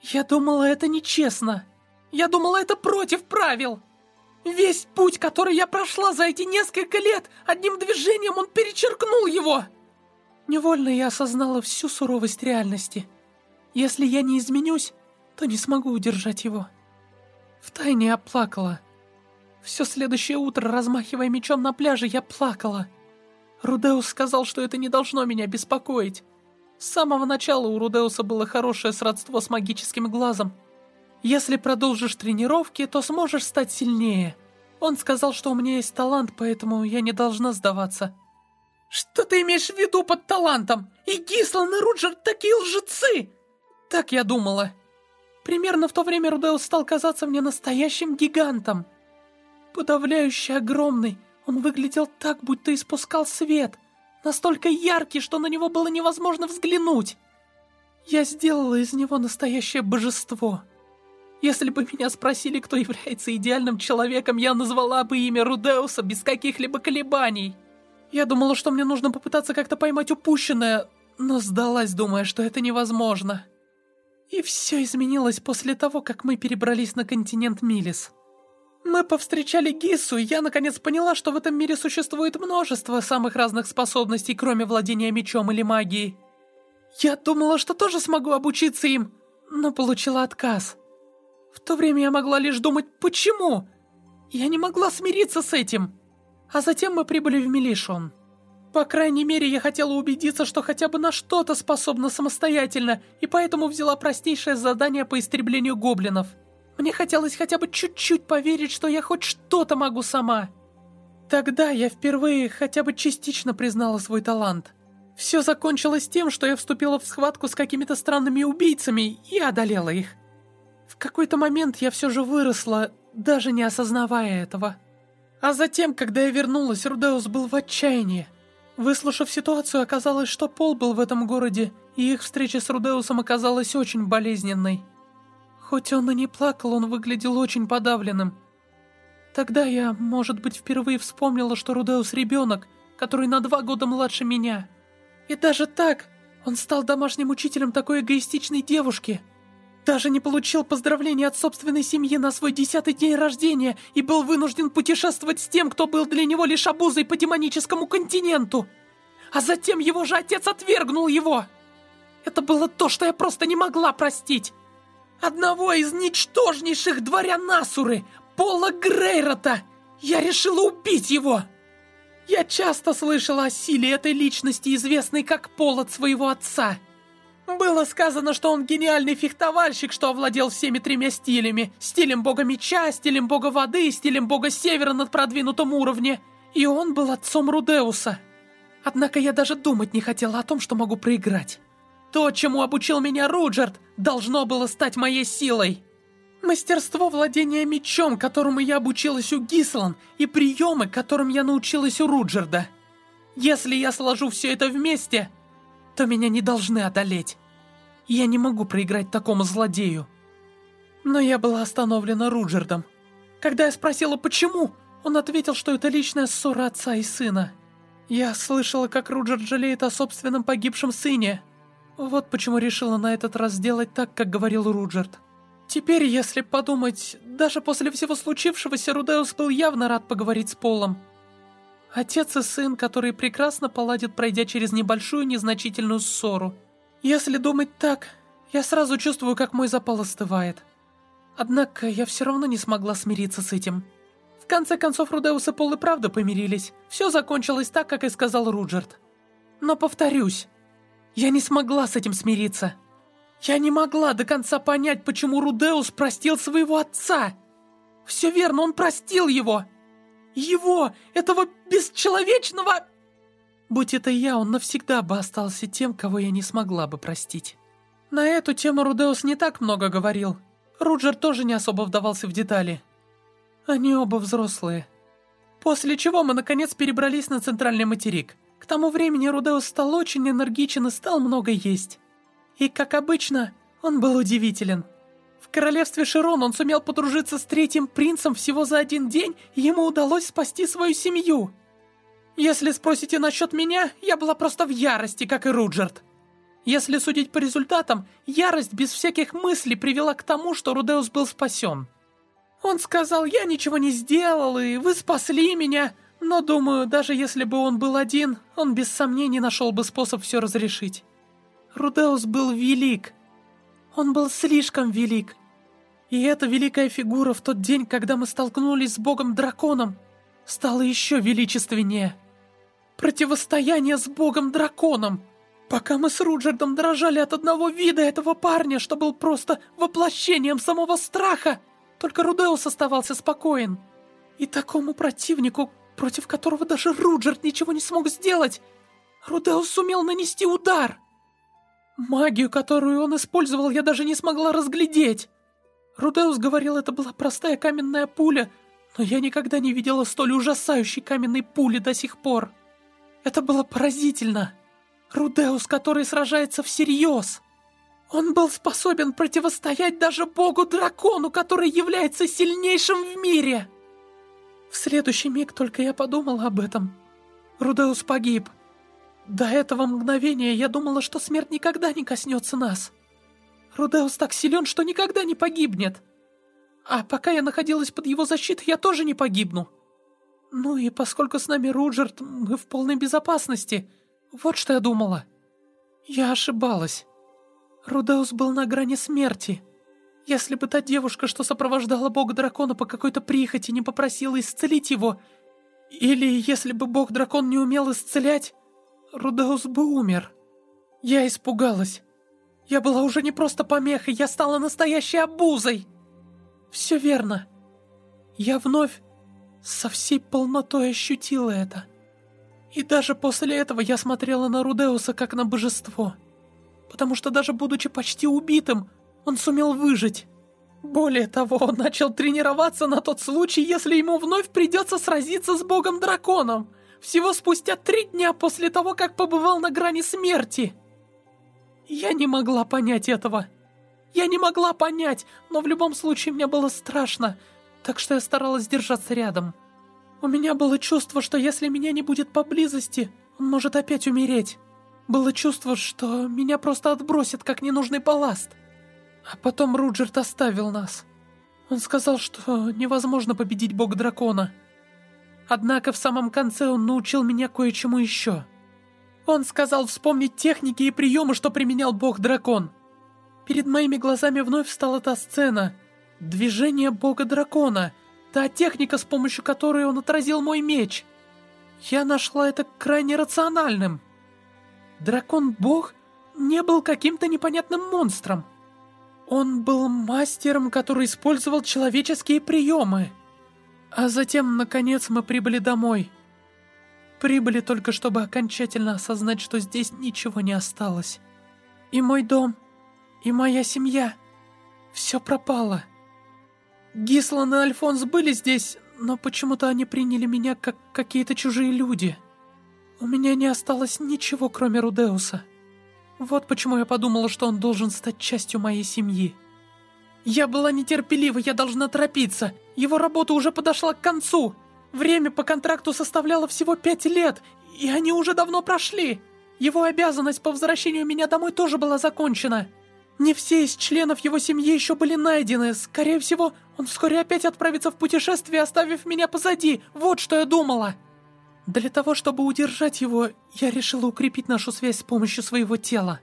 Я думала, это нечестно. Я думала, это против правил. Весь путь, который я прошла за эти несколько лет, одним движением он перечеркнул его. Невольно я осознала всю суровость реальности. Если я не изменюсь, то не смогу удержать его. Втайне я плакала. Все следующее утро, размахивая мечом на пляже, я плакала. Рудеус сказал, что это не должно меня беспокоить. С самого начала у Рудеуса было хорошее сродство с магическим глазом. Если продолжишь тренировки, то сможешь стать сильнее. Он сказал, что у меня есть талант, поэтому я не должна сдаваться. Что ты имеешь в виду под талантом? И Гислан и Руджер такие лжецы! Так я думала. Примерно в то время Рудеус стал казаться мне настоящим гигантом. Подавляюще огромный, он выглядел так, будто испускал свет, настолько яркий, что на него было невозможно взглянуть. Я сделала из него настоящее божество. Если бы меня спросили, кто является идеальным человеком, я назвала бы имя Рудеуса без каких-либо колебаний. Я думала, что мне нужно попытаться как-то поймать упущенное, но сдалась, думая, что это невозможно. И все изменилось после того, как мы перебрались на континент Милис. Мы повстречали Гису, и я наконец поняла, что в этом мире существует множество самых разных способностей, кроме владения мечом или магией. Я думала, что тоже смогу обучиться им, но получила отказ. В то время я могла лишь думать «почему?». Я не могла смириться с этим. А затем мы прибыли в Милишон. По крайней мере, я хотела убедиться, что хотя бы на что-то способна самостоятельно, и поэтому взяла простейшее задание по истреблению гоблинов – мне хотелось хотя бы чуть-чуть поверить, что я хоть что-то могу сама. Тогда я впервые хотя бы частично признала свой талант. Все закончилось тем, что я вступила в схватку с какими-то странными убийцами и одолела их. В какой-то момент я все же выросла, даже не осознавая этого. А затем, когда я вернулась, Рудеус был в отчаянии. Выслушав ситуацию, оказалось, что Пол был в этом городе, и их встреча с Рудеусом оказалась очень болезненной. Хоть он и не плакал, он выглядел очень подавленным. Тогда я, может быть, впервые вспомнила, что Рудеус ребенок, который на два года младше меня. И даже так он стал домашним учителем такой эгоистичной девушки. Даже не получил поздравления от собственной семьи на свой десятый день рождения и был вынужден путешествовать с тем, кто был для него лишь обузой по демоническому континенту. А затем его же отец отвергнул его. Это было то, что я просто не могла простить. Одного из ничтожнейших дворян Насуры, Пола Грейрота! Я решила убить его! Я часто слышала о силе этой личности, известной как Пол от своего отца. Было сказано, что он гениальный фехтовальщик, что овладел всеми тремя стилями. Стилем бога меча, стилем бога воды и стилем бога севера над продвинутом уровне. И он был отцом Рудеуса. Однако я даже думать не хотела о том, что могу проиграть. То, чему обучил меня Руджерт, должно было стать моей силой. Мастерство владения мечом, которому я обучилась у Гислан, и приемы, которым я научилась у Руджерда. Если я сложу все это вместе, то меня не должны одолеть. Я не могу проиграть такому злодею. Но я была остановлена Руджердом. Когда я спросила, почему, он ответил, что это личная ссора отца и сына. Я слышала, как Руджерд жалеет о собственном погибшем сыне, вот почему решила на этот раз сделать так, как говорил Руджерт. Теперь, если подумать, даже после всего случившегося, Рудеус был явно рад поговорить с Полом. Отец и сын, которые прекрасно поладят, пройдя через небольшую незначительную ссору. Если думать так, я сразу чувствую, как мой запал остывает. Однако я все равно не смогла смириться с этим. В конце концов, Рудеус и Пол и правда помирились. Все закончилось так, как и сказал Руджерт. Но повторюсь, я не смогла с этим смириться. Я не могла до конца понять, почему Рудеус простил своего отца. Все верно, он простил его. Его, этого бесчеловечного... Будь это я, он навсегда бы остался тем, кого я не смогла бы простить. На эту тему Рудеус не так много говорил. Руджер тоже не особо вдавался в детали. Они оба взрослые. После чего мы наконец перебрались на центральный материк. К тому времени Рудеус стал очень энергичен и стал много есть. И, как обычно, он был удивителен. В королевстве Широн он сумел подружиться с третьим принцем всего за один день, и ему удалось спасти свою семью. Если спросите насчет меня, я была просто в ярости, как и Руджерт. Если судить по результатам, ярость без всяких мыслей привела к тому, что Рудеус был спасен. Он сказал, я ничего не сделал, и вы спасли меня, но думаю, даже если бы он был один, он без сомнений нашел бы способ все разрешить. Рудеус был велик. Он был слишком велик. И эта великая фигура в тот день, когда мы столкнулись с богом-драконом, стала еще величественнее. Противостояние с богом-драконом. Пока мы с Руджердом дрожали от одного вида этого парня, что был просто воплощением самого страха, только Рудеус оставался спокоен. И такому противнику, против которого даже Руджерд ничего не смог сделать, Рудеус сумел нанести удар. Магию, которую он использовал, я даже не смогла разглядеть. Рудеус говорил, это была простая каменная пуля, но я никогда не видела столь ужасающей каменной пули до сих пор. Это было поразительно. Рудеус, который сражается всерьез. Он был способен противостоять даже богу-дракону, который является сильнейшим в мире. В следующий миг только я подумала об этом. Рудеус погиб. До этого мгновения я думала, что смерть никогда не коснется нас. Рудеус так силен, что никогда не погибнет. А пока я находилась под его защитой, я тоже не погибну. Ну и поскольку с нами Руджерт, мы в полной безопасности. Вот что я думала. Я ошибалась. Рудеус был на грани смерти. Если бы та девушка, что сопровождала бога-дракона по какой-то прихоти, не попросила исцелить его, или если бы бог-дракон не умел исцелять, Рудеус бы умер. Я испугалась. Я была уже не просто помехой, я стала настоящей обузой. Все верно. Я вновь со всей полнотой ощутила это. И даже после этого я смотрела на Рудеуса как на божество. Потому что даже будучи почти убитым, он сумел выжить. Более того, он начал тренироваться на тот случай, если ему вновь придется сразиться с богом-драконом. Всего спустя три дня после того, как побывал на грани смерти. Я не могла понять этого. Я не могла понять, но в любом случае мне было страшно — так что я старалась держаться рядом. У меня было чувство, что если меня не будет поблизости, он может опять умереть. Было чувство, что меня просто отбросит, как ненужный балласт. А потом Руджерт оставил нас. Он сказал, что невозможно победить бога-дракона. Однако в самом конце он научил меня кое-чему еще. Он сказал вспомнить техники и приемы, что применял бог-дракон. Перед моими глазами вновь встала та сцена — Движение бога-дракона. Та техника, с помощью которой он отразил мой меч. Я нашла это крайне рациональным. Дракон-бог не был каким-то непонятным монстром. Он был мастером, который использовал человеческие приемы. А затем, наконец, мы прибыли домой. Прибыли только, чтобы окончательно осознать, что здесь ничего не осталось. И мой дом, и моя семья. Все пропало. Гислан и Альфонс были здесь, но почему-то они приняли меня как какие-то чужие люди. У меня не осталось ничего, кроме Рудеуса. Вот почему я подумала, что он должен стать частью моей семьи. Я была нетерпелива, я должна торопиться. Его работа уже подошла к концу. Время по контракту составляло всего пять лет, и они уже давно прошли. Его обязанность по возвращению меня домой тоже была закончена. Не все из членов его семьи еще были найдены. Скорее всего, он вскоре опять отправится в путешествие, оставив меня позади. Вот что я думала. Для того, чтобы удержать его, я решила укрепить нашу связь с помощью своего тела.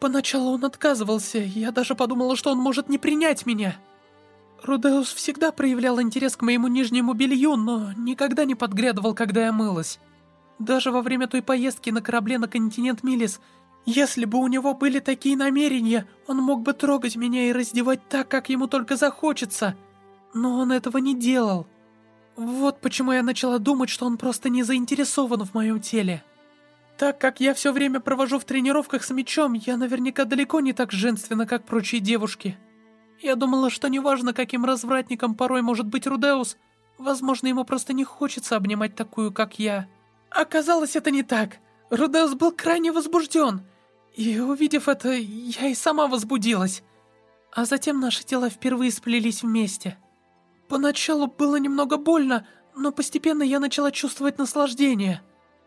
Поначалу он отказывался, я даже подумала, что он может не принять меня. Рудеус всегда проявлял интерес к моему нижнему белью, но никогда не подглядывал, когда я мылась. Даже во время той поездки на корабле на континент Милис если бы у него были такие намерения, он мог бы трогать меня и раздевать так, как ему только захочется. Но он этого не делал. Вот почему я начала думать, что он просто не заинтересован в моем теле.
Так как я все время провожу в тренировках с мечом, я наверняка далеко не так женственна, как прочие девушки. Я думала, что неважно, каким развратником порой может быть Рудеус, возможно, ему просто не хочется обнимать такую, как я. Оказалось, это не так. Рудеус был крайне возбужден, и, увидев это, я и сама возбудилась. А затем наши тела впервые сплелись вместе. Поначалу было немного больно, но постепенно я начала чувствовать наслаждение.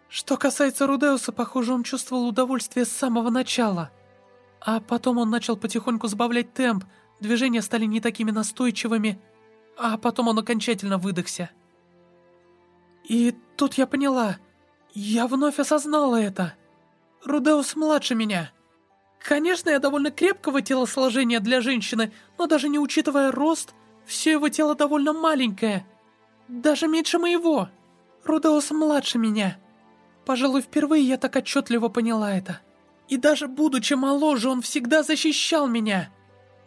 Что касается Рудеуса, похоже, он чувствовал удовольствие с самого начала. А потом он начал потихоньку сбавлять темп, движения стали не такими настойчивыми, а потом он окончательно выдохся. И тут я поняла, я вновь осознала это. Рудеус младше меня. Конечно, я довольно крепкого телосложения для женщины, но даже не учитывая рост, все его тело довольно маленькое. Даже меньше моего. Рудеус младше меня. Пожалуй, впервые я так отчетливо поняла это. И даже будучи моложе, он всегда защищал меня.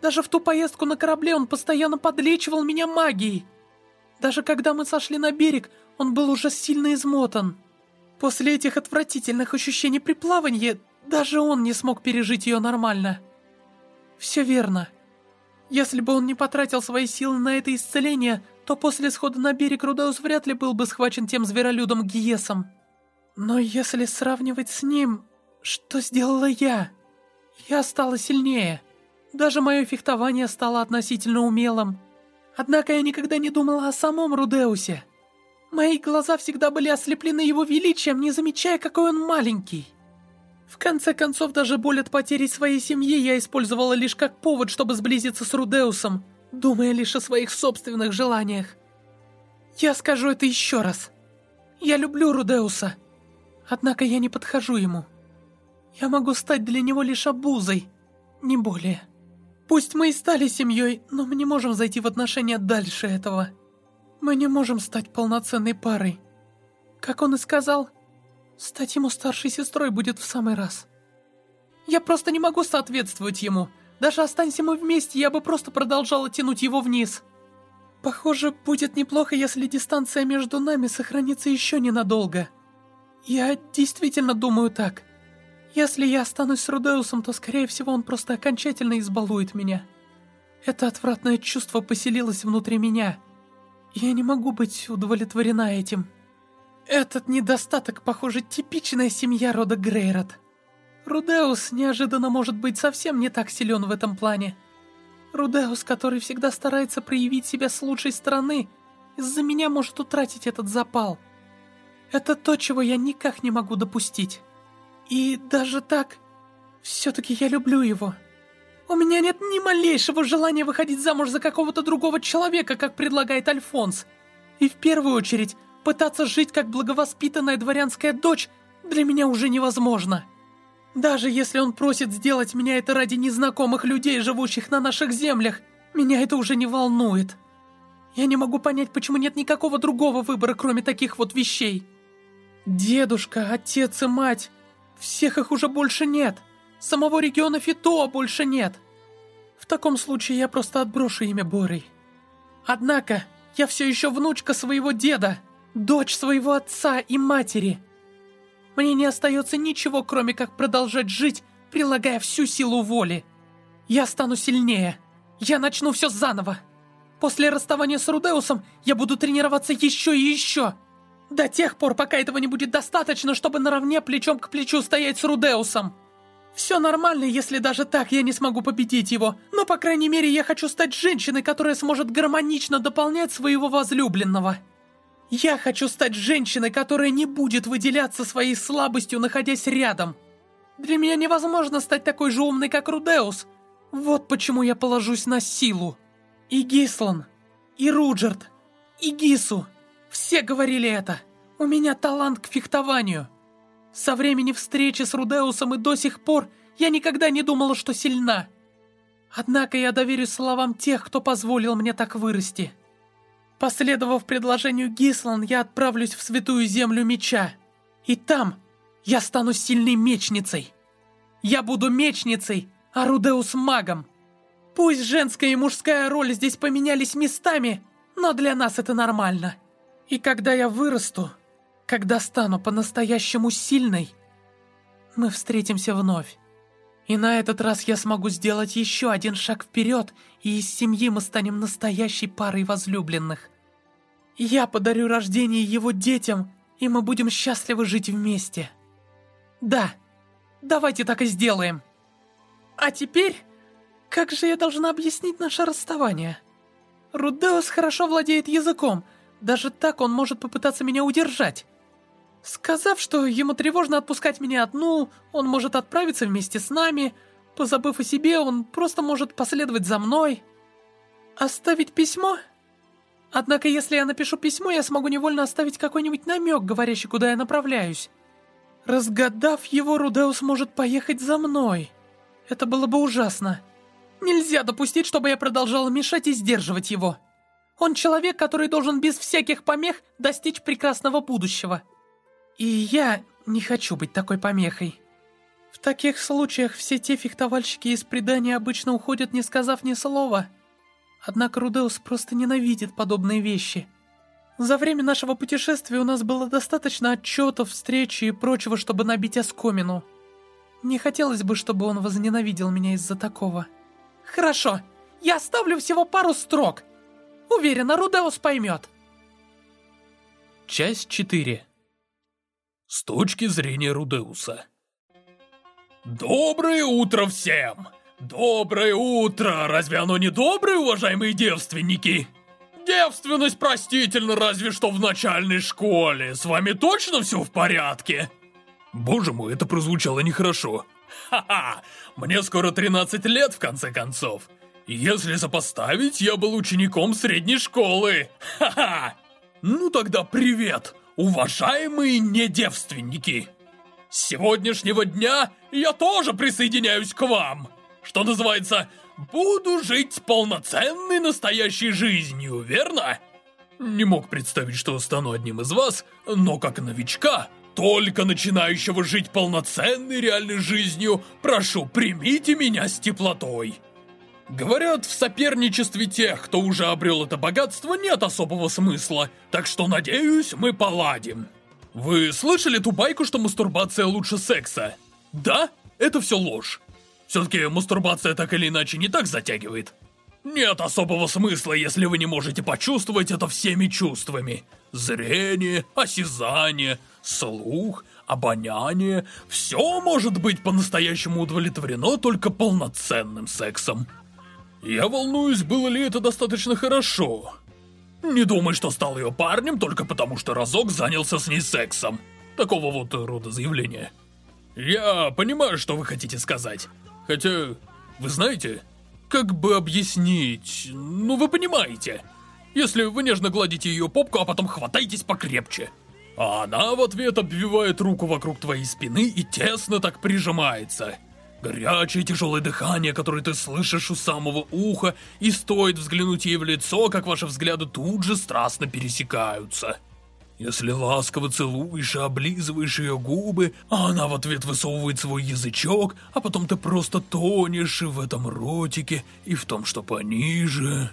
Даже в ту поездку на корабле он постоянно подлечивал меня магией. Даже когда мы сошли на берег, он был уже сильно измотан. После этих отвратительных ощущений при плавании, даже он не смог пережить ее нормально. Все верно. Если бы он не потратил свои силы на это исцеление, то после схода на берег Рудеус вряд ли был бы схвачен тем зверолюдом Гиесом. Но если сравнивать с ним, что сделала я? Я стала сильнее. Даже мое фехтование стало относительно умелым. Однако я никогда не думала о самом Рудеусе. Мои глаза всегда были ослеплены его величием, не замечая, какой он маленький. В конце концов, даже боль от потери своей семьи я использовала лишь как повод, чтобы сблизиться с Рудеусом, думая лишь о своих собственных желаниях. Я скажу это еще раз. Я люблю Рудеуса. Однако я не подхожу ему. Я могу стать для него лишь обузой, не более. Пусть мы и стали семьей, но мы не можем зайти в отношения дальше этого. Мы не можем стать полноценной парой. Как он и сказал, стать ему старшей сестрой будет в самый раз. Я просто не могу соответствовать ему. Даже останься мы вместе, я бы просто продолжала тянуть его вниз. Похоже, будет неплохо, если дистанция между нами сохранится еще ненадолго. Я действительно думаю так. Если я останусь с Рудеусом, то, скорее всего, он просто окончательно избалует меня. Это отвратное чувство поселилось внутри меня — я не могу быть удовлетворена этим. Этот недостаток, похоже, типичная семья рода Грейрот. Рудеус неожиданно может быть совсем не так силен в этом плане. Рудеус, который всегда старается проявить себя с лучшей стороны, из-за меня может утратить этот запал. Это то, чего я никак не могу допустить. И даже так, все-таки я люблю его. У меня нет ни малейшего желания выходить замуж за какого-то другого человека, как предлагает Альфонс. И в первую очередь, пытаться жить как благовоспитанная дворянская дочь для меня уже невозможно. Даже если он просит сделать меня это ради незнакомых людей, живущих на наших землях, меня это уже не волнует. Я не могу понять, почему нет никакого другого выбора, кроме таких вот вещей. Дедушка, отец и мать, всех их уже больше нет. Самого региона Фитоа больше нет. В таком случае я просто отброшу имя Борей. Однако, я все еще внучка своего деда, дочь своего отца и матери. Мне не остается ничего, кроме как продолжать жить, прилагая всю силу воли. Я стану сильнее. Я начну все заново. После расставания с Рудеусом я буду тренироваться еще и еще. До тех пор, пока этого не будет достаточно, чтобы наравне плечом к плечу стоять с Рудеусом. Все нормально, если даже так я не смогу победить его, но, по крайней мере, я хочу стать женщиной, которая сможет гармонично дополнять своего возлюбленного. Я хочу стать женщиной, которая не будет выделяться своей слабостью, находясь рядом. Для меня невозможно стать такой же умной, как Рудеус. Вот почему я положусь на силу. И Гислан, и Руджерт, и Гису. Все говорили это. У меня талант к фехтованию. Со времени встречи с Рудеусом и до сих пор я никогда не думала, что сильна. Однако я доверюсь словам тех, кто позволил мне так вырасти. Последовав предложению Гислан, я отправлюсь в святую землю меча. И там я стану сильной мечницей. Я буду мечницей, а Рудеус магом. Пусть женская и мужская роль здесь поменялись местами, но для нас это нормально. И когда я вырасту, когда стану по-настоящему сильной, мы встретимся вновь. И на этот раз я смогу сделать еще один шаг вперед, и из семьи мы станем настоящей парой возлюбленных. Я подарю рождение его детям, и мы будем счастливы жить вместе. Да, давайте так и сделаем. А теперь, как же я должна объяснить наше расставание? Рудеус хорошо владеет языком, даже так он может попытаться меня удержать. Сказав, что ему тревожно отпускать меня одну, он может отправиться вместе с нами. Позабыв о себе, он просто может последовать за мной. Оставить письмо? Однако, если я напишу письмо, я смогу невольно оставить какой-нибудь намек, говорящий, куда я направляюсь. Разгадав его, Рудеус может поехать за мной. Это было бы ужасно. Нельзя допустить, чтобы я продолжала мешать и сдерживать его. Он человек, который должен без всяких помех достичь прекрасного будущего. И я не хочу быть такой помехой. В таких случаях все те фехтовальщики из предания обычно уходят, не сказав ни слова. Однако Рудеус просто ненавидит подобные вещи. За время нашего путешествия у нас было достаточно отчетов, встречи и прочего, чтобы набить оскомину. Не хотелось бы, чтобы он возненавидел меня из-за такого. Хорошо, я оставлю всего пару строк. Уверена, Рудеус поймет.
Часть 4 С точки зрения Рудеуса Доброе утро всем! Доброе утро! Разве оно не доброе, уважаемые девственники? Девственность простительна разве что в начальной школе. С вами точно все в порядке? Боже мой, это прозвучало нехорошо. Ха-ха, мне скоро 13 лет в конце концов. Если сопоставить, я был учеником средней школы. Ха-ха! Ну тогда привет, уважаемые недевственники! С сегодняшнего дня я тоже присоединяюсь к вам. Что называется, буду жить полноценной настоящей жизнью, верно? Не мог представить, что стану одним из вас, но как новичка, только начинающего жить полноценной реальной жизнью, прошу, примите меня с теплотой. Говорят, в соперничестве тех, кто уже обрел это богатство, нет особого смысла, так что, надеюсь, мы поладим. Вы слышали ту байку, что мастурбация лучше секса? Да? Это все ложь. Все-таки мастурбация так или иначе не так затягивает. Нет особого смысла, если вы не можете почувствовать это всеми чувствами. Зрение, осязание, слух, обоняние – все может быть по-настоящему удовлетворено только полноценным сексом. Я волнуюсь, было ли это достаточно хорошо. Не думай, что стал ее парнем только потому, что разок занялся с ней сексом. Такого вот рода заявления. Я понимаю, что вы хотите сказать. Хотя, вы знаете, как бы объяснить... Ну, вы понимаете. Если вы нежно гладите ее попку, а потом хватаетесь покрепче. А она в ответ обвивает руку вокруг твоей спины и тесно так прижимается. Горячее тяжелое дыхание, которое ты слышишь у самого уха, и стоит взглянуть ей в лицо, как ваши взгляды тут же страстно пересекаются. Если ласково целуешь и облизываешь ее губы, а она в ответ высовывает свой язычок, а потом ты просто тонешь и в этом ротике, и в том, что пониже...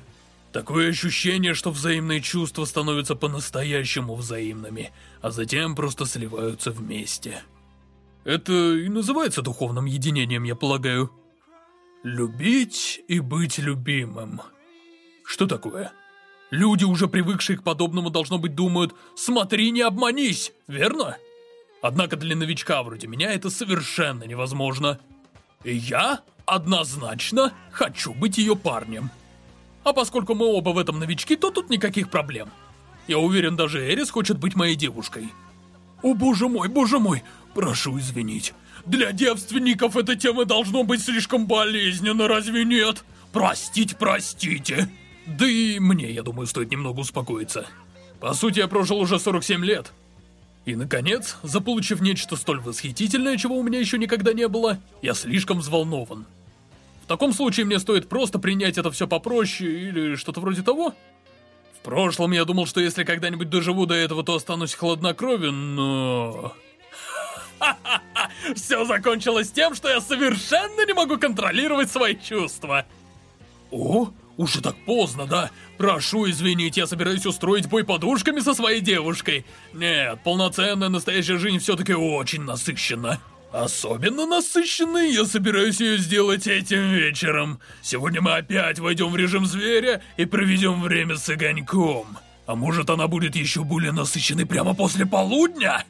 Такое ощущение, что взаимные чувства становятся по-настоящему взаимными, а затем просто сливаются вместе. Это и называется духовным единением, я полагаю. Любить и быть любимым. Что такое? Люди, уже привыкшие к подобному, должно быть, думают «Смотри, не обманись!» Верно? Однако для новичка вроде меня это совершенно невозможно. И я однозначно хочу быть ее парнем. А поскольку мы оба в этом новички, то тут никаких проблем. Я уверен, даже Эрис хочет быть моей девушкой. О боже мой, боже мой, прошу извинить. Для девственников эта тема должно быть слишком болезненна, разве нет? Простить, простите. Да и мне, я думаю, стоит немного успокоиться. По сути, я прожил уже 47 лет. И, наконец, заполучив нечто столь восхитительное, чего у меня еще никогда не было, я слишком взволнован. В таком случае мне стоит просто принять это все попроще или что-то вроде того. В прошлом я думал, что если когда-нибудь доживу до этого, то останусь хладнокровен, но... Все закончилось тем, что я совершенно не могу контролировать свои чувства. О, уже так поздно, да? Прошу извинить, я собираюсь устроить бой подушками со своей девушкой. Нет, полноценная настоящая жизнь все-таки очень насыщена. Особенно насыщенной я собираюсь ее сделать этим вечером. Сегодня мы опять войдем в режим зверя и проведем время с огоньком. А может она будет еще более насыщенной прямо после полудня?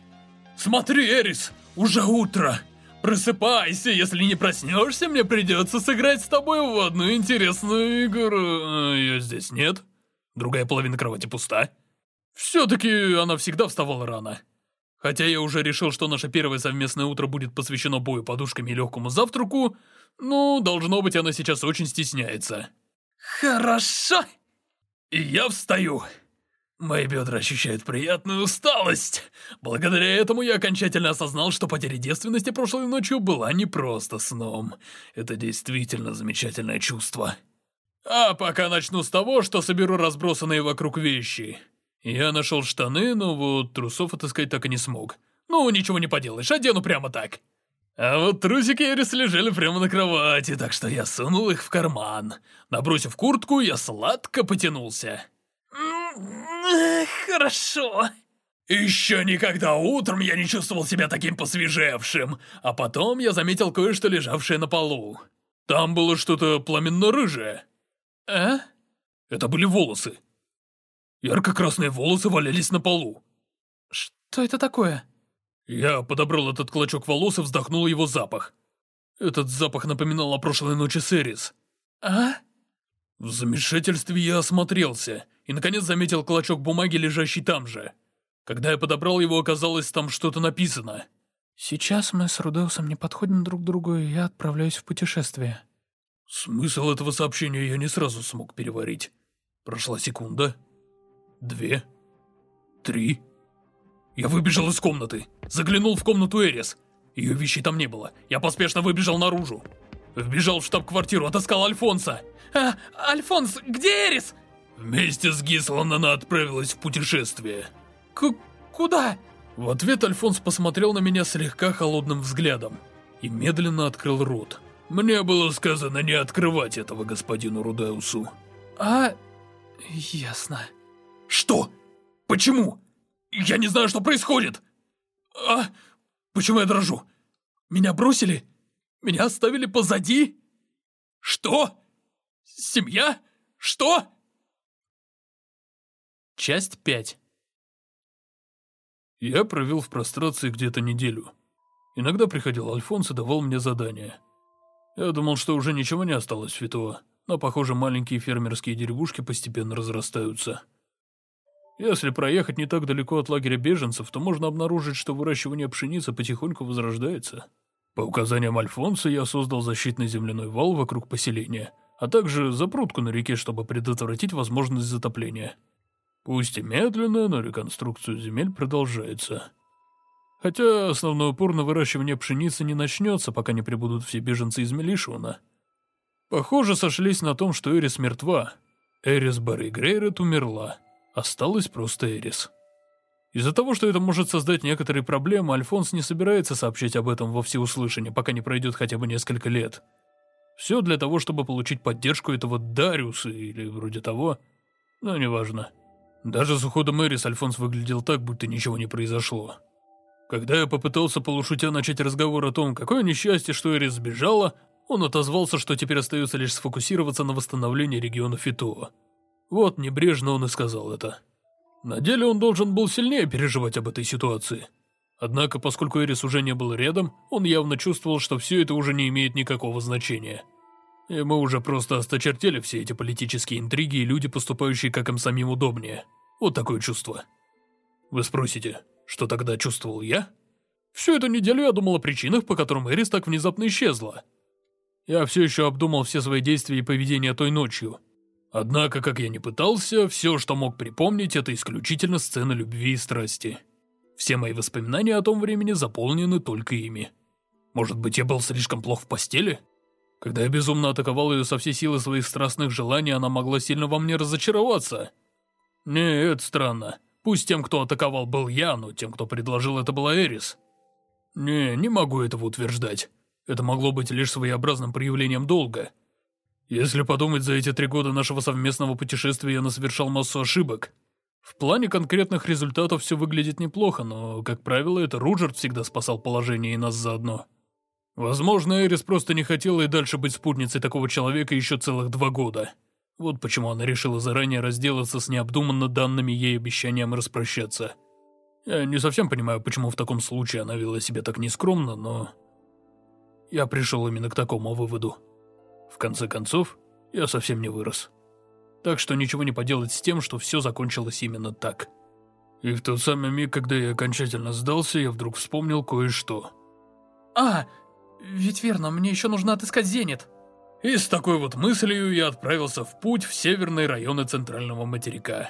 Смотри, Эрис, уже утро. Просыпайся, если не проснешься, мне придется сыграть с тобой в одну интересную игру. Ее здесь нет. Другая половина кровати пуста. Все-таки она всегда вставала рано. Хотя я уже решил, что наше первое совместное утро будет посвящено бою подушками и легкому завтраку, ну, должно быть, она сейчас очень стесняется. Хорошо. И я встаю. Мои бедра ощущают приятную усталость. Благодаря этому я окончательно осознал, что потеря девственности прошлой ночью была не просто сном. Это действительно замечательное чувство. А пока начну с того, что соберу разбросанные вокруг вещи. Я нашел штаны, но вот трусов отыскать так и не смог. Ну, ничего не поделаешь, одену прямо так. А вот трусики Эрис лежали прямо на кровати, так что я сунул их в карман. Набросив куртку, я сладко потянулся. Хорошо. Еще никогда утром я не чувствовал себя таким посвежевшим, а потом я заметил кое-что лежавшее на полу. Там было что-то пламенно-рыжее. А? Это были волосы. Ярко-красные волосы валялись на полу.
Что это такое?
Я подобрал этот клочок волос и вздохнул его запах. Этот запах напоминал о прошлой ночи с Эрис.
А?
В замешательстве я осмотрелся и, наконец, заметил клочок бумаги, лежащий там же. Когда я подобрал его, оказалось, там что-то написано.
«Сейчас мы с Рудеусом не подходим друг к другу, и я отправляюсь в путешествие».
Смысл этого сообщения я не сразу смог переварить. Прошла секунда, две, три. Я выбежал из комнаты, заглянул в комнату Эрис. Ее вещей там не было. Я поспешно выбежал наружу. Вбежал в штаб-квартиру, отыскал Альфонса.
А, Альфонс, где Эрис?
Вместе с Гислан она отправилась в путешествие.
К куда?
В ответ Альфонс посмотрел на меня слегка холодным взглядом и медленно открыл рот. Мне было сказано не открывать этого господину Рудеусу.
А... ясно.
Что? Почему? Я не знаю, что происходит. А... Почему я дрожу? Меня бросили? Меня оставили позади? Что? Семья? Что? Часть 5 Я провел в прострации где-то неделю. Иногда приходил Альфонс и давал мне задания. Я думал, что уже ничего не осталось Фитоа, но, похоже, маленькие фермерские деревушки постепенно разрастаются. Если проехать не так далеко от лагеря беженцев, то можно обнаружить, что выращивание пшеницы потихоньку возрождается. По указаниям Альфонса я создал защитный земляной вал вокруг поселения, а также запрудку на реке, чтобы предотвратить возможность затопления. Пусть и медленно, но реконструкцию земель продолжается. Хотя основной упор на выращивание пшеницы не начнется, пока не прибудут все беженцы из Мелишуна. Похоже, сошлись на том, что Эрис мертва. Эрис Барри Грейрет умерла. Осталась просто Эрис. Из-за того, что это может создать некоторые проблемы, Альфонс не собирается сообщать об этом во всеуслышание, пока не пройдет хотя бы несколько лет. Все для того, чтобы получить поддержку этого Дариуса или вроде того, но неважно. Даже с уходом Эрис Альфонс выглядел так, будто ничего не произошло. Когда я попытался полушутя начать разговор о том, какое несчастье, что Эрис сбежала, он отозвался, что теперь остается лишь сфокусироваться на восстановлении региона Фитоа. Вот небрежно он и сказал это. На деле он должен был сильнее переживать об этой ситуации. Однако, поскольку Эрис уже не был рядом, он явно чувствовал, что все это уже не имеет никакого значения. Ему уже просто осточертели все эти политические интриги и люди, поступающие как им самим удобнее. Вот такое чувство. Вы спросите, что тогда чувствовал я? Всю эту неделю я думал о причинах, по которым Эрис так внезапно исчезла. Я все еще обдумал все свои действия и поведение той ночью. Однако, как я не пытался, все, что мог припомнить, это исключительно сцена любви и страсти. Все мои воспоминания о том времени заполнены только ими. Может быть, я был слишком плох в постели? Когда я безумно атаковал ее со всей силы своих страстных желаний, она могла сильно во мне разочароваться. Нет, странно. Пусть тем, кто атаковал, был я, но тем, кто предложил, это была Эрис. Не, не могу этого утверждать. Это могло быть лишь своеобразным проявлением долга. Если подумать, за эти три года нашего совместного путешествия я насовершал массу ошибок. В плане конкретных результатов все выглядит неплохо, но, как правило, это Руджерт всегда спасал положение и нас заодно. Возможно, Эрис просто не хотела и дальше быть спутницей такого человека еще целых два года. Вот почему она решила заранее разделаться с необдуманно данными ей обещанием распрощаться. Я не совсем понимаю, почему в таком случае она вела себя так нескромно, но... Я пришел именно к такому выводу. В конце концов, я совсем не вырос так что ничего не поделать с тем, что все закончилось именно так. И в тот самый миг, когда я окончательно сдался, я вдруг вспомнил кое-что.
А, ведь верно, мне еще нужно отыскать Зенит.
И с такой вот мыслью я отправился в путь в северные районы центрального материка.